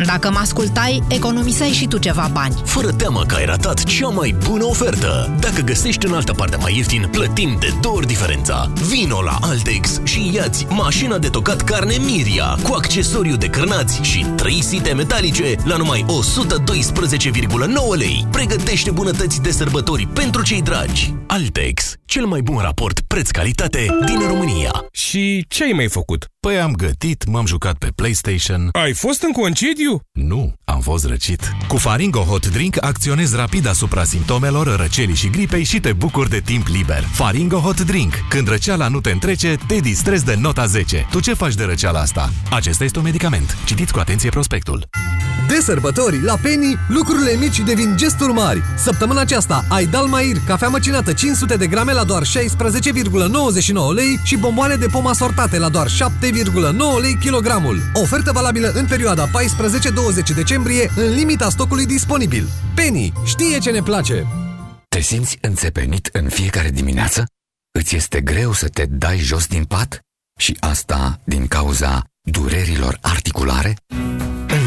Speaker 15: Dacă mă ascultai, economiseai și tu ceva bani.
Speaker 14: Fără teamă că ai ratat cea mai bună ofertă. Dacă găsești în altă parte mai ieftin, plătim de două ori diferența. Vino la Altex și iați mașina de tocat carne Miria cu accesoriu de crânați și 3 site metalice la numai 112,9 lei. Pregătește bunătăți de sărbători pentru cei dragi. Altex, cel mai bun raport preț-calitate din România.
Speaker 63: Și ce ai mai făcut?
Speaker 16: Păi am gătit, m-am jucat pe PlayStation.
Speaker 63: Ai fost în concediu?
Speaker 16: Nu, am fost răcit. Cu Faringo Hot Drink acționezi rapid asupra simptomelor răcelii și gripei și te bucuri de timp liber. Faringo Hot Drink. Când răceala nu te întrece, te distrezi de nota 10. Tu ce faci de răceala asta? Acesta este un medicament. Citiți cu atenție prospectul.
Speaker 13: De sărbători, la Penny, lucrurile mici devin gesturi mari. Săptămâna aceasta ai Dalmair, cafea măcinată 500 de grame la doar 16,99 lei și bomboane de pom asortate la doar 7,9 lei kilogramul. Ofertă valabilă în perioada 14-20 decembrie, în limita stocului disponibil. Penny știe ce ne place!
Speaker 10: Te simți înțepenit în fiecare dimineață? Îți este greu să te dai jos din pat? Și asta din cauza durerilor articulare?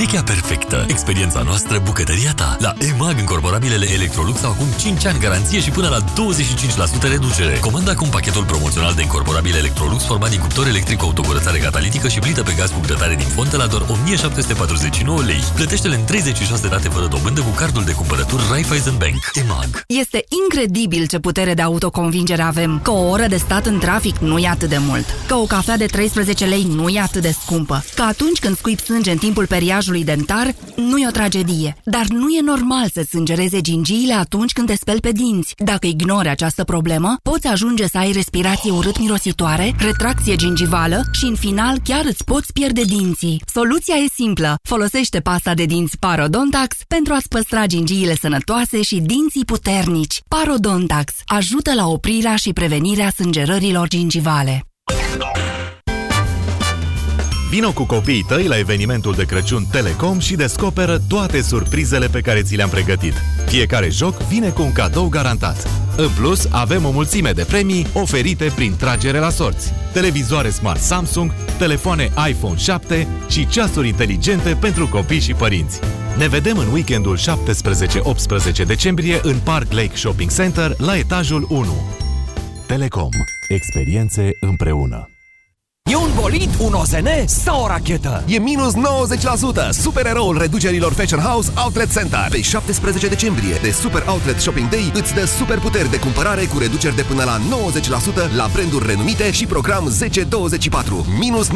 Speaker 9: Perechea perfectă. Experiența noastră, bucătăria ta. La EMAG, încorporabilele Electrolux au acum 5 ani garanție și până la 25% reducere. Comanda acum pachetul promoțional de încorporabile Electrolux format din cuptor electric cu autocurățare catalitică și plită pe gaz cu grătare din fontă la doar 1749 lei. Plătește-le în 36 de rate fără dobândă cu cardul de cumpărături Raiffeisen Bank. EMAG.
Speaker 45: Este incredibil ce putere de autoconvingere avem. Că o oră de stat în trafic nu e atât de mult. Că o cafea de 13 lei nu e atât de scumpă. Că atunci când scuip sânge în timpul periajului dentar, nu e o tragedie. Dar nu e normal să sângereze gingiile atunci când te speli pe dinți. Dacă ignori această problemă, poți ajunge să ai respirație urât-mirositoare, retracție gingivală și, în final, chiar îți poți pierde dinții. Soluția e simplă. Folosește pasta de dinți Parodontax pentru a-ți păstra gingiile sănătoase și dinții puternici. Parodontax ajută la oprirea și prevenirea sângerărilor gingivale.
Speaker 17: Vino cu copiii tăi la evenimentul de Crăciun Telecom și descoperă toate surprizele pe care ți le-am pregătit. Fiecare joc vine cu un cadou garantat. În plus, avem o mulțime de premii oferite prin tragere la sorți. Televizoare smart Samsung, telefoane iPhone 7 și ceasuri inteligente pentru copii și părinți. Ne vedem în weekendul 17-18 decembrie în Park Lake Shopping Center la etajul 1. Telecom. Experiențe împreună.
Speaker 64: E un bolid, un OZN sau o rachetă?
Speaker 3: E minus 90%! Supereroul reducerilor Fashion House Outlet Center. Pe 17 decembrie, de Super Outlet Shopping Day, îți dă super puteri de cumpărare cu reduceri de până la 90% la branduri renumite și program 1024. Minus 90%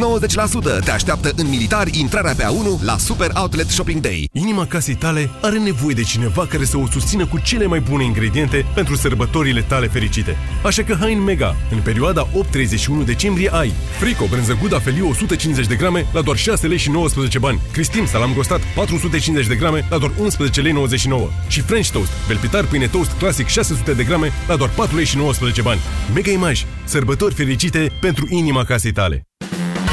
Speaker 3: te așteaptă în militar intrarea pe A1 la Super Outlet Shopping Day.
Speaker 17: Inima casei tale are nevoie de cineva care să o susțină cu cele mai bune ingrediente pentru sărbătorile tale fericite. Așa că hai în Mega! În perioada 8-31 decembrie ai frico, brânză brânză Guda Feliu 150 de grame la doar 6 lei și 19 bani. Cristin salam gostat 450 de grame la doar 11 lei 99. Și French Toast, velpitar pâine toast clasic 600 de grame la doar 4 lei și 19 bani. Mega Image. Sărbători fericite pentru inima casei tale.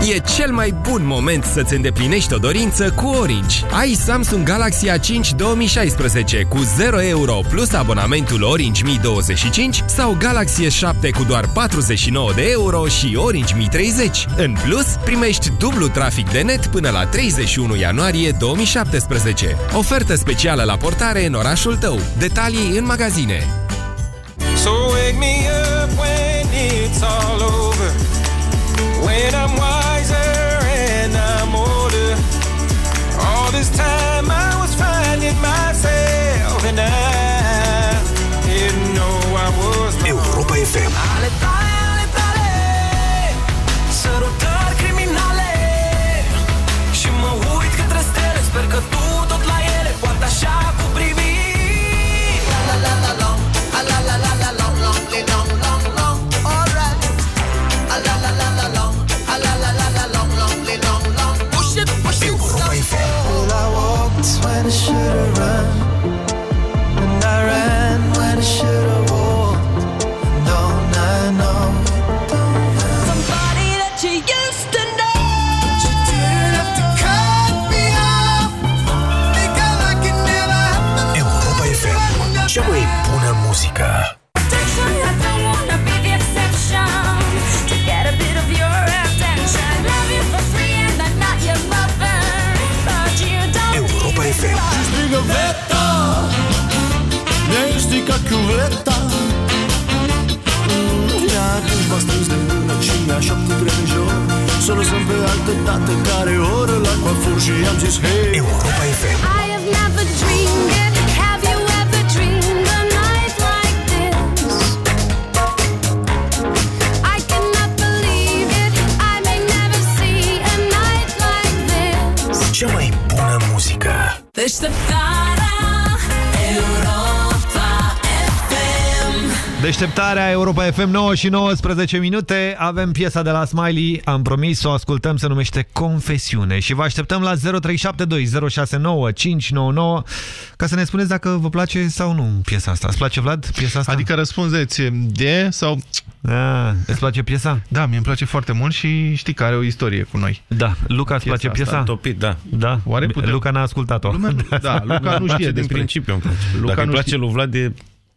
Speaker 55: E cel mai bun moment să-ți îndeplinești o dorință cu Orange. Ai Samsung Galaxy A5 2016 cu 0 euro plus abonamentul Orange Mi 25 sau Galaxy S7 cu doar 49 de euro și Orange Mi 30. În plus, primești dublu trafic de net până la 31 ianuarie 2017. Ofertă specială la portare în orașul tău. Detalii în magazine.
Speaker 65: So wake me up when it's all over. When I'm wiser All this time I was finding myself and I didn't know I was.
Speaker 19: Europa FM.
Speaker 66: Deșteptarea Europa FM
Speaker 2: 9 și 19 minute. Avem piesa de la Smiley. Am promis să o ascultăm, se numește Confesiune. Și vă așteptăm la 0372 069 599 ca să ne spuneți dacă vă place sau nu piesa asta. Îți place, Vlad, piesa asta?
Speaker 5: Adică răspundeți de sau...
Speaker 2: Da, îți place piesa?
Speaker 5: Da, mie îmi place foarte mult și știi că are o istorie cu noi.
Speaker 2: Da. Luca, îți place
Speaker 5: Piesa
Speaker 2: piesa?
Speaker 5: asta.
Speaker 1: Topit, da.
Speaker 2: Da.
Speaker 5: Oare putem-
Speaker 2: Luca n-a ascultat-o.
Speaker 5: Lumea nu- da, Luca nu știe
Speaker 1: din
Speaker 5: despre...
Speaker 1: principiu îmi place.
Speaker 5: Luca
Speaker 1: Dacă îi
Speaker 5: nu
Speaker 1: place
Speaker 5: știe-
Speaker 1: lui Vlad, e...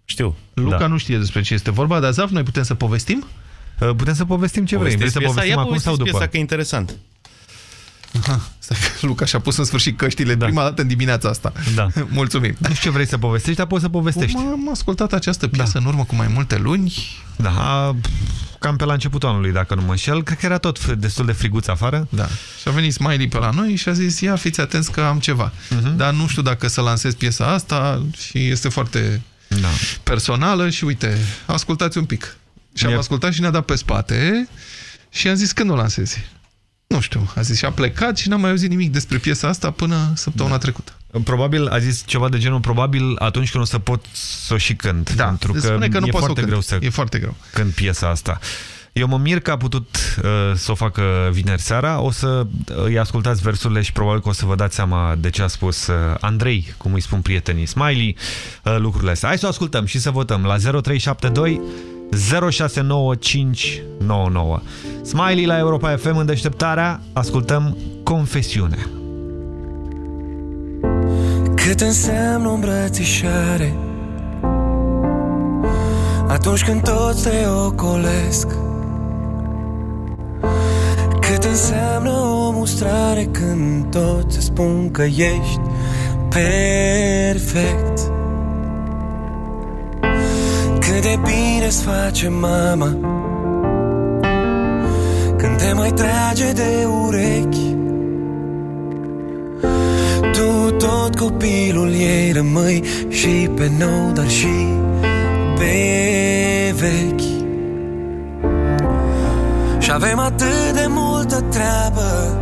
Speaker 1: știu.
Speaker 5: Luca
Speaker 1: Da.
Speaker 5: nu știe despre ce este vorba, dar Zaf, noi putem să povestim?
Speaker 2: Uh, Putem să povestim ce vrei. Vrei să
Speaker 1: piesa?
Speaker 2: povestim
Speaker 1: Ia
Speaker 2: acum sau
Speaker 1: povestiți
Speaker 2: după?
Speaker 1: piesa, că e interesant.
Speaker 5: Aha, stai că Luca și-a pus în sfârșit căștile da. prima dată în dimineața asta.
Speaker 2: Da.
Speaker 5: Mulțumim.
Speaker 2: Nu știu ce vrei să povestești, dar poți să povestești.
Speaker 5: Am ascultat această piesă da. în urmă cu mai multe luni.
Speaker 2: Da, a- cam pe la începutul anului, dacă nu mă înșel. Cred că era tot f- destul de friguț afară.
Speaker 5: Da. Și a venit Smiley pe la noi și a zis, ia fiți atenți că am ceva.
Speaker 2: Mhm.
Speaker 5: Dar nu știu dacă să lansez piesa asta și este foarte
Speaker 2: da.
Speaker 5: personală și uite, ascultați un pic. Și am
Speaker 2: E-
Speaker 5: ascultat și ne-a dat pe spate și am zis, când o lansezi? Nu știu, a zis și a plecat și n-am mai auzit nimic despre piesa asta până săptămâna da. trecută.
Speaker 2: Probabil a zis ceva de genul, probabil atunci când o să pot să o și cânt.
Speaker 5: Da,
Speaker 2: pentru că,
Speaker 5: spune că nu
Speaker 2: e
Speaker 5: poți să o
Speaker 2: foarte
Speaker 5: cânt.
Speaker 2: greu să
Speaker 5: E foarte greu.
Speaker 2: cânt piesa asta. Eu mă mir că a putut uh, să o facă vineri seara. O să uh, îi ascultați versurile și probabil că o să vă dați seama de ce a spus uh, Andrei, cum îi spun prietenii Smiley, uh, lucrurile astea. Hai să o ascultăm și să votăm la 0372 069599. Smiley la Europa FM în deșteptarea, ascultăm Confesiune.
Speaker 65: Cât înseamnă o îmbrățișare Atunci când toți te ocolesc Cât înseamnă o mustrare Când toți îți spun că ești perfect? Cât de bine îți face mama Când te mai trage de urechi? Tu tot tot copilul ei rămâi Și pe nou, dar și pe vechi Și avem atât de multă treabă.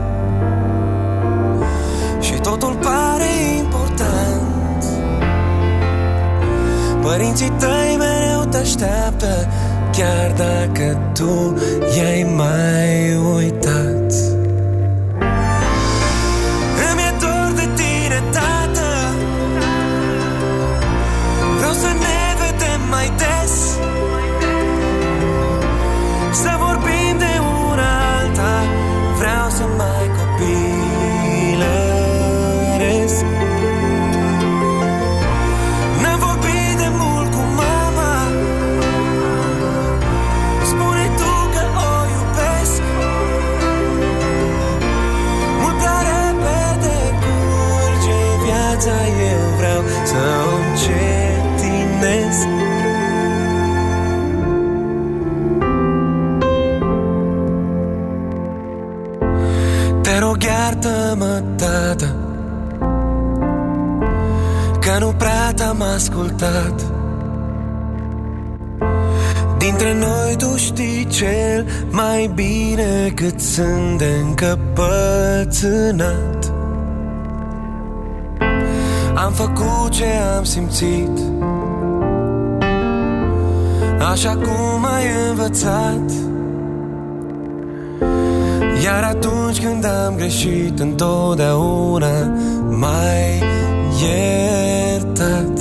Speaker 65: Și totul pare important. Părinții tăi mereu te așteaptă Chiar dacă tu i-ai mai uitat rog iartă-mă, tată Că nu prea te-am ascultat. Dintre noi tu știi cel mai bine Cât sunt de încăpățânat. Am făcut ce am simțit Așa cum ai învățat Iar atunci când am greșit Întotdeauna mai iertat.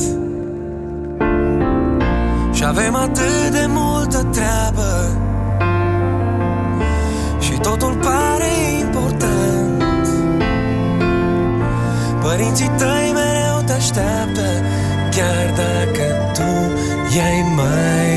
Speaker 65: Și avem atât de multă treabă. Și totul pare important. Părinții tăi mereu te așteaptă Chiar dacă tu i-ai mai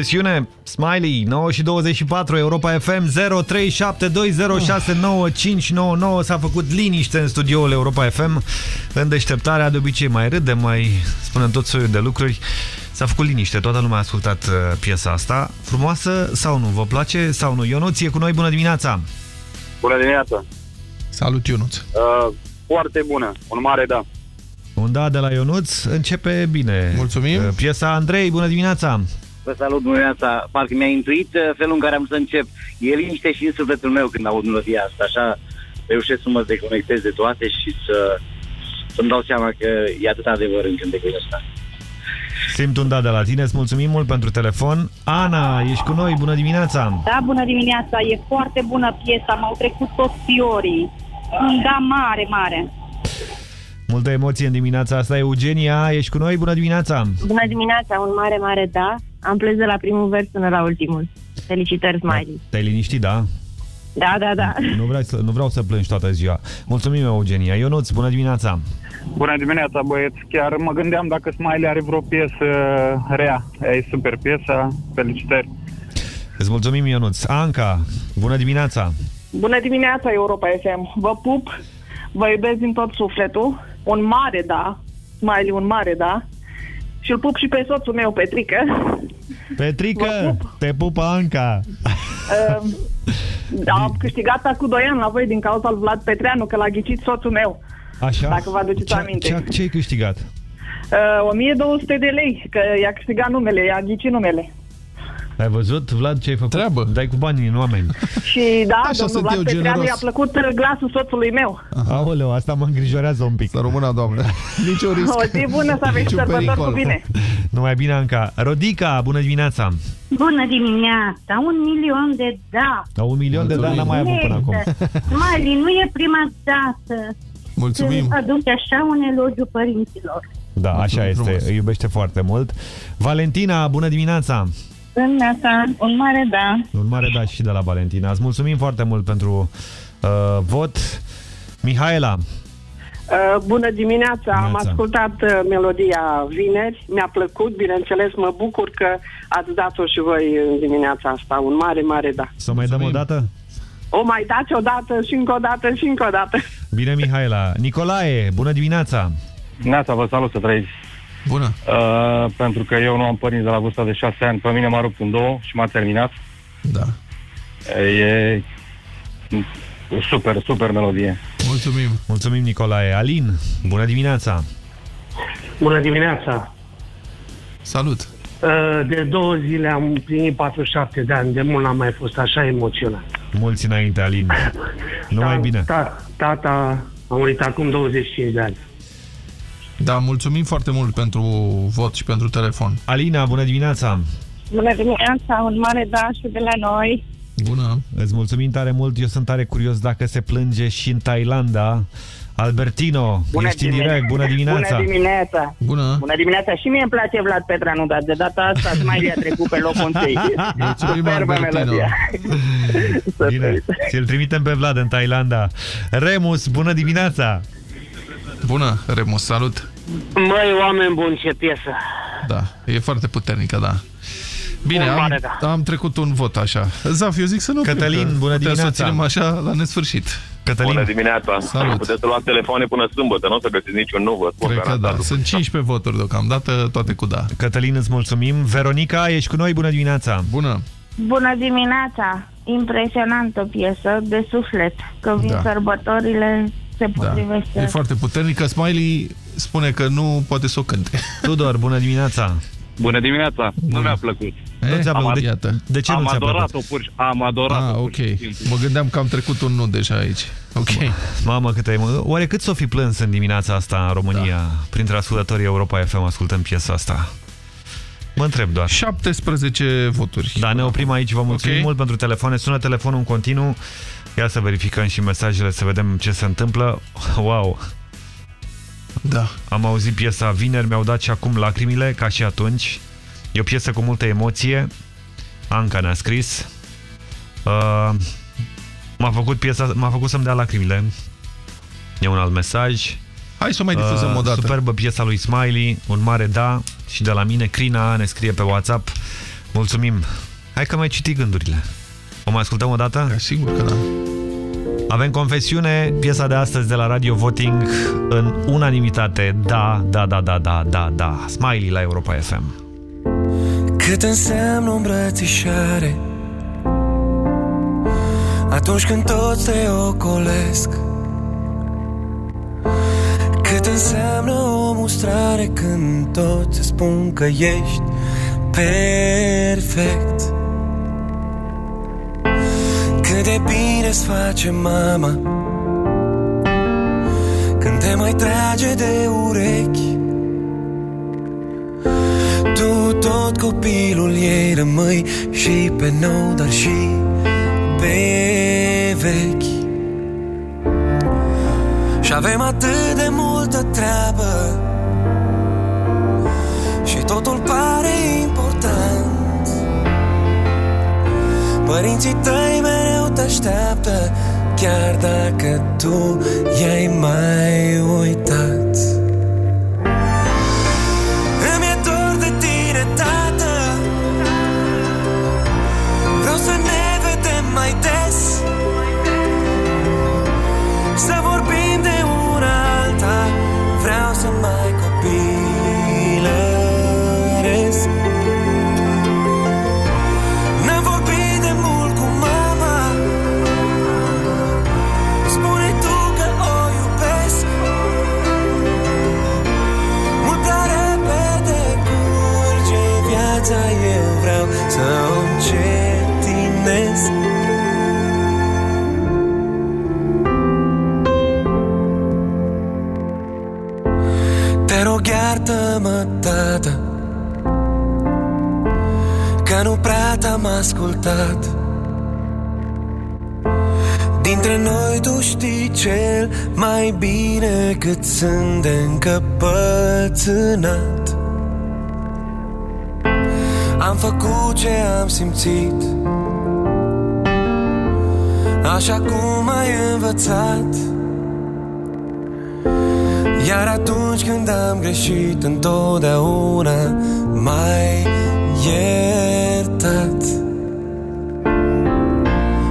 Speaker 2: Confesiune, Smiley, 9 și 24, Europa FM 0372069599 S-a făcut liniște în studioul Europa FM În deșteptarea de obicei mai râde, mai spunem tot soiul de lucruri S-a făcut liniște, toată lumea a ascultat uh, piesa asta Frumoasă sau nu? Vă place sau nu? Ionuț e cu noi, bună dimineața!
Speaker 67: Bună dimineața!
Speaker 5: Salut, Ionuț!
Speaker 67: Uh, foarte bună, un mare da.
Speaker 2: Un da de la Ionuț începe bine
Speaker 5: Mulțumim!
Speaker 2: Uh, Piesa Andrei, bună dimineața!
Speaker 68: Vă salut dimineața. Parcă mi-a intuit uh, felul în care am să încep. E liniște și în sufletul meu când aud melodia asta. Așa reușesc să mă deconectez de toate și să, să-mi dau seama că e atât adevăr în cântecul ăsta.
Speaker 2: Simt un da de la tine, îți mulțumim mult pentru telefon Ana, ești cu noi, bună dimineața!
Speaker 69: Da, bună dimineața, e foarte bună piesa, m-au trecut toți fiorii. Un da mare, mare.
Speaker 2: Multă emoție în dimineața asta. Eugenia, ești cu noi? Bună dimineața!
Speaker 26: Bună dimineața, un mare, mare da. Am plâns de la primul vers până la ultimul. Felicitări, Smiley.
Speaker 2: Te-ai liniștit, da?
Speaker 26: Da, da, da.
Speaker 2: Nu, vrei să, nu vreau să plângi toată ziua. Mulțumim, Eugenia. Ionuț, bună dimineața!
Speaker 67: Bună dimineața, băieți. Chiar mă gândeam dacă Smiley are vreo piesă rea. E super piesa. Felicitări.
Speaker 2: Îți mulțumim, Ionuț. Anca, bună dimineața!
Speaker 29: Bună dimineața, Europa FM. Vă pup, vă iubesc din tot sufletul. Un mare da, Smiley, un mare da. Și îl pup și pe soțul meu, Petrică.
Speaker 2: Petrică, te pupă Anca!
Speaker 29: Uh, am câștigat cu 2 ani la voi din cauza lui Vlad Petreanu, că l-a ghicit soțul meu.
Speaker 2: Așa?
Speaker 29: Dacă vă aduceți
Speaker 2: Ce,
Speaker 29: aminte.
Speaker 2: ce, ce ai câștigat?
Speaker 29: Uh, 1200 de lei, că i-a câștigat numele, i-a ghicit numele.
Speaker 2: Ai văzut, Vlad, ce ai făcut? Treabă. Dai cu banii în oameni.
Speaker 29: Și da,
Speaker 2: Așa
Speaker 29: domnul
Speaker 2: sunt
Speaker 29: Vlad
Speaker 2: eu,
Speaker 29: Petreanu
Speaker 2: generos.
Speaker 29: i-a plăcut uh, glasul soțului meu.
Speaker 2: Aoleu, asta mă îngrijorează un pic. Să
Speaker 5: rămână, doamne. Nici o risc.
Speaker 29: O zi bună să aveți
Speaker 5: Niciun
Speaker 29: sărbători cu
Speaker 5: pericol.
Speaker 29: bine.
Speaker 2: Numai bine, Anca. Rodica, bună dimineața!
Speaker 70: Bună dimineața, un milion de da.
Speaker 2: La un milion de da n-am mai avut până acum.
Speaker 70: Mali, nu e prima dată.
Speaker 2: Mulțumim.
Speaker 71: Să aduc așa un elogiu părinților.
Speaker 2: Da, așa este. Îi iubește foarte mult. Valentina, bună dimineața!
Speaker 71: În asta, un mare da.
Speaker 2: Un mare da și de la Valentina. Îți mulțumim foarte mult pentru uh, vot. Mihaela,
Speaker 26: Uh, bună dimineața, am ascultat uh, melodia vineri, mi-a plăcut, bineînțeles, mă bucur că ați dat-o și voi în dimineața asta, un mare, mare da.
Speaker 2: să o mai dăm o dată?
Speaker 26: O mai dați o dată și încă o dată și încă o dată.
Speaker 2: Bine, Mihaela. Nicolae, bună dimineața!
Speaker 72: Neața, vă salut să trăiți.
Speaker 5: Bună.
Speaker 72: Uh, pentru că eu nu am părinți de la vârsta de 6 ani, pe mine m-a rupt în două și m-a terminat.
Speaker 5: Da.
Speaker 72: E super, super melodie.
Speaker 5: Mulțumim.
Speaker 2: Mulțumim, Nicolae. Alin, bună dimineața!
Speaker 19: Bună dimineața!
Speaker 5: Salut!
Speaker 19: Uh, De două zile am împlinit 47 de ani, de mult n-am mai fost așa emoționat.
Speaker 2: Mulți înainte, Alin. Numai bine.
Speaker 19: Ta, tata a murit acum 25 de ani.
Speaker 5: Da, mulțumim foarte mult pentru vot și pentru telefon.
Speaker 2: Alina, bună dimineața!
Speaker 73: Bună dimineața, un mare da și de la noi.
Speaker 5: Bună!
Speaker 2: Îți mulțumim tare mult. Eu sunt tare curios dacă se plânge și în Thailanda. Albertino,
Speaker 74: Bună
Speaker 2: ești în
Speaker 74: dimine-
Speaker 2: direct. Bună dimineața!
Speaker 74: Bună dimineața!
Speaker 5: Bună!
Speaker 74: Bună dimineața! Și mie îmi place Vlad Petranu, dar de data asta Smiley a trecut pe locul întâi.
Speaker 2: Mulțumim,
Speaker 74: Superbă
Speaker 2: Albertino.
Speaker 74: melodia.
Speaker 2: Bine, ți-l trimitem pe Vlad în Thailanda. Remus, bună dimineața!
Speaker 5: Bună, Remus, salut!
Speaker 19: Măi, oameni buni, ce piesă!
Speaker 5: Da, e foarte puternică, da. Bine,
Speaker 19: Un
Speaker 5: am,
Speaker 19: mare da.
Speaker 5: am trecut un vot așa. Zaf, eu zic să nu
Speaker 2: Cătălin,
Speaker 5: cred că
Speaker 2: bună
Speaker 5: putem
Speaker 2: dimineața.
Speaker 5: să o ținem așa la nesfârșit.
Speaker 2: Cătălin.
Speaker 75: Bună dimineața!
Speaker 5: Salut.
Speaker 75: Puteți să luați telefoane până sâmbătă, nu o să găsiți niciun nu, vă spun
Speaker 5: Cred că
Speaker 75: garantat.
Speaker 5: da. Sunt 15 voturi deocamdată, toate cu da.
Speaker 2: Cătălin, îți mulțumim. Veronica, ești cu noi, bună dimineața!
Speaker 5: Bună!
Speaker 71: Bună dimineața! Impresionantă piesă, de suflet. Că vin
Speaker 5: Da.
Speaker 71: sărbătorile, se
Speaker 5: Da.
Speaker 71: potrivește.
Speaker 5: E foarte puternică. Smiley spune că nu poate să o cânte.
Speaker 2: Tudor, bună dimineața!
Speaker 75: Bună dimineața! Nu mi-a plăcut.
Speaker 5: Nu ți-a
Speaker 75: Am
Speaker 5: plăcut?
Speaker 75: ad-
Speaker 5: Iată.
Speaker 2: De ce
Speaker 75: am
Speaker 2: nu ți-a
Speaker 75: adorat-o pur și am adorat-o
Speaker 5: Ah,
Speaker 75: pur
Speaker 5: ok.
Speaker 75: și simplu.
Speaker 5: Mă gândeam că am trecut un nu deja aici. Ok.
Speaker 2: Mamă, cât ai... mă- Oare cât s-o fi plâns în dimineața asta în România, da. printre ascultătorii Europa FM, ascultând piesa asta? Mă întreb doar.
Speaker 5: 17 voturi.
Speaker 2: Da, ne oprim aici. Vă mulțumim
Speaker 5: Ok.
Speaker 2: mult pentru telefoane. Sună telefonul în continuu. Ia să verificăm și mesajele, să vedem ce se întâmplă. Wow!
Speaker 5: Da.
Speaker 2: Am auzit piesa vineri, mi-au dat și acum lacrimile, ca și atunci. E o piesă cu multă emoție. Anca ne-a scris. Uh, m-a făcut piesa, m-a făcut să-mi dea lacrimile. E un alt mesaj.
Speaker 5: Hai să o mai difuzăm o dată.
Speaker 2: Superbă piesa lui Smiley, un mare da și de la mine. Crina ne scrie pe WhatsApp. Mulțumim. Hai că mai citi gândurile. O mai ascultăm o dată?
Speaker 5: Da, sigur că da.
Speaker 2: Avem confesiune, piesa de astăzi de la Radio Voting în unanimitate. Da, da, da, da, da, da, da. Smiley la Europa FM.
Speaker 65: Cât înseamnă o îmbrățișare Atunci când toți te ocolesc Cât înseamnă o mustrare Când toți îți spun că ești perfect. Cât de bine îți face mama Când te mai trage de urechi. Tu tot copilul ei rămâi Și pe nou, dar și pe vechi Și avem atât de multă treabă. Și totul pare important. Părinții tăi mereu te așteaptă Chiar dacă tu i-ai mai uitat iartă-mă, tată Că nu prea te-am ascultat. Dintre
Speaker 19: Dintre noi tu știi cel mai bine cât sunt de încăpățânat. Am făcut ce am simțit Așa cum ai învățat Iar atunci când am greșit Întotdeauna mai iertat.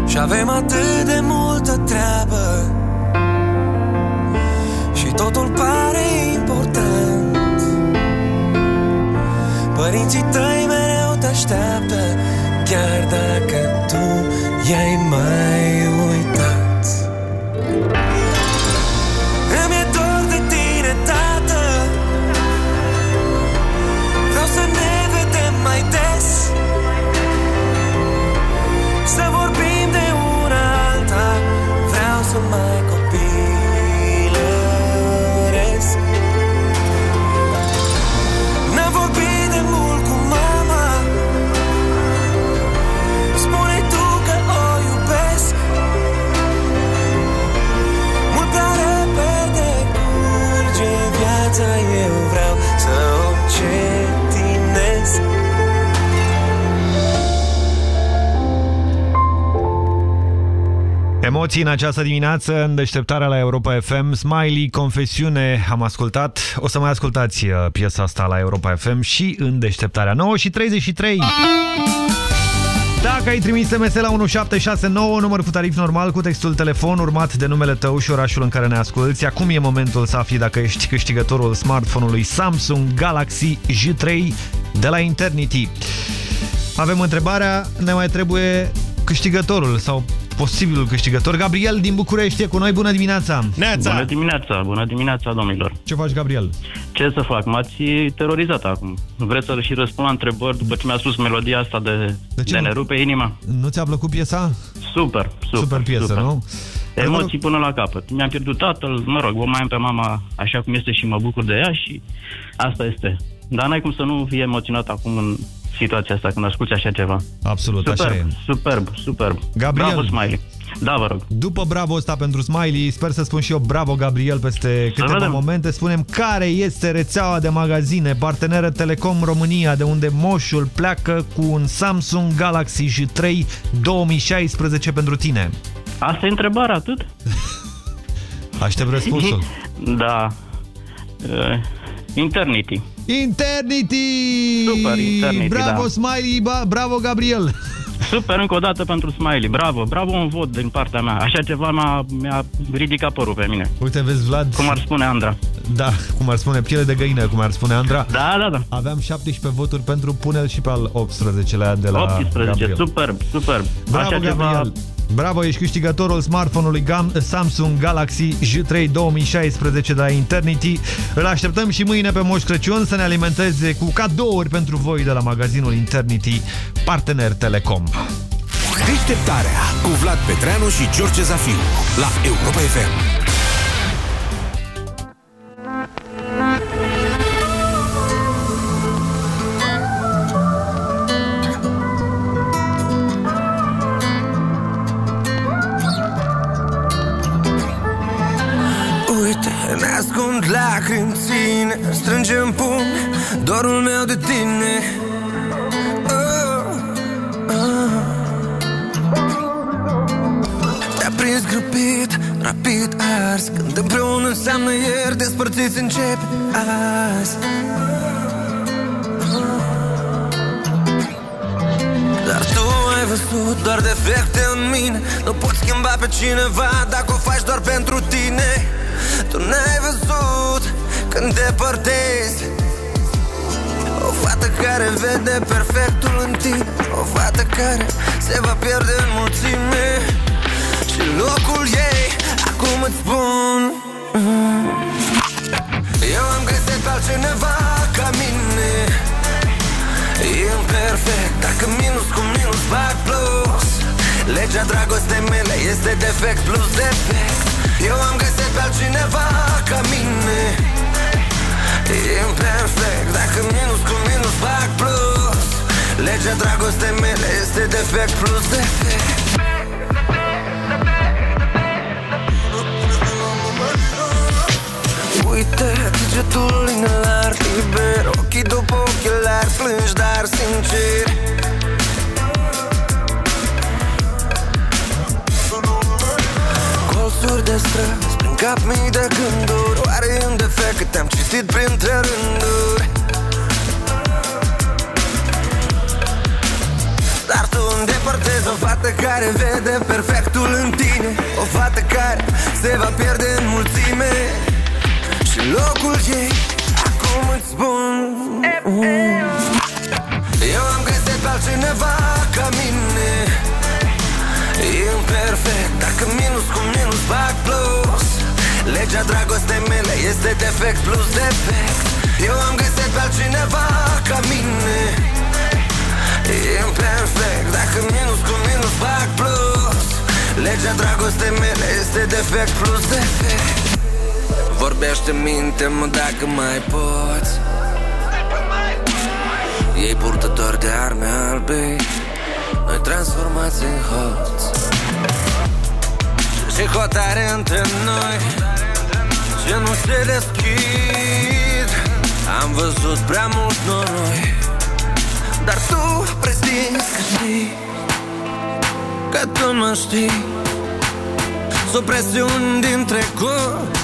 Speaker 19: Și avem atât de multă treabă. Și totul pare important. Părinții tăi mereu te așteaptă Chiar dacă tu i-ai mai uitat
Speaker 2: Emoții în această dimineață, în deșteptarea la Europa FM, Smiley, Confesiune, am ascultat. O să mai ascultați uh, piesa asta la Europa FM și în deșteptarea 9 și 33. Dacă ai trimis SMS la 1769, număr cu tarif normal, cu textul telefon, urmat de numele tău și orașul în care ne asculti, acum e momentul să afli dacă ești câștigătorul smartphone-ului Samsung Galaxy J3 de la Internity. Avem întrebarea, ne mai trebuie câștigătorul sau posibilul câștigător. Gabriel din București e cu noi, bună dimineața!
Speaker 76: Bună dimineața, bună dimineața, domnilor.
Speaker 2: Ce faci, Gabriel?
Speaker 76: Ce să fac? M-ați terorizat acum. Vreți să și răspund la întrebări după ce mi-a spus melodia asta de, de,
Speaker 2: ce
Speaker 76: de
Speaker 2: nu?
Speaker 76: ne rupe inima?
Speaker 2: Nu ți-a plăcut piesa?
Speaker 76: Super, super.
Speaker 2: Super piesă,
Speaker 76: super.
Speaker 2: nu?
Speaker 76: Emoții până la capăt. Mi-am pierdut tatăl, mă rog, o mai am pe mama așa cum este și mă bucur de ea și asta este. Dar n-ai cum să nu fii emoționat acum în situația asta când asculti așa ceva.
Speaker 2: Absolut,
Speaker 76: superb,
Speaker 2: așa e.
Speaker 76: Superb, superb.
Speaker 2: Gabriel.
Speaker 76: Bravo, Smiley. Da, vă rog.
Speaker 2: După bravo ăsta pentru Smiley, sper să spun și eu bravo, Gabriel, peste câteva
Speaker 76: vedem.
Speaker 2: momente. Spunem care este rețeaua de magazine parteneră Telecom România, de unde moșul pleacă cu un Samsung Galaxy J3 2016 pentru tine.
Speaker 76: Asta e întrebarea, atât?
Speaker 2: Aștept răspunsul.
Speaker 76: Da. Uh, Internity.
Speaker 2: Internity!
Speaker 76: Super, Internity,
Speaker 2: Bravo,
Speaker 76: da.
Speaker 2: Smiley, ba- bravo, Gabriel!
Speaker 76: Super, încă o dată pentru Smiley. Bravo, bravo un vot din partea mea. Așa ceva m-a, mi-a ridicat părul pe mine.
Speaker 2: Uite, vezi, Vlad...
Speaker 76: Cum ar spune Andra.
Speaker 2: Da, cum ar spune, piele de găină, cum ar spune Andra.
Speaker 76: Da, da, da.
Speaker 2: Aveam 17 voturi pentru pune și pe al 18-lea de la
Speaker 76: 18,
Speaker 2: Gabriel.
Speaker 76: superb, superb.
Speaker 2: Bravo,
Speaker 76: Așa
Speaker 2: Gabriel!
Speaker 76: ceva...
Speaker 2: Bravo, ești câștigătorul smartphone-ului Gam- Samsung Galaxy J3 2016 de la Internity. Îl așteptăm și mâine pe Moș Crăciun să ne alimenteze cu cadouri pentru voi de la magazinul Internity, partener Telecom.
Speaker 3: Deșteptarea cu Vlad Petreanu și George Zafiu la Europa FM.
Speaker 19: Lacrimi ține Strângem pumn dorul meu de tine oh, oh. Te-a prins grăbit, rapid ars Când împreună înseamnă ieri Despărțiți încep azi Dar tu ai văzut doar defecte în mine Nu poți schimba pe cineva dacă o faci doar pentru tine Tu n-ai văzut când depărtezi O fată care vede perfectul în tine O fată care se va pierde în mulțime. Și locul ei, acum îți spun Eu am găsit pe altcineva ca mine. Imperfect, dacă minus cu minus fac plus. Legea dragostei mele este defect plus defect. Eu am găsit pe altcineva ca mine Știi imperfect Dacă minus cu minus fac plus. Legea dragostei mele este defect plus defect. Uite degetul inelar liber Ochii după ochelari plângi, dar sincer. Colțuri de străzi cap mii de gânduri Oare e un defect? Că te-am citit printre rânduri. Dar tu îndepărtezi o fată care vede perfectul în tine. O fată care se va pierde în mulțime. Și locul ei acum îți spun Eu am găsit pe altcineva ca mine. Imperfect, dacă minus cu minus fac plus Legea dragostei mele este defect plus defect. Eu am găsit pe altcineva ca mine. Imperfect, dacă minus cu minus fac plus. Legea dragostei mele este defect plus defect. Vorbește minte-mă dacă mai poți. Ei purtători de arme albe Noi transformați în hoți. Și hotare între noi Ce nu se deschid? Am văzut prea mult noroi. Dar tu prezinți că știi Că tu mă știi. Sub presiuni din trecut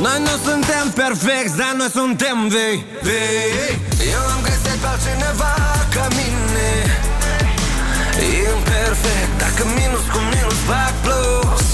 Speaker 19: Noi nu suntem perfecti, dar noi suntem vei, vei. Eu am găsit pe altcineva ca mine. Imperfect, dacă minus cu minus fac plus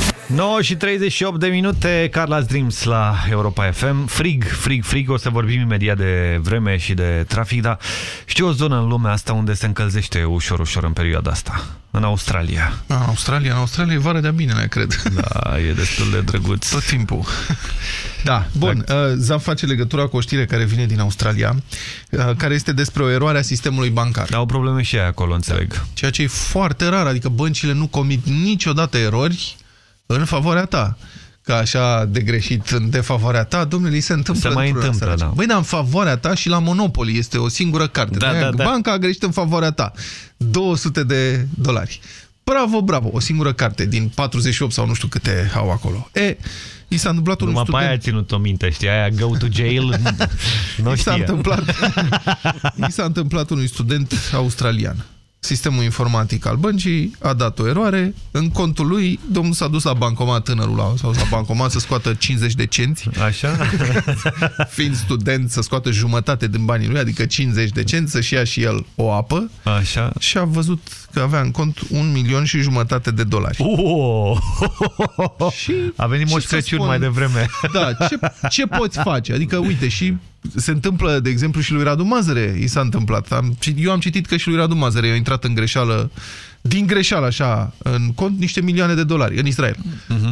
Speaker 2: 9 și 38 de minute, Carla's Dreams la Europa FM. Frig, frig, frig, o să vorbim imediat de vreme și de trafic, dar știu o zonă în lumea asta unde se încălzește ușor, ușor în perioada asta. În Australia.
Speaker 5: În Australia, în Australia e vară de-a binele, cred.
Speaker 2: Da, e destul de drăguț.
Speaker 5: Tot timpul. Da, bun. Uh, Zaf face legătura cu o știre care vine din Australia, uh, care este despre o eroare a sistemului bancar.
Speaker 2: Au probleme și aia acolo, înțeleg.
Speaker 5: Ceea ce e foarte rar, adică băncile nu comit niciodată erori în favoarea ta. Ca așa de greșit în defavoarea ta, domnule, îi se întâmplă
Speaker 2: Se mai
Speaker 5: lucrurile
Speaker 2: întâmplă,
Speaker 5: astea.
Speaker 2: da.
Speaker 5: Băi, dar în favoarea ta și la Monopoly este o singură carte.
Speaker 2: Da,
Speaker 5: De-aia
Speaker 2: da, da.
Speaker 5: Banca a greșit în favoarea ta. 200 de dolari. Bravo, bravo, o singură carte din 48 sau nu știu câte au acolo. E, i s-a întâmplat un
Speaker 2: Numai pe
Speaker 5: student...
Speaker 2: aia a ținut o minte, știi, aia go to jail, nu
Speaker 5: I s-a
Speaker 2: știe.
Speaker 5: întâmplat, i s-a întâmplat unui student australian. Sistemul informatic al băncii a dat o eroare. În contul lui, domnul s-a dus la bancomat tânărul la, sau la bancomat să scoată 50 de cenți.
Speaker 2: Așa?
Speaker 5: Fiind student, să scoată jumătate din banii lui, adică 50 de cenți, să-și ia și el o apă.
Speaker 2: Așa.
Speaker 5: Și a văzut că avea în cont un milion și jumătate de dolari.
Speaker 2: Oh!
Speaker 5: Și
Speaker 2: A venit Moș
Speaker 5: ce să
Speaker 2: Crăciun
Speaker 5: spun?
Speaker 2: mai devreme.
Speaker 5: Da, ce, ce poți face? Adică, uite, și se întâmplă, de exemplu, și lui Radu Mazăre i s-a întâmplat. Am, eu am citit că și lui Radu Mazăre i-a intrat în greșeală, din greșeală, așa, în cont, niște milioane de dolari în Israel.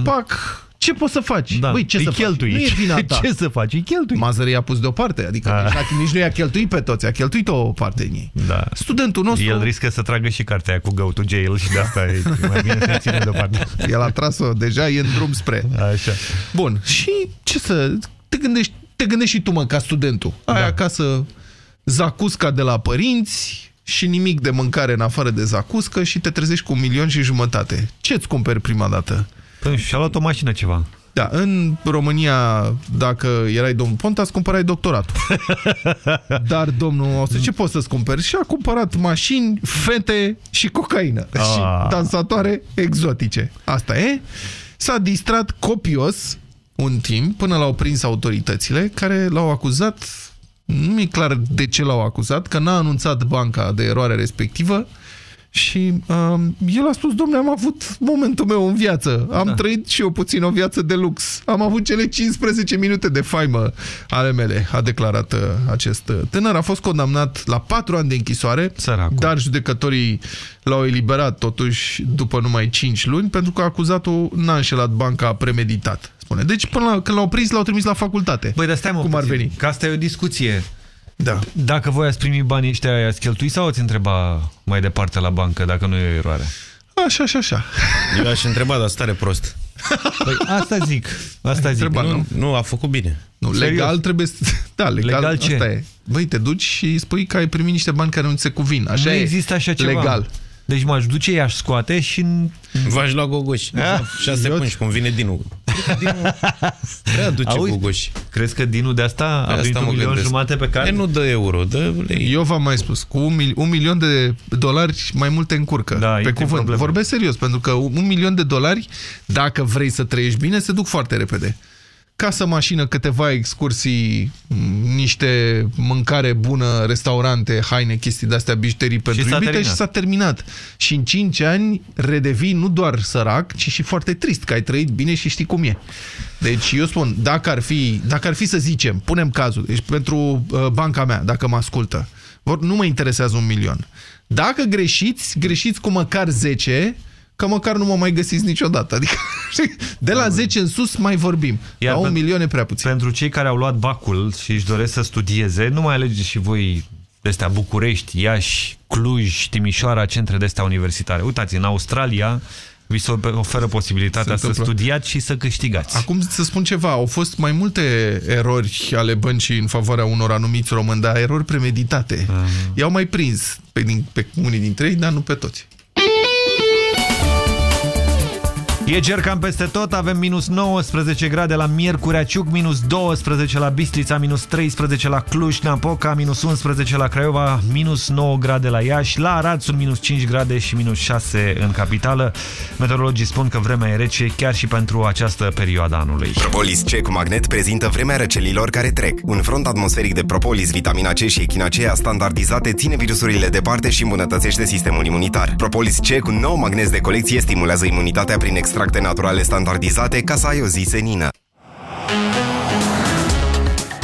Speaker 5: Pac, ce poți să faci?
Speaker 2: Da,
Speaker 5: Băi, ce
Speaker 2: îi
Speaker 5: să
Speaker 2: cheltui.
Speaker 5: faci? Nu e vina ta.
Speaker 2: Ce să faci? Îi cheltui.
Speaker 5: Mazăre i-a pus deoparte, adică
Speaker 2: Ah.
Speaker 5: nici, nici nu i-a cheltuit pe toți, a cheltuit o parte din ei.
Speaker 2: Da.
Speaker 5: Studentul nostru...
Speaker 2: El riscă să tragă și cartea aia cu go to jail și de asta e mai bine să ține deoparte.
Speaker 5: El a tras-o, deja e în drum spre...
Speaker 2: Așa.
Speaker 5: Bun, și ce să... Te gândești, te gândești și tu, mă, ca studentul. Ai
Speaker 2: Da.
Speaker 5: acasă zacusca de la părinți și nimic de mâncare în afară de zacuscă și te trezești cu un milion și jumătate. Ce-ți cumperi prima dată?
Speaker 2: Păi, și-a luat o mașină ceva.
Speaker 5: Da, în România, dacă erai domnul Ponta, îți cumpărai doctoratul. Dar domnul Ostră, ce poți să-ți cumperi? Și a cumpărat mașini, fete și cocaină.
Speaker 2: Ah.
Speaker 5: Și dansatoare exotice. Asta e. S-a distrat copios un timp până l-au prins autoritățile care l-au acuzat, nu mi-e clar de ce l-au acuzat, că n-a anunțat banca de eroare respectivă și um, el a spus, domnule, am avut momentul meu în viață. Am da. trăit și eu puțin o viață de lux. Am avut cele 15 minute de faimă ale mele, a declarat uh, acest uh, tânăr. A fost condamnat la 4 ani de închisoare,
Speaker 2: Săracul.
Speaker 5: dar judecătorii l-au eliberat totuși după numai 5 luni, pentru că acuzatul n-a înșelat banca premeditat. Spune. Deci până la, când l-au prins, l-au trimis la facultate.
Speaker 2: Băi, dar stai mă
Speaker 5: Cum ar
Speaker 2: puțin,
Speaker 5: veni?
Speaker 2: Că asta e o discuție.
Speaker 5: Da.
Speaker 2: Dacă voi ați primi banii ăștia, i-ați cheltui sau ați întreba mai departe la bancă dacă nu e o eroare?
Speaker 5: Așa, așa, așa.
Speaker 1: Eu aș întreba, dar stare prost.
Speaker 2: Păi asta zic. Asta zic.
Speaker 5: Întrebat,
Speaker 1: Nu, nu, a făcut bine.
Speaker 5: Nu,
Speaker 2: Serios.
Speaker 5: legal trebuie să... Da, legal,
Speaker 2: Legal ce?
Speaker 5: asta e. Băi, te duci și spui că ai primit niște bani care nu ți se cuvin. Așa
Speaker 2: nu
Speaker 5: e.
Speaker 2: există așa ceva.
Speaker 5: Legal.
Speaker 2: Deci m-aș duce, i-aș scoate și...
Speaker 1: V-aș lua gogoși. Șase pungi, cum vine Dinu. Prea duce
Speaker 2: Auzi,
Speaker 1: gogoși.
Speaker 2: Crezi că Dinu de asta a
Speaker 1: Pe
Speaker 2: primit
Speaker 1: asta
Speaker 2: un
Speaker 1: mă
Speaker 2: milion
Speaker 1: gândesc.
Speaker 2: jumate pe care?
Speaker 1: E, nu dă euro, dă lei.
Speaker 5: Eu v-am mai spus, cu un, mil, un milion de dolari mai multe încurcă.
Speaker 2: Da,
Speaker 5: pe
Speaker 2: intri în
Speaker 5: cuvânt.
Speaker 2: probleme.
Speaker 5: Vorbesc serios, pentru că un milion de dolari, dacă vrei să trăiești bine, se duc foarte repede. Casă, mașină, câteva excursii, m, niște mâncare bună, restaurante, haine, chestii de-astea, bijuterii pentru
Speaker 2: s-a
Speaker 5: iubite și
Speaker 2: terminat.
Speaker 5: s-a terminat. Și în 5 ani redevii nu doar sărac, ci și foarte trist, că ai trăit bine și știi cum e. Deci eu spun, dacă ar fi, dacă ar fi să zicem, punem cazul, deci pentru uh, banca mea, dacă mă ascultă, vor, nu mă interesează un milion. Dacă greșiți, greșiți cu măcar 10, că măcar nu mă mai găsiți niciodată. Adică, știi, de la 10 în sus mai vorbim.
Speaker 2: Iar
Speaker 5: la un
Speaker 2: pe-
Speaker 5: milion e prea puțin.
Speaker 2: Pentru cei care au luat bacul și își doresc să studieze, nu mai alegeți și voi de astea București, Iași, Cluj, Timișoara, centre de astea universitare. Uitați, în Australia vi se oferă posibilitatea
Speaker 5: Se
Speaker 2: să
Speaker 5: întâmplă.
Speaker 2: studiați și să câștigați.
Speaker 5: Acum să spun ceva, au fost mai multe erori ale băncii în favoarea unor anumiți români, dar erori premeditate. I-au mai prins pe, din, pe unii dintre ei, dar nu pe toți.
Speaker 2: E cer cam peste tot, avem minus 19 grade la Miercurea Ciuc, minus 12 la Bistrița, minus 13 la Cluj-Napoca, minus 11 la Craiova, minus 9 grade la Iași, la Arad sunt minus 5 grade și minus 6 în capitală. Meteorologii spun că vremea e rece chiar și pentru această perioadă a anului.
Speaker 77: Propolis C cu magnet prezintă vremea răcelilor care trec. Un front atmosferic de propolis, vitamina C și echinacea standardizate ține virusurile departe și îmbunătățește sistemul imunitar. Propolis C cu nou magnet de colecție stimulează imunitatea prin extracte naturale standardizate ca să ai o zi senină.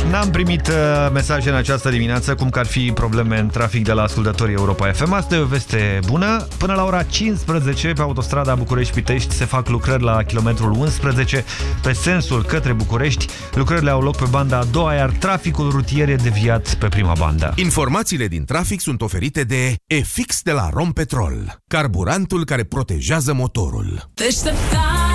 Speaker 2: N-am primit uh, mesaje în această dimineață cum că ar fi probleme în trafic de la ascultătorii Europa FM. Asta e o veste bună. Până la ora 15 pe autostrada București-Pitești se fac lucrări la kilometrul 11 pe sensul către București. Lucrările au loc pe banda a doua, iar traficul rutier e deviat pe prima bandă.
Speaker 3: Informațiile din trafic sunt oferite de EFIX de la Rompetrol, carburantul care protejează motorul.
Speaker 78: Deșteptarea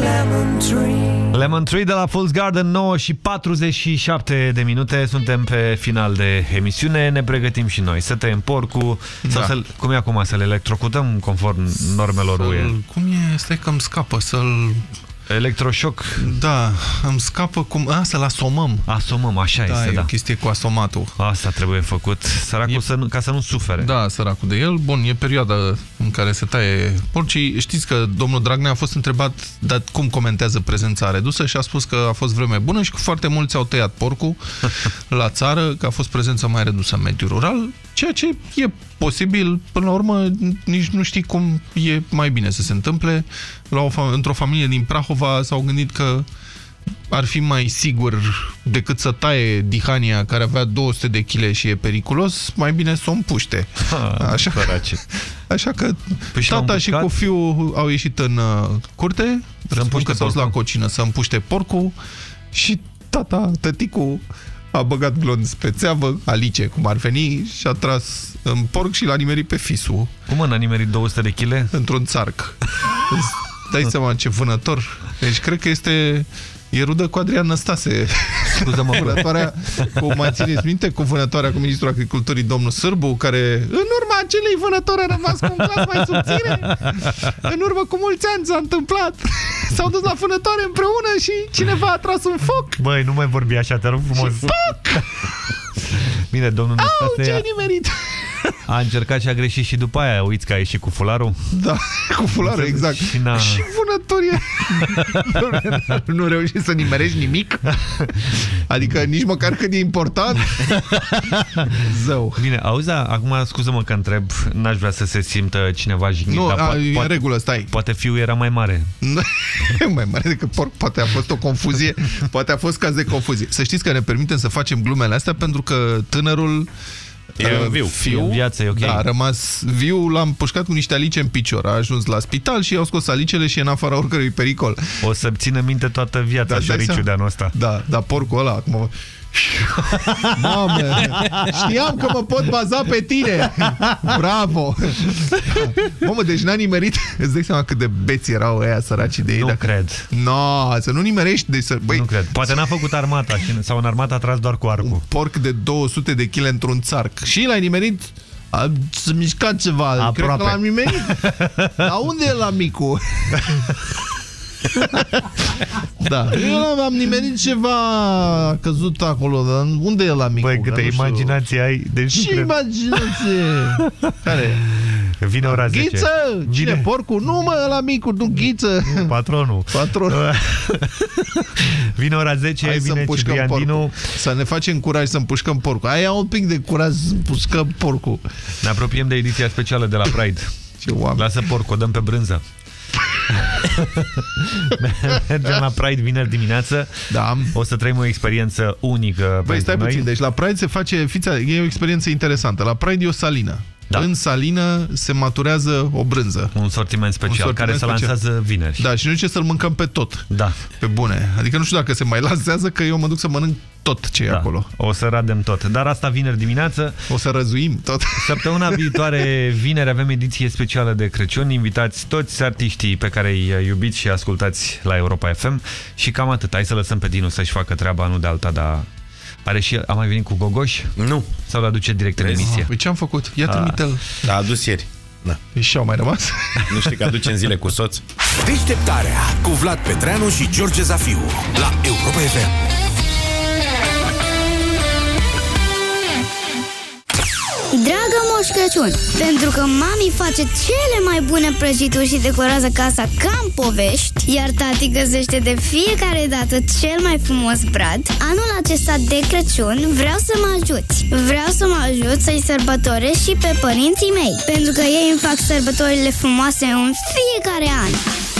Speaker 19: Lemon tree.
Speaker 2: Lemon Tree de la Fool's Garden, 9 și 47 de minute. Suntem pe final de emisiune. Ne pregătim și noi să tăiem porcul. Da. Sau să cum e acum, să le electrocutăm conform normelor UE.
Speaker 5: Cum e? Stai că îmi scapă să-l...
Speaker 2: Electroșoc.
Speaker 5: Da, îmi scapă cum... A, să-l asomăm.
Speaker 2: Asomăm, așa
Speaker 5: da,
Speaker 2: este,
Speaker 5: e
Speaker 2: da.
Speaker 5: o chestie cu asomatul.
Speaker 2: Asta trebuie făcut. Săracul
Speaker 5: E-
Speaker 2: să nu, ca să nu sufere.
Speaker 5: Da, săracul de el. Bun, e perioada în care se taie porcii. Știți că domnul Dragnea a fost întrebat dar cum comentează prezența redusă și a spus că a fost vreme bună și că foarte mulți au tăiat porcul la țară, că a fost prezența mai redusă în mediul rural, ceea ce e posibil, până la urmă, nici nu știi cum e mai bine să se întâmple. La o, fa- într-o familie din Prahova s-au gândit că ar fi mai sigur decât să taie Dihania care avea 200 de kg și e periculos, mai bine să o împuște. Așa, așa că
Speaker 2: Păi și l-au
Speaker 5: tata și
Speaker 2: împușcat?
Speaker 5: cu fiul au ieșit în uh, curte, să
Speaker 2: împuște
Speaker 5: că s-au dus la cocină să împuște porcul și tata, tăticul a băgat glonț pe țeavă, alice cum ar veni, și a tras în porc și l-a nimerit pe fisul.
Speaker 2: Cum mă, n-a nimerit 200 de kg?
Speaker 5: Într-un țarc. Îți dai seama ce vânător. Deci cred că este... E rudă cu Adrian Năstase.
Speaker 2: Scuză-mă.
Speaker 5: Vânătoarea, cu, mai țineți minte, cu vânătoarea cu ministrul agriculturii, domnul Sârbu, care în urma acelei vânători a rămas cu un glas mai subțire. În urmă cu mulți ani s-a întâmplat. S-au dus la vânătoare împreună și cineva a tras un foc.
Speaker 2: Băi, nu mai vorbi așa, te rog frumos.
Speaker 5: Foc!
Speaker 2: Bine, domnul
Speaker 5: Au,
Speaker 2: Năstase
Speaker 5: ce ai nimerit?
Speaker 2: A încercat și a greșit și după aia. Uiți că a ieșit cu fularul.
Speaker 5: Da, cu fularul, exact.
Speaker 2: Și n-a...
Speaker 5: Și vânătorie. nu reușești să nimerești nimic? Adică nici măcar cât e important? Zău.
Speaker 2: Bine, auzi, da, acum scuză-mă că întreb, n-aș vrea să se simtă cineva jignit,
Speaker 5: Nu,
Speaker 2: dar
Speaker 5: a,
Speaker 2: poate,
Speaker 5: e în
Speaker 2: poate,
Speaker 5: regulă, stai.
Speaker 2: poate fiul era mai mare.
Speaker 5: mai mare decât porc, poate a fost o confuzie, poate a fost caz de confuzie. Să știți că ne permitem să facem glumele astea pentru că tânărul
Speaker 1: E
Speaker 5: uh,
Speaker 1: viu.
Speaker 5: Fiu,
Speaker 2: E în viață, e ok.
Speaker 5: Da, a rămas viu, l-am pușcat cu niște alice în picior. A ajuns la spital și i-au scos alicele și e în afara oricărui pericol.
Speaker 2: O să țină minte toată viața
Speaker 5: Da,
Speaker 2: da,
Speaker 5: dai
Speaker 2: șoriciu
Speaker 5: seama.
Speaker 2: de anul ăsta.
Speaker 5: Da, dar porcul ăla acum... Mamă, știam că mă pot baza pe tine. Bravo. Mamă, deci n-a nimerit. Îți dai seama cât de beți erau ăia săraci de ei.
Speaker 2: Nu
Speaker 5: dacă...
Speaker 2: cred.
Speaker 5: No, să nu nimerești. Deci să... Băi,
Speaker 2: Nu cred. Poate n-a făcut armata și, sau în armată a tras doar cu arcul.
Speaker 5: porc de 200 de kg într-un țarc. Și l-ai nimerit a, să mișca ceva. Cred că
Speaker 2: Aproape.
Speaker 5: l-am nimerit. Dar unde e la micu? da. Eu am nimerit ceva a căzut acolo, dar unde e la micu?
Speaker 2: Băi,
Speaker 5: Că
Speaker 2: câtă
Speaker 5: nu știu.
Speaker 2: imaginație ai. Deci nu
Speaker 5: Ce
Speaker 2: cred.
Speaker 5: imaginație? Care?
Speaker 2: Vine ora 10.
Speaker 5: Ghiță? Cine?
Speaker 2: Vine
Speaker 5: Porcul? Nu mă, la micu, nu ghiță.
Speaker 2: patronul.
Speaker 5: Patronul.
Speaker 2: Vine ora 10,
Speaker 5: Hai să
Speaker 2: vine
Speaker 5: împușcăm
Speaker 2: Ciprian
Speaker 5: porcul.
Speaker 2: Dinu.
Speaker 5: Să ne facem curaj să împușcăm porcul. Aia un pic de curaj să împușcăm porcul.
Speaker 2: Ne apropiem de ediția specială de la Pride.
Speaker 5: Ce oameni.
Speaker 2: Lasă porc, o dăm pe brânză. Mergem la Pride vineri dimineață.
Speaker 5: Da.
Speaker 2: O să trăim o experiență unică
Speaker 5: Băi,
Speaker 2: pentru
Speaker 5: stai
Speaker 2: noi.
Speaker 5: puțin, deci la Pride se face, fiți, e o experiență interesantă. La Pride e o salină.
Speaker 2: Da.
Speaker 5: În salină se maturează o brânză.
Speaker 2: Un sortiment special
Speaker 5: Un sortiment
Speaker 2: care se
Speaker 5: special.
Speaker 2: lansează vineri.
Speaker 5: Da, și nu ce să-l mâncăm pe tot.
Speaker 2: Da.
Speaker 5: Pe bune. Adică nu știu dacă se mai lansează, că eu mă duc să mănânc tot ce e
Speaker 2: Da.
Speaker 5: acolo.
Speaker 2: O să radem tot. Dar asta vineri dimineață.
Speaker 5: O să răzuim tot.
Speaker 2: Săptămâna viitoare, vineri, avem ediție specială de Crăciun. Invitați toți artiștii pe care îi iubiți și ascultați la Europa FM. Și cam atât. Hai să lăsăm pe Dinu să-și facă treaba, nu de alta, dar... Are și el, a mai venit cu Gogoș?
Speaker 1: Nu.
Speaker 2: Sau l-aduce direct în emisie?
Speaker 5: Păi ce am făcut? Ia
Speaker 2: Ah.
Speaker 5: trimite-l.
Speaker 1: Da, a adus ieri. Da.
Speaker 5: Și au mai rămas?
Speaker 1: Nu știi că aduce în zile cu soț?
Speaker 3: Deșteptarea cu Vlad Petreanu și George Zafiu la Europa FM.
Speaker 79: Dragă Moș Crăciun, pentru că mami face cele mai bune prăjituri și decorează casa ca în povești, iar tati găsește de fiecare dată cel mai frumos brad, anul acesta de Crăciun vreau să mă ajuți. Vreau să mă ajut să-i sărbătoresc și pe părinții mei, pentru că ei îmi fac sărbătorile frumoase în fiecare an.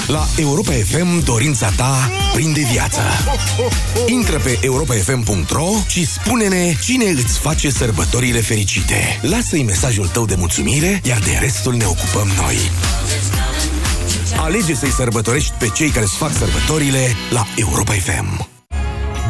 Speaker 3: La Europa FM, dorința ta prinde viață. Intră pe europafm.ro și spune-ne cine îți face sărbătorile fericite. Lasă-i mesajul tău de mulțumire, iar de restul ne ocupăm noi. Alege să-i sărbătorești pe cei care îți fac sărbătorile la Europa FM.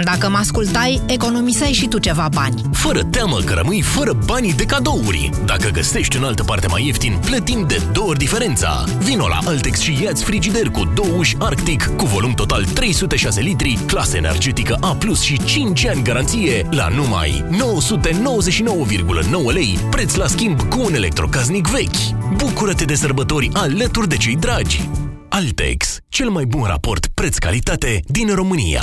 Speaker 15: Dacă mă ascultai, economiseai și tu ceva bani.
Speaker 14: Fără teamă că rămâi fără banii de cadouri. Dacă găsești în altă parte mai ieftin, plătim de două ori diferența. Vino la Altex și ia-ți frigider cu două uși Arctic cu volum total 306 litri, clasă energetică A+, și 5 ani garanție la numai 999,9 lei, preț la schimb cu un electrocaznic vechi. Bucură-te de sărbători alături de cei dragi. Altex, cel mai bun raport preț-calitate din România.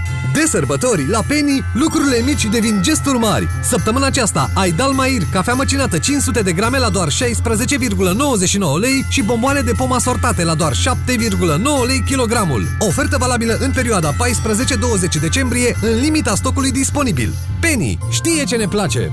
Speaker 13: De sărbători, la Penny, lucrurile mici devin gesturi mari. Săptămâna aceasta ai Dalmair, cafea măcinată 500 de grame la doar 16,99 lei și bomboane de pom asortate la doar 7,9 lei kilogramul. Ofertă valabilă în perioada 14-20 decembrie, în limita stocului disponibil. Penny știe ce ne place!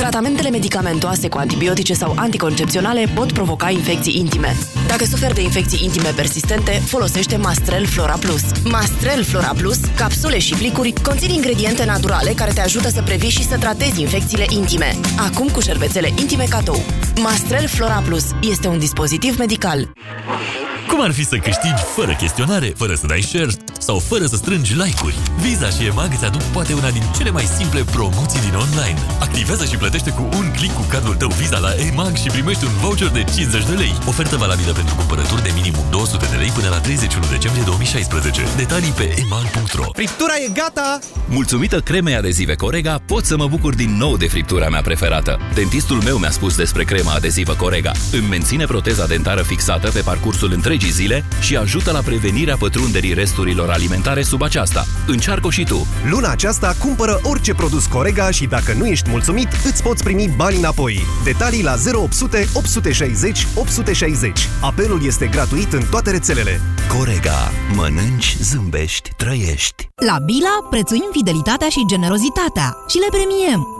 Speaker 80: Tratamentele medicamentoase cu antibiotice sau anticoncepționale pot provoca infecții intime. Dacă suferi de infecții intime persistente, folosește Mastrel Flora Plus. Mastrel Flora Plus, capsule și plicuri, conțin ingrediente naturale care te ajută să previi și să tratezi infecțiile intime. Acum cu șervețele intime cadou. Mastrel Flora Plus este un dispozitiv medical.
Speaker 14: Cum ar fi să câștigi fără chestionare, fără să dai share sau fără să strângi like-uri? Visa și EMAG îți aduc poate una din cele mai simple promoții din online. Activează și plătește cu un click cu cardul tău Visa la EMAG și primești un voucher de 50 de lei. Ofertă valabilă pentru cumpărături de minimum 200 de lei până la 31 decembrie 2016. Detalii pe emag.ro
Speaker 21: Friptura e gata!
Speaker 12: Mulțumită cremei adezive Corega, pot să mă bucur din nou de friptura mea preferată. Dentistul meu mi-a spus despre crema adezivă Corega. Îmi menține proteza dentară fixată pe parcursul întregii zile și ajută la prevenirea pătrunderii resturilor alimentare sub aceasta. Încearcă și tu!
Speaker 10: Luna aceasta cumpără orice produs Corega și dacă nu ești mulțumit, îți poți primi bani înapoi. Detalii la 0800 860 860. Apelul este gratuit în toate rețelele.
Speaker 12: Corega. Mănânci, zâmbești, trăiești.
Speaker 15: La Bila prețuim fidelitatea și generozitatea și le premiem.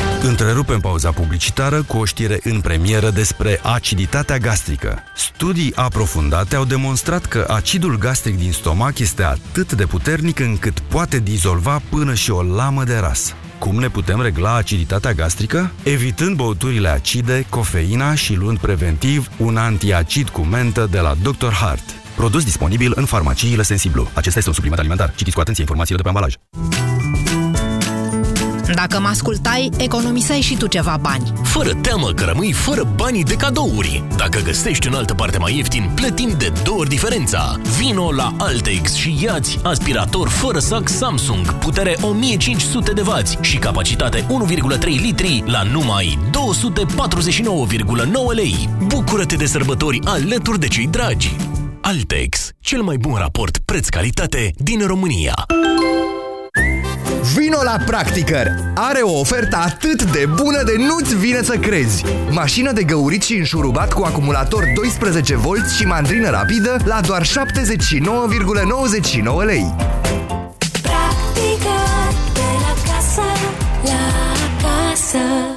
Speaker 16: Întrerupem pauza publicitară cu o știre în premieră despre aciditatea gastrică. Studii aprofundate au demonstrat că acidul gastric din stomac este atât de puternic încât poate dizolva până și o lamă de ras. Cum ne putem regla aciditatea gastrică? Evitând băuturile acide, cofeina și luând preventiv un antiacid cu mentă de la Dr. Hart. Produs disponibil în farmaciile Sensiblu. Acesta este un supliment alimentar. Citiți cu atenție informațiile de pe ambalaj.
Speaker 15: Dacă mă ascultai, economiseai și tu ceva bani.
Speaker 14: Fără teamă că rămâi fără banii de cadouri. Dacă găsești în altă parte mai ieftin, plătim de două ori diferența. Vino la Altex și iați aspirator fără sac Samsung, putere 1500 de W și capacitate 1,3 litri la numai 249,9 lei. Bucură-te de sărbători alături de cei dragi. Altex, cel mai bun raport preț-calitate din România.
Speaker 81: Vino la Practicăr! Are o ofertă atât de bună de nu-ți vine să crezi! Mașină de găurit și înșurubat cu acumulator 12V și mandrină rapidă la doar 79,99 lei.
Speaker 4: Practică de la casă la casă.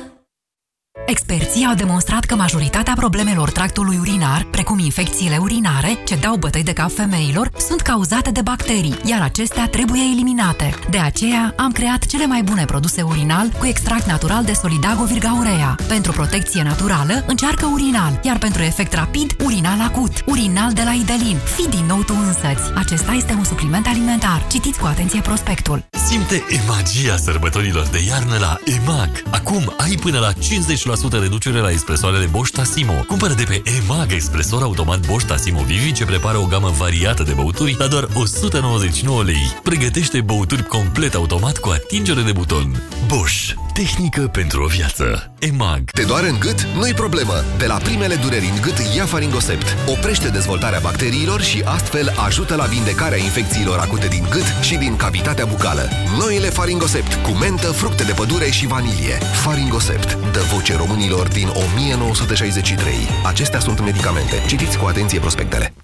Speaker 45: Experții au demonstrat că majoritatea problemelor tractului urinar, precum infecțiile urinare, ce dau bătăi de cap femeilor, sunt cauzate de bacterii, iar acestea trebuie eliminate. De aceea, am creat cele mai bune produse urinal cu extract natural de Solidago Virgaurea. Pentru protecție naturală, încearcă urinal, iar pentru efect rapid, urinal acut. Urinal de la Idelin. Fii din nou tu însăți. Acesta este un supliment alimentar. Citiți cu atenție prospectul.
Speaker 9: Simte magia sărbătorilor de iarnă la EMAG. Acum ai până la 50% reducere la expresoarele Bosch Tassimo. Cumpără de pe EMAG expresor automat Bosch Tassimo Vivi ce prepară o gamă variată de băuturi la doar 199 lei. Pregătește băuturi complet automat cu atingere de buton. Bosch. Tehnică pentru o viață. EMAG.
Speaker 3: Te doare în gât? Nu-i problemă! De la primele dureri în gât, ia Faringosept. Oprește dezvoltarea bacteriilor și astfel ajută la vindecarea infecțiilor acute din gât și din cavitatea bucală. Noile Faringosept, cu mentă, fructe de pădure și vanilie. Faringosept, dă voce românilor din 1963. Acestea sunt medicamente. Citiți cu atenție prospectele.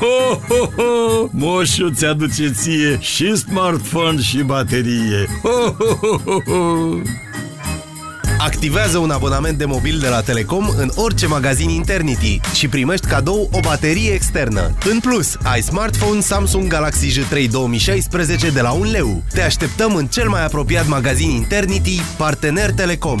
Speaker 82: Ho, ho, ho! Moșu ți-aduce ție și smartphone și baterie. Ho, ho, ho, ho, ho!
Speaker 83: Activează un abonament de mobil de la Telecom în orice magazin Internity și primești cadou o baterie externă. În plus, ai smartphone Samsung Galaxy J3 2016 de la 1 leu. Te așteptăm în cel mai apropiat magazin Internity, partener Telecom.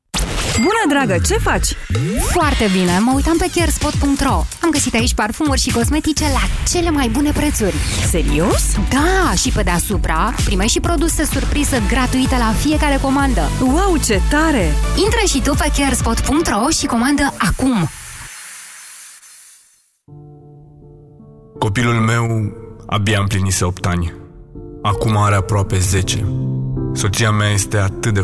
Speaker 84: Bună, dragă, ce faci?
Speaker 85: Foarte bine, mă uitam pe carespot.ro Am găsit aici parfumuri și cosmetice la cele mai bune prețuri
Speaker 84: Serios?
Speaker 85: Da, și pe deasupra primești și produse surpriză gratuite la fiecare comandă
Speaker 84: Wow, ce tare!
Speaker 85: Intră și tu pe carespot.ro și comandă acum
Speaker 86: Copilul meu abia împlinise 8 ani. Acum are aproape 10. Soția mea este atât de